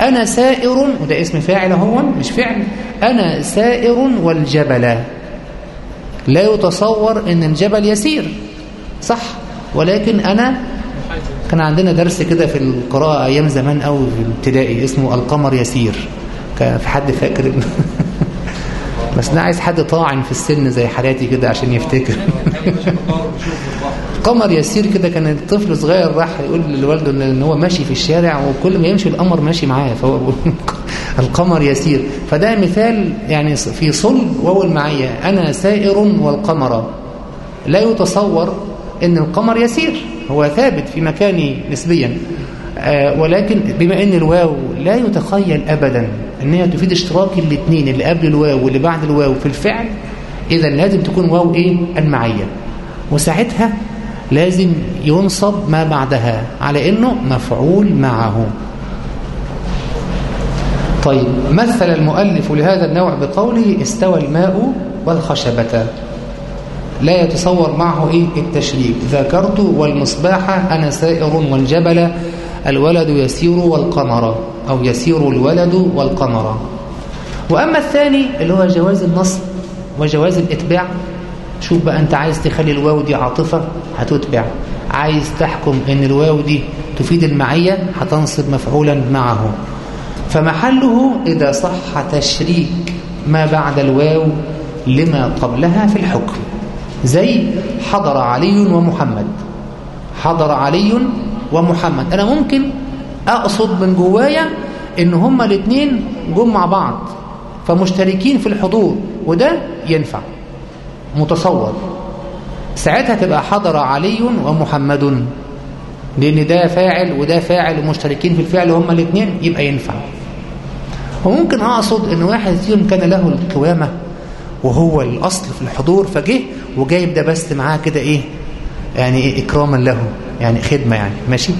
أنا سائر وده اسم فاعل هو مش فعل. أنا سائر والجبل. لا يتصور أن الجبل يسير. صح؟ ولكن أنا كان عندنا درس كده في القراءة أيام زمان أو في الابتدائي اسمه القمر يسير. في حد فاكر؟ بس أنا عايز حد طاعن في السن زي حالاتي كده عشان يفتكر. قمر يسير كده كان الطفل صغير راح يقول لوالده ان هو ماشي في الشارع وكل ما يمشي القمر ماشي معاه فهو القمر يسير. فده مثال يعني في صلب وهو المعية أنا سائر والقمر. لا يتصور إن القمر يسير هو ثابت في مكانه نسبيا. ولكن بما أن الواو لا يتخيل ابدا أن هي تفيد اشتراك الاثنين اللي قبل الواو واللي بعد الواو في الفعل اذا لازم تكون واو إيه؟ المعية. وساعتها لازم ينصب ما بعدها على إنه مفعول معه. طيب مثل المؤلف لهذا النوع بقوله استوى الماء والخشبة. لا يتصور معه إيه؟ التشريك ذكرت والمصباح أنا سائر والجبل. الولد يسير والقمر أو يسير الولد والقمر. وأما الثاني اللي هو جواز النصب وجواز الإتباع شوف بقى أنت عايز تخلي الواو دي عاطفة هتتبع. عايز تحكم أن الواو دي تفيد المعية هتنصب مفعولا معه. فمحله إذا صح تشريك ما بعد الواو لما قبلها في الحكم. زي حضر علي ومحمد. حضر علي ومحمد. أنا ممكن أقصد من جوايا إن هما الاثنين جم مع بعض فمشتركين في الحضور وده ينفع. متصور. ساعتها تبقى حضر علي ومحمد لأن ده فاعل وده فاعل ومشتركين في الفعل هما الاثنين يبقى ينفع. وممكن أقصد إن واحد فيهم كان له القوامة وهو الأصل في الحضور فجه وجايب ده بس معاه كده إيه يعني إيه إكراما له. يعني خدمة يعني ماشي؟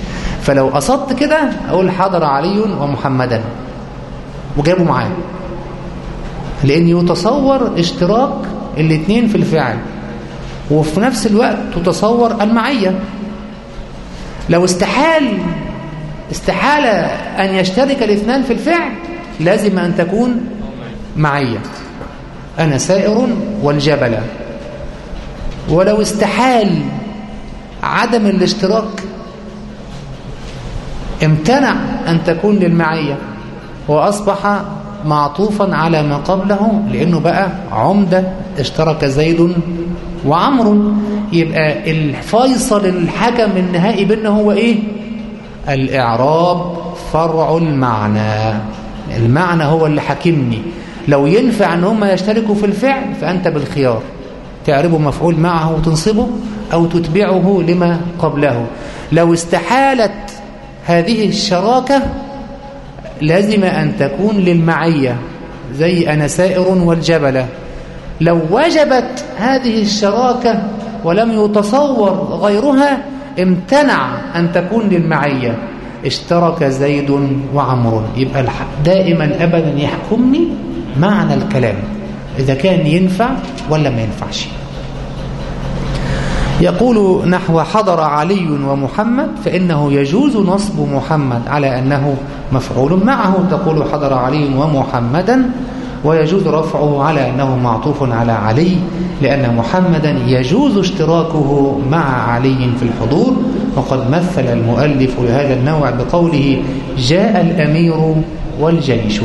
فلو قصدت كده أقول حضر علي ومحمدا. وجابوا معاه لأن يتصور اشتراك الاثنين في الفعل. وفي نفس الوقت تتصور المعية. لو استحال استحال أن يشترك الاثنان في الفعل لازم أن تكون معية. أنا سائر والجبل. ولو استحال عدم الاشتراك. امتنع أن تكون للمعية وأصبح معطوفا على ما قبله لأنه بقى عمدة اشترك زيد وعمر. يبقى الفيصل الحكم النهائي بينه هو إيه؟ الإعراب فرع المعنى. المعنى هو اللي حكمني لو ينفع ان هم يشتركوا في الفعل فأنت بالخيار. تعربه مفعول معه وتنصبه أو تتبعه لما قبله. لو استحالت هذه الشراكة لازم أن تكون للمعية زي أنا سائر والجبلة لو وجبت هذه الشراكة ولم يتصور غيرها امتنع أن تكون للمعية. اشترك زيد وعمر. يبقى دائما أبدا يحكمني معنى الكلام. إذا كان ينفع ولا ما ينفعش. يقول نحو حضر علي ومحمد فإنه يجوز نصب محمد على أنه مفعول معه. تقول حضر علي ومحمدا ويجوز رفعه على أنه معطوف على علي لأن محمدا يجوز اشتراكه مع علي في الحضور. وقد مثل المؤلف لهذا النوع بقوله جاء الأمير والجيش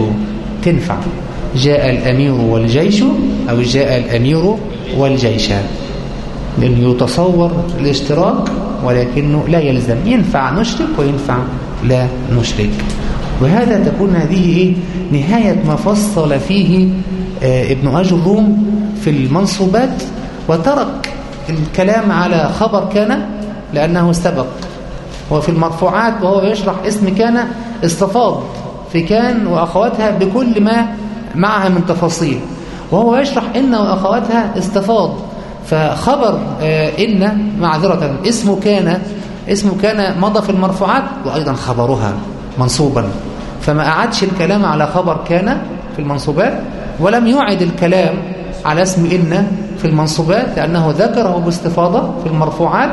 تنفع. جاء الأمير والجيش أو جاء الأمير والجيش. لأنه يتصور الاشتراك ولكنه لا يلزم. ينفع نشرك وينفع لا نشرك. وهذا تكون هذه إيه؟ نهاية ما فصل فيه آه ابن أجر الروم في المنصوبات وترك الكلام على خبر كان لأنه سبق. وفي المرفوعات وهو يشرح اسم كان استفاض في كان وأخواتها بكل ما معها من تفاصيل. وهو يشرح إن وأخواتها استفاض. فخبر آه إن معذرة اسمه كان اسمه كان مضى في المرفوعات وأيضا خبرها منصوبا. فما أعدش الكلام على خبر كان في المنصوبات ولم يعد الكلام على اسم إن في المنصوبات لأنه ذكره باستفاضة في المرفوعات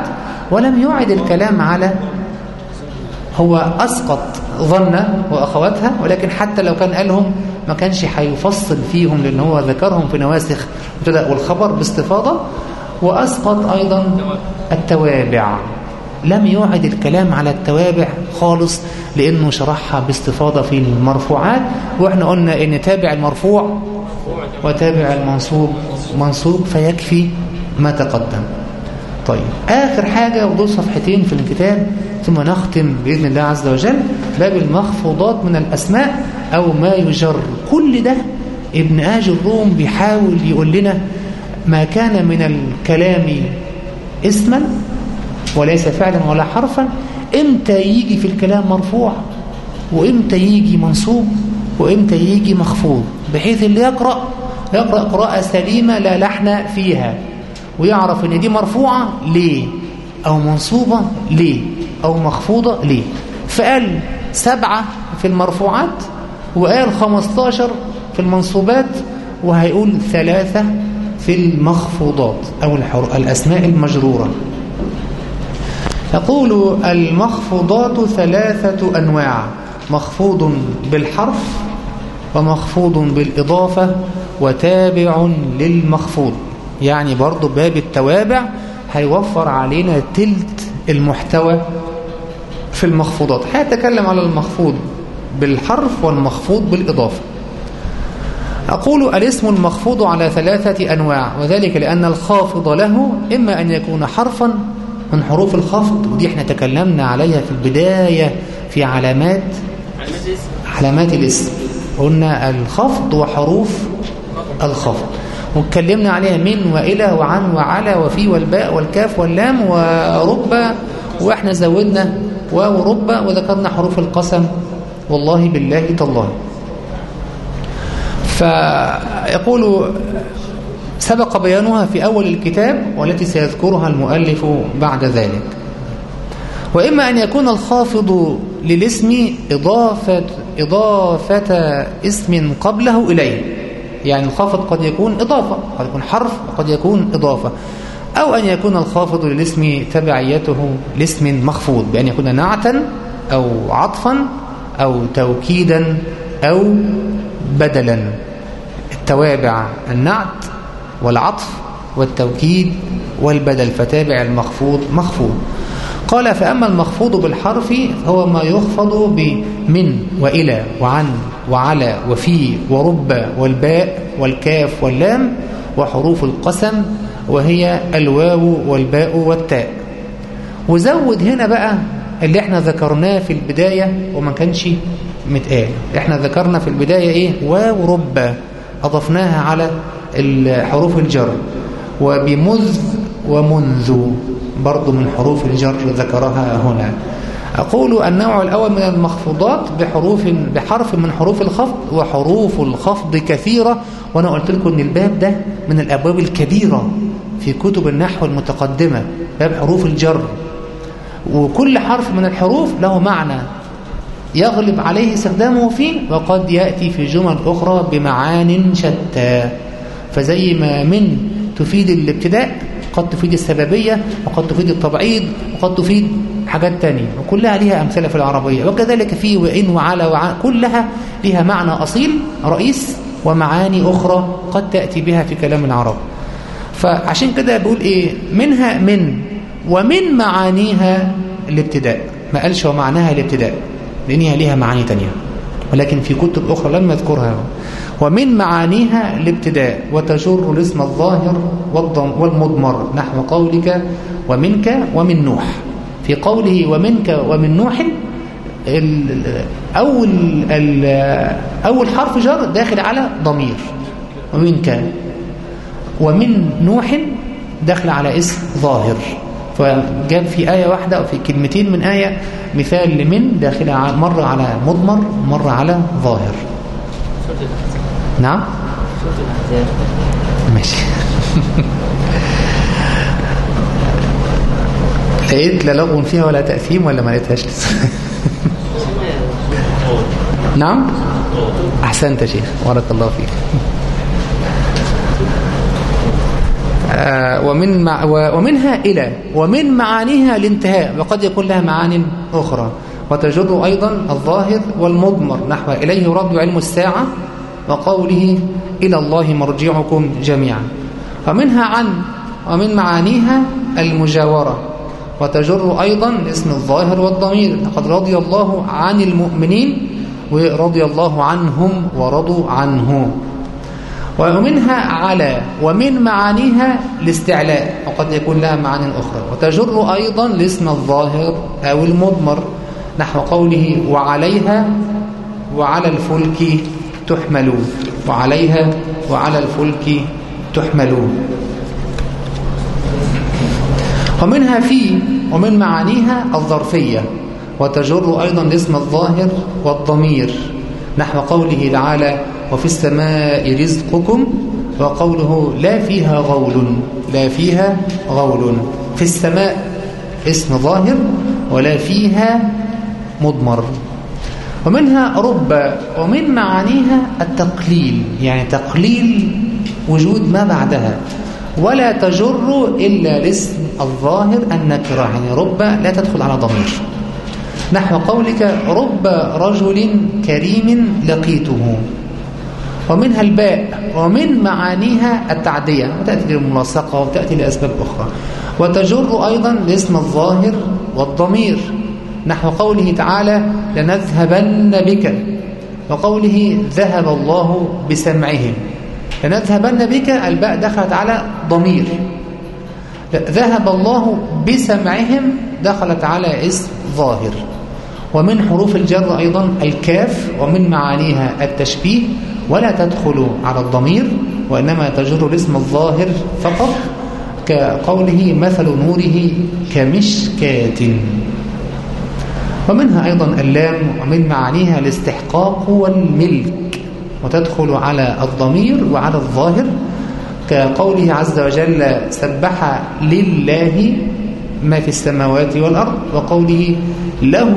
ولم يعد الكلام على هو أسقط ظن وأخواتها ولكن حتى لو كان قالهم ما كانش هيفصل فيهم لأن هو ذكرهم في نواسخ ابتدأ والخبر باستفاضة. وأسقط أيضا التوابع. لم يعد الكلام على التوابع خالص لأنه شرحها باستفاضة في المرفوعات. وإحنا قلنا إن تابع المرفوع وتابع المنصوب منصوب فيكفي ما تقدم. طيب آخر حاجة ودول صفحتين في الكتاب ثم نختم بإذن الله عز وجل باب المخفوضات من الأسماء أو ما يجر. كل ده ابن آج الروم بيحاول يقول لنا ما كان من الكلام اسما وليس فعلا ولا حرفا إمتى يجي في الكلام مرفوع؟ وإمتى يجي منصوب؟ وإمتى يجي مخفوض؟ بحيث اللي يقرأ يقرأ قراءة سليمة لا لحن فيها. ويعرف إن دي مرفوعة ليه؟ أو منصوبة ليه؟ أو مخفوضة ليه؟ فقال سبعة في المرفوعات وقال خمستاشر في المنصوبات وهيقول ثلاثة في المخفوضات أو الأسماء المجرورة. يقول المخفوضات ثلاثة أنواع مخفوض بالحرف ومخفوض بالإضافة وتابع للمخفوض. يعني برضو باب التوابع هيوفر علينا تلت المحتوى في المخفوضات. هيتكلم على المخفوض بالحرف والمخفوض بالإضافة. أقول الاسم المخفوض على ثلاثة أنواع وذلك لأن الخافض له إما أن يكون حرفا من حروف الخفض ودي إحنا تكلمنا عليها في البداية في علامات علامات الاسم. قلنا الخفض وحروف الخفض. واتكلمنا عليها من وإلى وعن وعلى وفي والباء والكاف واللام ورب وإحنا زودنا واو وذكرنا حروف القسم والله بالله تالله. فيقول سبق بيانها في أول الكتاب والتي سيذكرها المؤلف بعد ذلك. وإما أن يكون الخافض للاسم إضافة, إضافة اسم قبله إليه. يعني الخافض قد يكون إضافة قد يكون حرف وقد يكون إضافة. أو أن يكون الخافض للاسم تبعيته لاسم مخفوض بأن يكون نعتا أو عطفا أو توكيدا أو بدلا. التوابع النعت والعطف والتوكيد والبدل فتابع المخفوض مخفوض. قال فأما المخفوض بالحرف هو ما يخفض بمن وإلى وعن وعلى وفي ورب والباء والكاف واللام وحروف القسم وهي الواو والباء والتاء. وزود هنا بقى اللي إحنا ذكرناه في البداية وما كانش متقال. إحنا ذكرنا في البداية إيه؟ واو رب. أضفناها على حروف الجر. وبمذ ومنذ. برضو من حروف الجر ذكرها هنا. أقول النوع الأول من المخفوضات بحروف بحرف من حروف الخفض وحروف الخفض كثيرة وأنا قلت لكم أن الباب ده من الأبواب الكبيرة في كتب النحو المتقدمة باب حروف الجر. وكل حرف من الحروف له معنى. يغلب عليه استخدامه فيه وقد يأتي في جمل أخرى بمعان شتى. فزي ما من تفيد الابتداء قد تفيد السببية وقد تفيد التبعيض وقد تفيد حاجات تانية. وكلها ليها أمثلة في العربية. وكذلك في وإن وعلى وعلى كلها لها معنى أصيل رئيس ومعاني أخرى قد تأتي بها في كلام العرب. فعشان كده بقول إيه؟ منها من ومن معانيها الابتداء. ما قالش ومعناها الابتداء لأنها ليها معاني تانية. ولكن في كتب أخرى لم يذكرها. ومن معانيها الابتداء وتجر الاسم الظاهر والمضمر نحو قولك ومنك ومن نوح. في قوله ومنك ومن نوح أول, أول حرف جر داخل على ضمير. ومنك. ومن نوح داخل على اسم ظاهر. فجاب في آية واحدة أو في كلمتين من آية مثال لمن داخل مرة على مضمر مرة على ظاهر. نعم؟ ماشي. لقيت لا لغو فيها ولا تأثيم ولا ما لقيتهاش لسه. نعم؟ أحسنت يا شيخ. بارك الله فيك. آه ومن مع ومنها إلى ومن معانيها الانتهاء وقد يكون لها معان أخرى. وتجر أيضا الظاهر والمضمر نحو إليه يرد علم الساعة وقوله إلى الله مرجعكم جميعا. ومنها عن ومن معانيها المجاورة وتجر أيضا اسم الظاهر والضمير. لقد رضي الله عن المؤمنين ورضي الله عنهم ورضوا عنه. ومنها على ومن معانيها الاستعلاء وقد يكون لها معاني أخرى. وتجر أيضا الاسم الظاهر أو المضمر نحو قوله وعليها وعلى الفلك تحملون وعليها وعلى الفلك تحملون. ومنها في ومن معانيها الظرفية وتجر أيضا الاسم الظاهر والضمير. نحو قوله تعالى وفي السماء رزقكم وقوله لا فيها غول لا فيها غول. في السماء اسم ظاهر ولا فيها مضمر. ومنها رب ومن معانيها التقليل يعني تقليل وجود ما بعدها. ولا تجر إلا الاسم الظاهر النكرة يعني رب لا تدخل على ضمير. نحو قولك رب رجل كريم لقيته. ومنها الباء ومن معانيها التعدية. وتأتي للملاصقة وتأتي لأسباب أخرى. وتجر أيضا الاسم الظاهر والضمير. نحو قوله تعالى لنذهبن بك وقوله ذهب الله بسمعهم لنذهبن بك الباء دخلت على ضمير ذهب الله بسمعهم دخلت على اسم ظاهر ومن حروف الجر أيضا الكاف ومن معانيها التشبيه ولا تدخل على الضمير وإنما تجر الاسم الظاهر فقط كقوله مثل نوره كمشكاة. ومنها أيضا اللام ومن معانيها الاستحقاق والملك وتدخل على الضمير وعلى الظاهر كقوله عز وجل سبح لله ما في السماوات والأرض وقوله له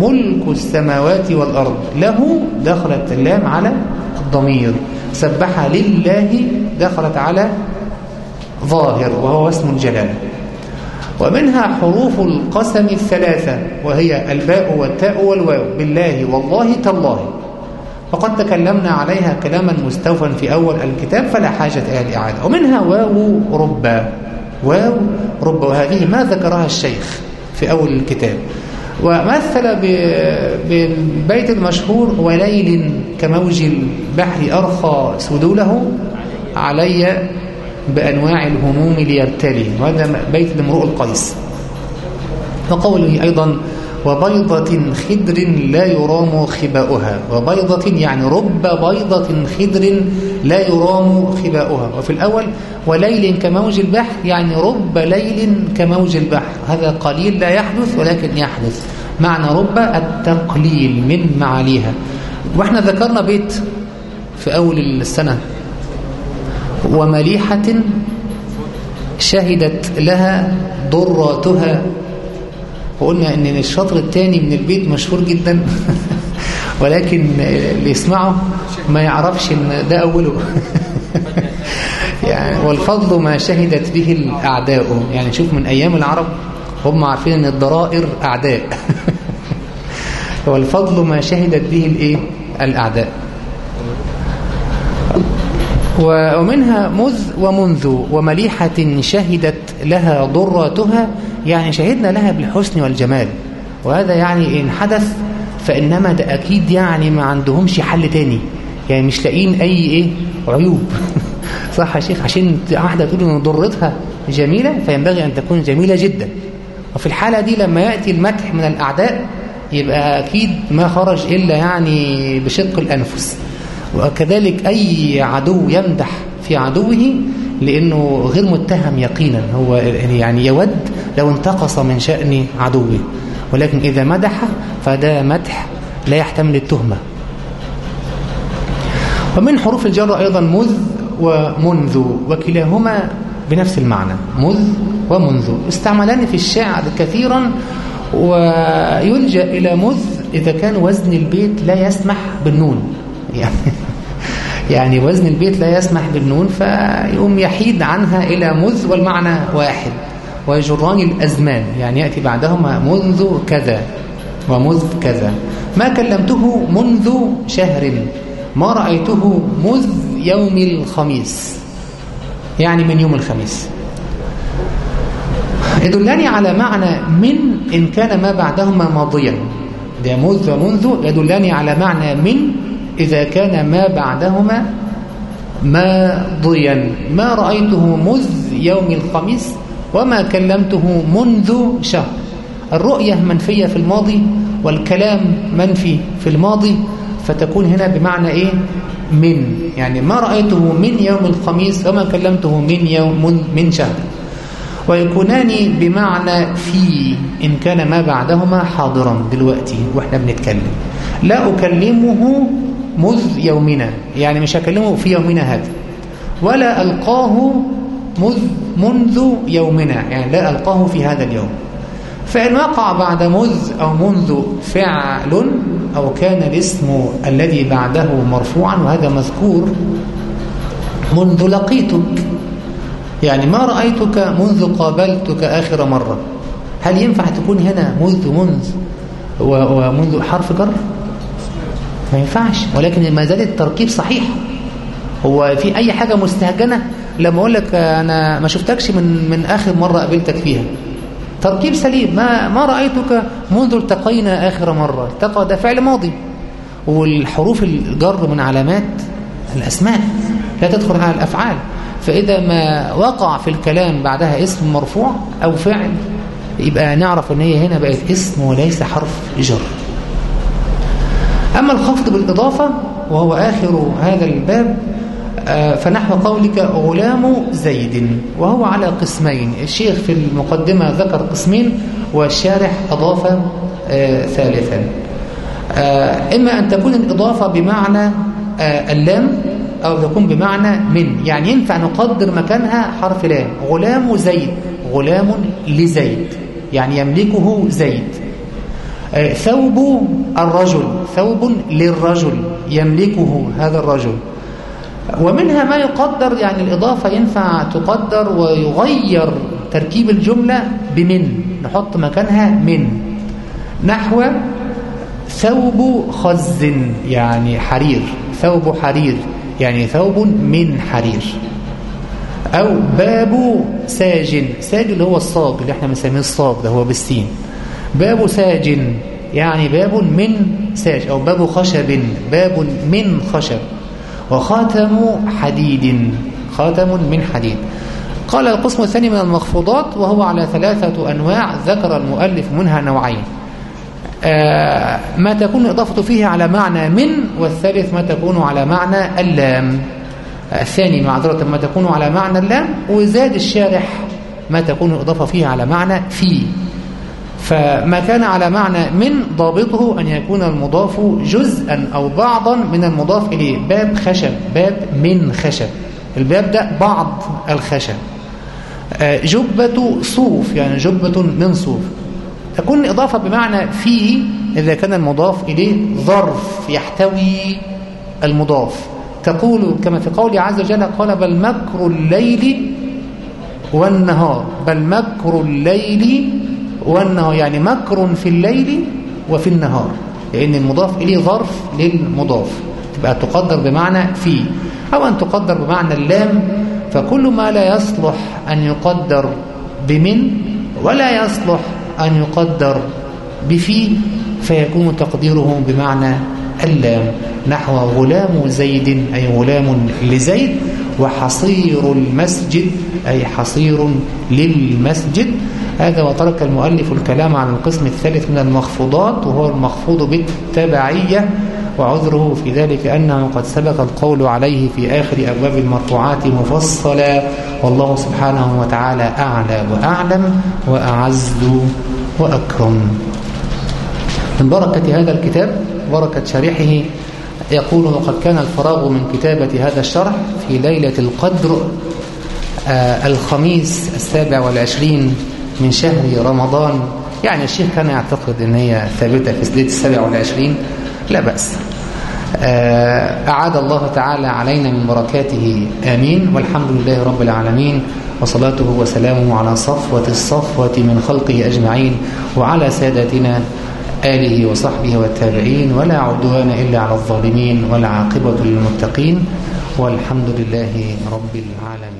ملك السماوات والأرض له دخلت اللام على الضمير سبح لله دخلت على ظاهر وهو اسم الجلال. ومنها حروف القسم الثلاثة وهي الباء والتاء والواو. بالله والله تالله. وقد تكلمنا عليها كلاما مستوفا في أول الكتاب فلا حاجة إلى الإعادة. ومنها واو ربا. واو ربا. وهذه ما ذكرها الشيخ في أول الكتاب. ومثل بالبيت المشهور وليل كموج البحر أرخى سدوله علي بأنواع الهموم ليبتلي وهذا بيت لامرؤ القيس. وقوله أيضا وبيضة خدر لا يرام خباؤها. وبيضة يعني رب بيضة خدر لا يرام خباؤها. وفي الأول وليل كموج البحر يعني رب ليل كموج البحر. هذا قليل لا يحدث ولكن يحدث. معنى رب التقليل من معاليها. وإحنا ذكرنا بيت في أول السنة. ومليحة شهدت لها ضراتها. وقلنا إن الشطر الثاني من البيت مشهور جدا. ولكن اللي يسمعه ما يعرفش إن ده أوله. يعني والفضل ما شهدت به الأعداء. يعني شوف من أيام العرب هم عارفين إن الضرائر أعداء. والفضل ما شهدت به الإيه؟ الأعداء. ومنها مذ ومنذ ومليحة شهدت لها ضراتها يعني شهدنا لها بالحسن والجمال. وهذا يعني إن حدث فإنما ده أكيد يعني ما عندهمش حل تاني. يعني مش لاقيين أي إيه؟ عيوب. صح يا شيخ؟ عشان واحدة تقول إن ضرتها جميلة فينبغي أن تكون جميلة جدا. وفي الحالة دي لما يأتي المدح من الأعداء يبقى أكيد ما خرج إلا يعني بشق الأنفس. وكذلك أي عدو يمدح في عدوه لأنه غير متهم يقينا هو يعني يود لو انتقص من شأن عدوه. ولكن إذا مدح فده مدح لا يحتمل التهمة. ومن حروف الجر أيضا مذ ومنذ وكلاهما بنفس المعنى مذ ومنذ. استعملان في الشعر كثيرا ويلجأ إلى مذ إذا كان وزن البيت لا يسمح بالنون. يعني. يعني وزن البيت لا يسمح بالنون فيقوم يحيد عنها إلى مذ والمعنى واحد ويجران الأزمان. يعني يأتي بعدهما منذ كذا ومذ كذا. ما كلمته منذ شهر ما رأيته مذ يوم الخميس. يعني من يوم الخميس. يدلني على معنى من إن كان ما بعدهما ماضيا. ده مذ ومنذ يدلني على معنى من إذا كان ما بعدهما ماضيا. ما رأيته مذ يوم الخميس وما كلمته منذ شهر. الرؤية منفية في الماضي والكلام منفي في الماضي فتكون هنا بمعنى إيه؟ من. يعني ما رأيته من يوم الخميس وما كلمته من يوم من شهر. ويكونان بمعنى في. إن كان ما بعدهما حاضرا دلوقتي وإحنا بنتكلم. لا أكلمه مذ يومنا يعني مش هكلمه في يومنا هذا. ولا ألقاه مذ منذ يومنا يعني لا ألقاه في هذا اليوم. فإن وقع بعد مذ أو منذ فعل أو كان الاسم الذي بعده مرفوعا وهذا مذكور منذ لقيتك. يعني ما رأيتك منذ قابلتك آخر مرة. هل ينفع تكون هنا منذ منذ ومنذ حرف جر؟ ما ينفعش. ولكن ما زال التركيب صحيح. هو في أي حاجة مستهجنة؟ لما أقول لك أنا ما شفتكش من من آخر مرة قابلتك فيها. تركيب سليم. ما ما رأيتك منذ التقينا آخر مرة. التقى ده فعل ماضي. والحروف الجر من علامات الأسماء لا تدخل على الأفعال. فإذا ما وقع في الكلام بعدها اسم مرفوع أو فعل يبقى نعرف أن هي هنا بقت اسم وليس حرف جر. أما الخفض بالإضافة وهو آخر هذا الباب فنحو قولك غلام زيد وهو على قسمين. الشيخ في المقدمة ذكر قسمين والشارح أضاف ثالثا. إما أن تكون الإضافة بمعنى اللام أو تكون بمعنى من. يعني ينفع نقدر مكانها حرف لام. غلام زيد غلام لزيد يعني يملكه زيد. ثوب الرجل ثوب للرجل يملكه هذا الرجل. ومنها ما يقدر يعني الإضافة ينفع تقدر ويغير تركيب الجملة بمن نحط مكانها من. نحو ثوب خز يعني حرير ثوب حرير يعني ثوب من حرير. أو باب ساج ساج اللي هو الصاج اللي إحنا بنسميه الصاج ده هو بالسين. باب ساج يعني باب من ساج أو باب خشب باب من خشب. وخاتم حديد خاتم من حديد. قال القسم الثاني من المخفوضات وهو على ثلاثة أنواع ذكر المؤلف منها نوعين. آه، ما تكون الإضافة فيه على معنى من والثالث ما تكون على معنى اللام. الثاني معذرة ما تكون على معنى اللام وزاد الشارح ما تكون الإضافة فيه على معنى في. فما كان على معنى من ضابطه أن يكون المضاف جزءا أو بعضا من المضاف إليه. باب خشب باب من خشب. الباب ده بعض الخشب. آه، جبة صوف يعني جبة من صوف. تكون الإضافة بمعنى في إذا كان المضاف إليه ظرف يحتوي المضاف. تقول كما في قوله عز وجل قال بل مكر الليل والنهار. بل مكر الليل والنهار يعني مكر في الليل وفي النهار لأن المضاف إليه ظرف للمضاف تبقى تقدر بمعنى في أو أن تقدر بمعنى اللام فكل ما لا يصلح أن يقدر بمن ولا يصلح أن يقدر بفي فيكون تقديره بمعنى اللام. نحو غلام زيد أي غلام لزيد وحصير المسجد أي حصير للمسجد. هذا وترك المؤلف الكلام عن القسم الثالث من المخفوضات وهو المخفوض بالتبعية وعذره في ذلك أنه قد سبق القول عليه في آخر أبواب المرفوعات مفصلا. والله سبحانه وتعالى أعلى وأعلم وأعز وأكرم. من بركة هذا الكتاب بركة شارحه يقول وقد كان الفراغ من كتابة هذا الشرح في ليلة القدر آه الخميس السابع والعشرين من شهر رمضان. يعني الشيخ كان يعتقد إن هي ثابتة في ليلة السابع والعشرين. لا بأس. آه أعاد الله تعالى علينا من بركاته. آمين. والحمد لله رب العالمين. وصلاته وسلامه على صفوة الصفوة من خلقه أجمعين. وعلى سادتنا آله وصحبه والتابعين. ولا عدوان إلا على الظالمين والعاقبة للمتقين. والحمد لله رب العالمين.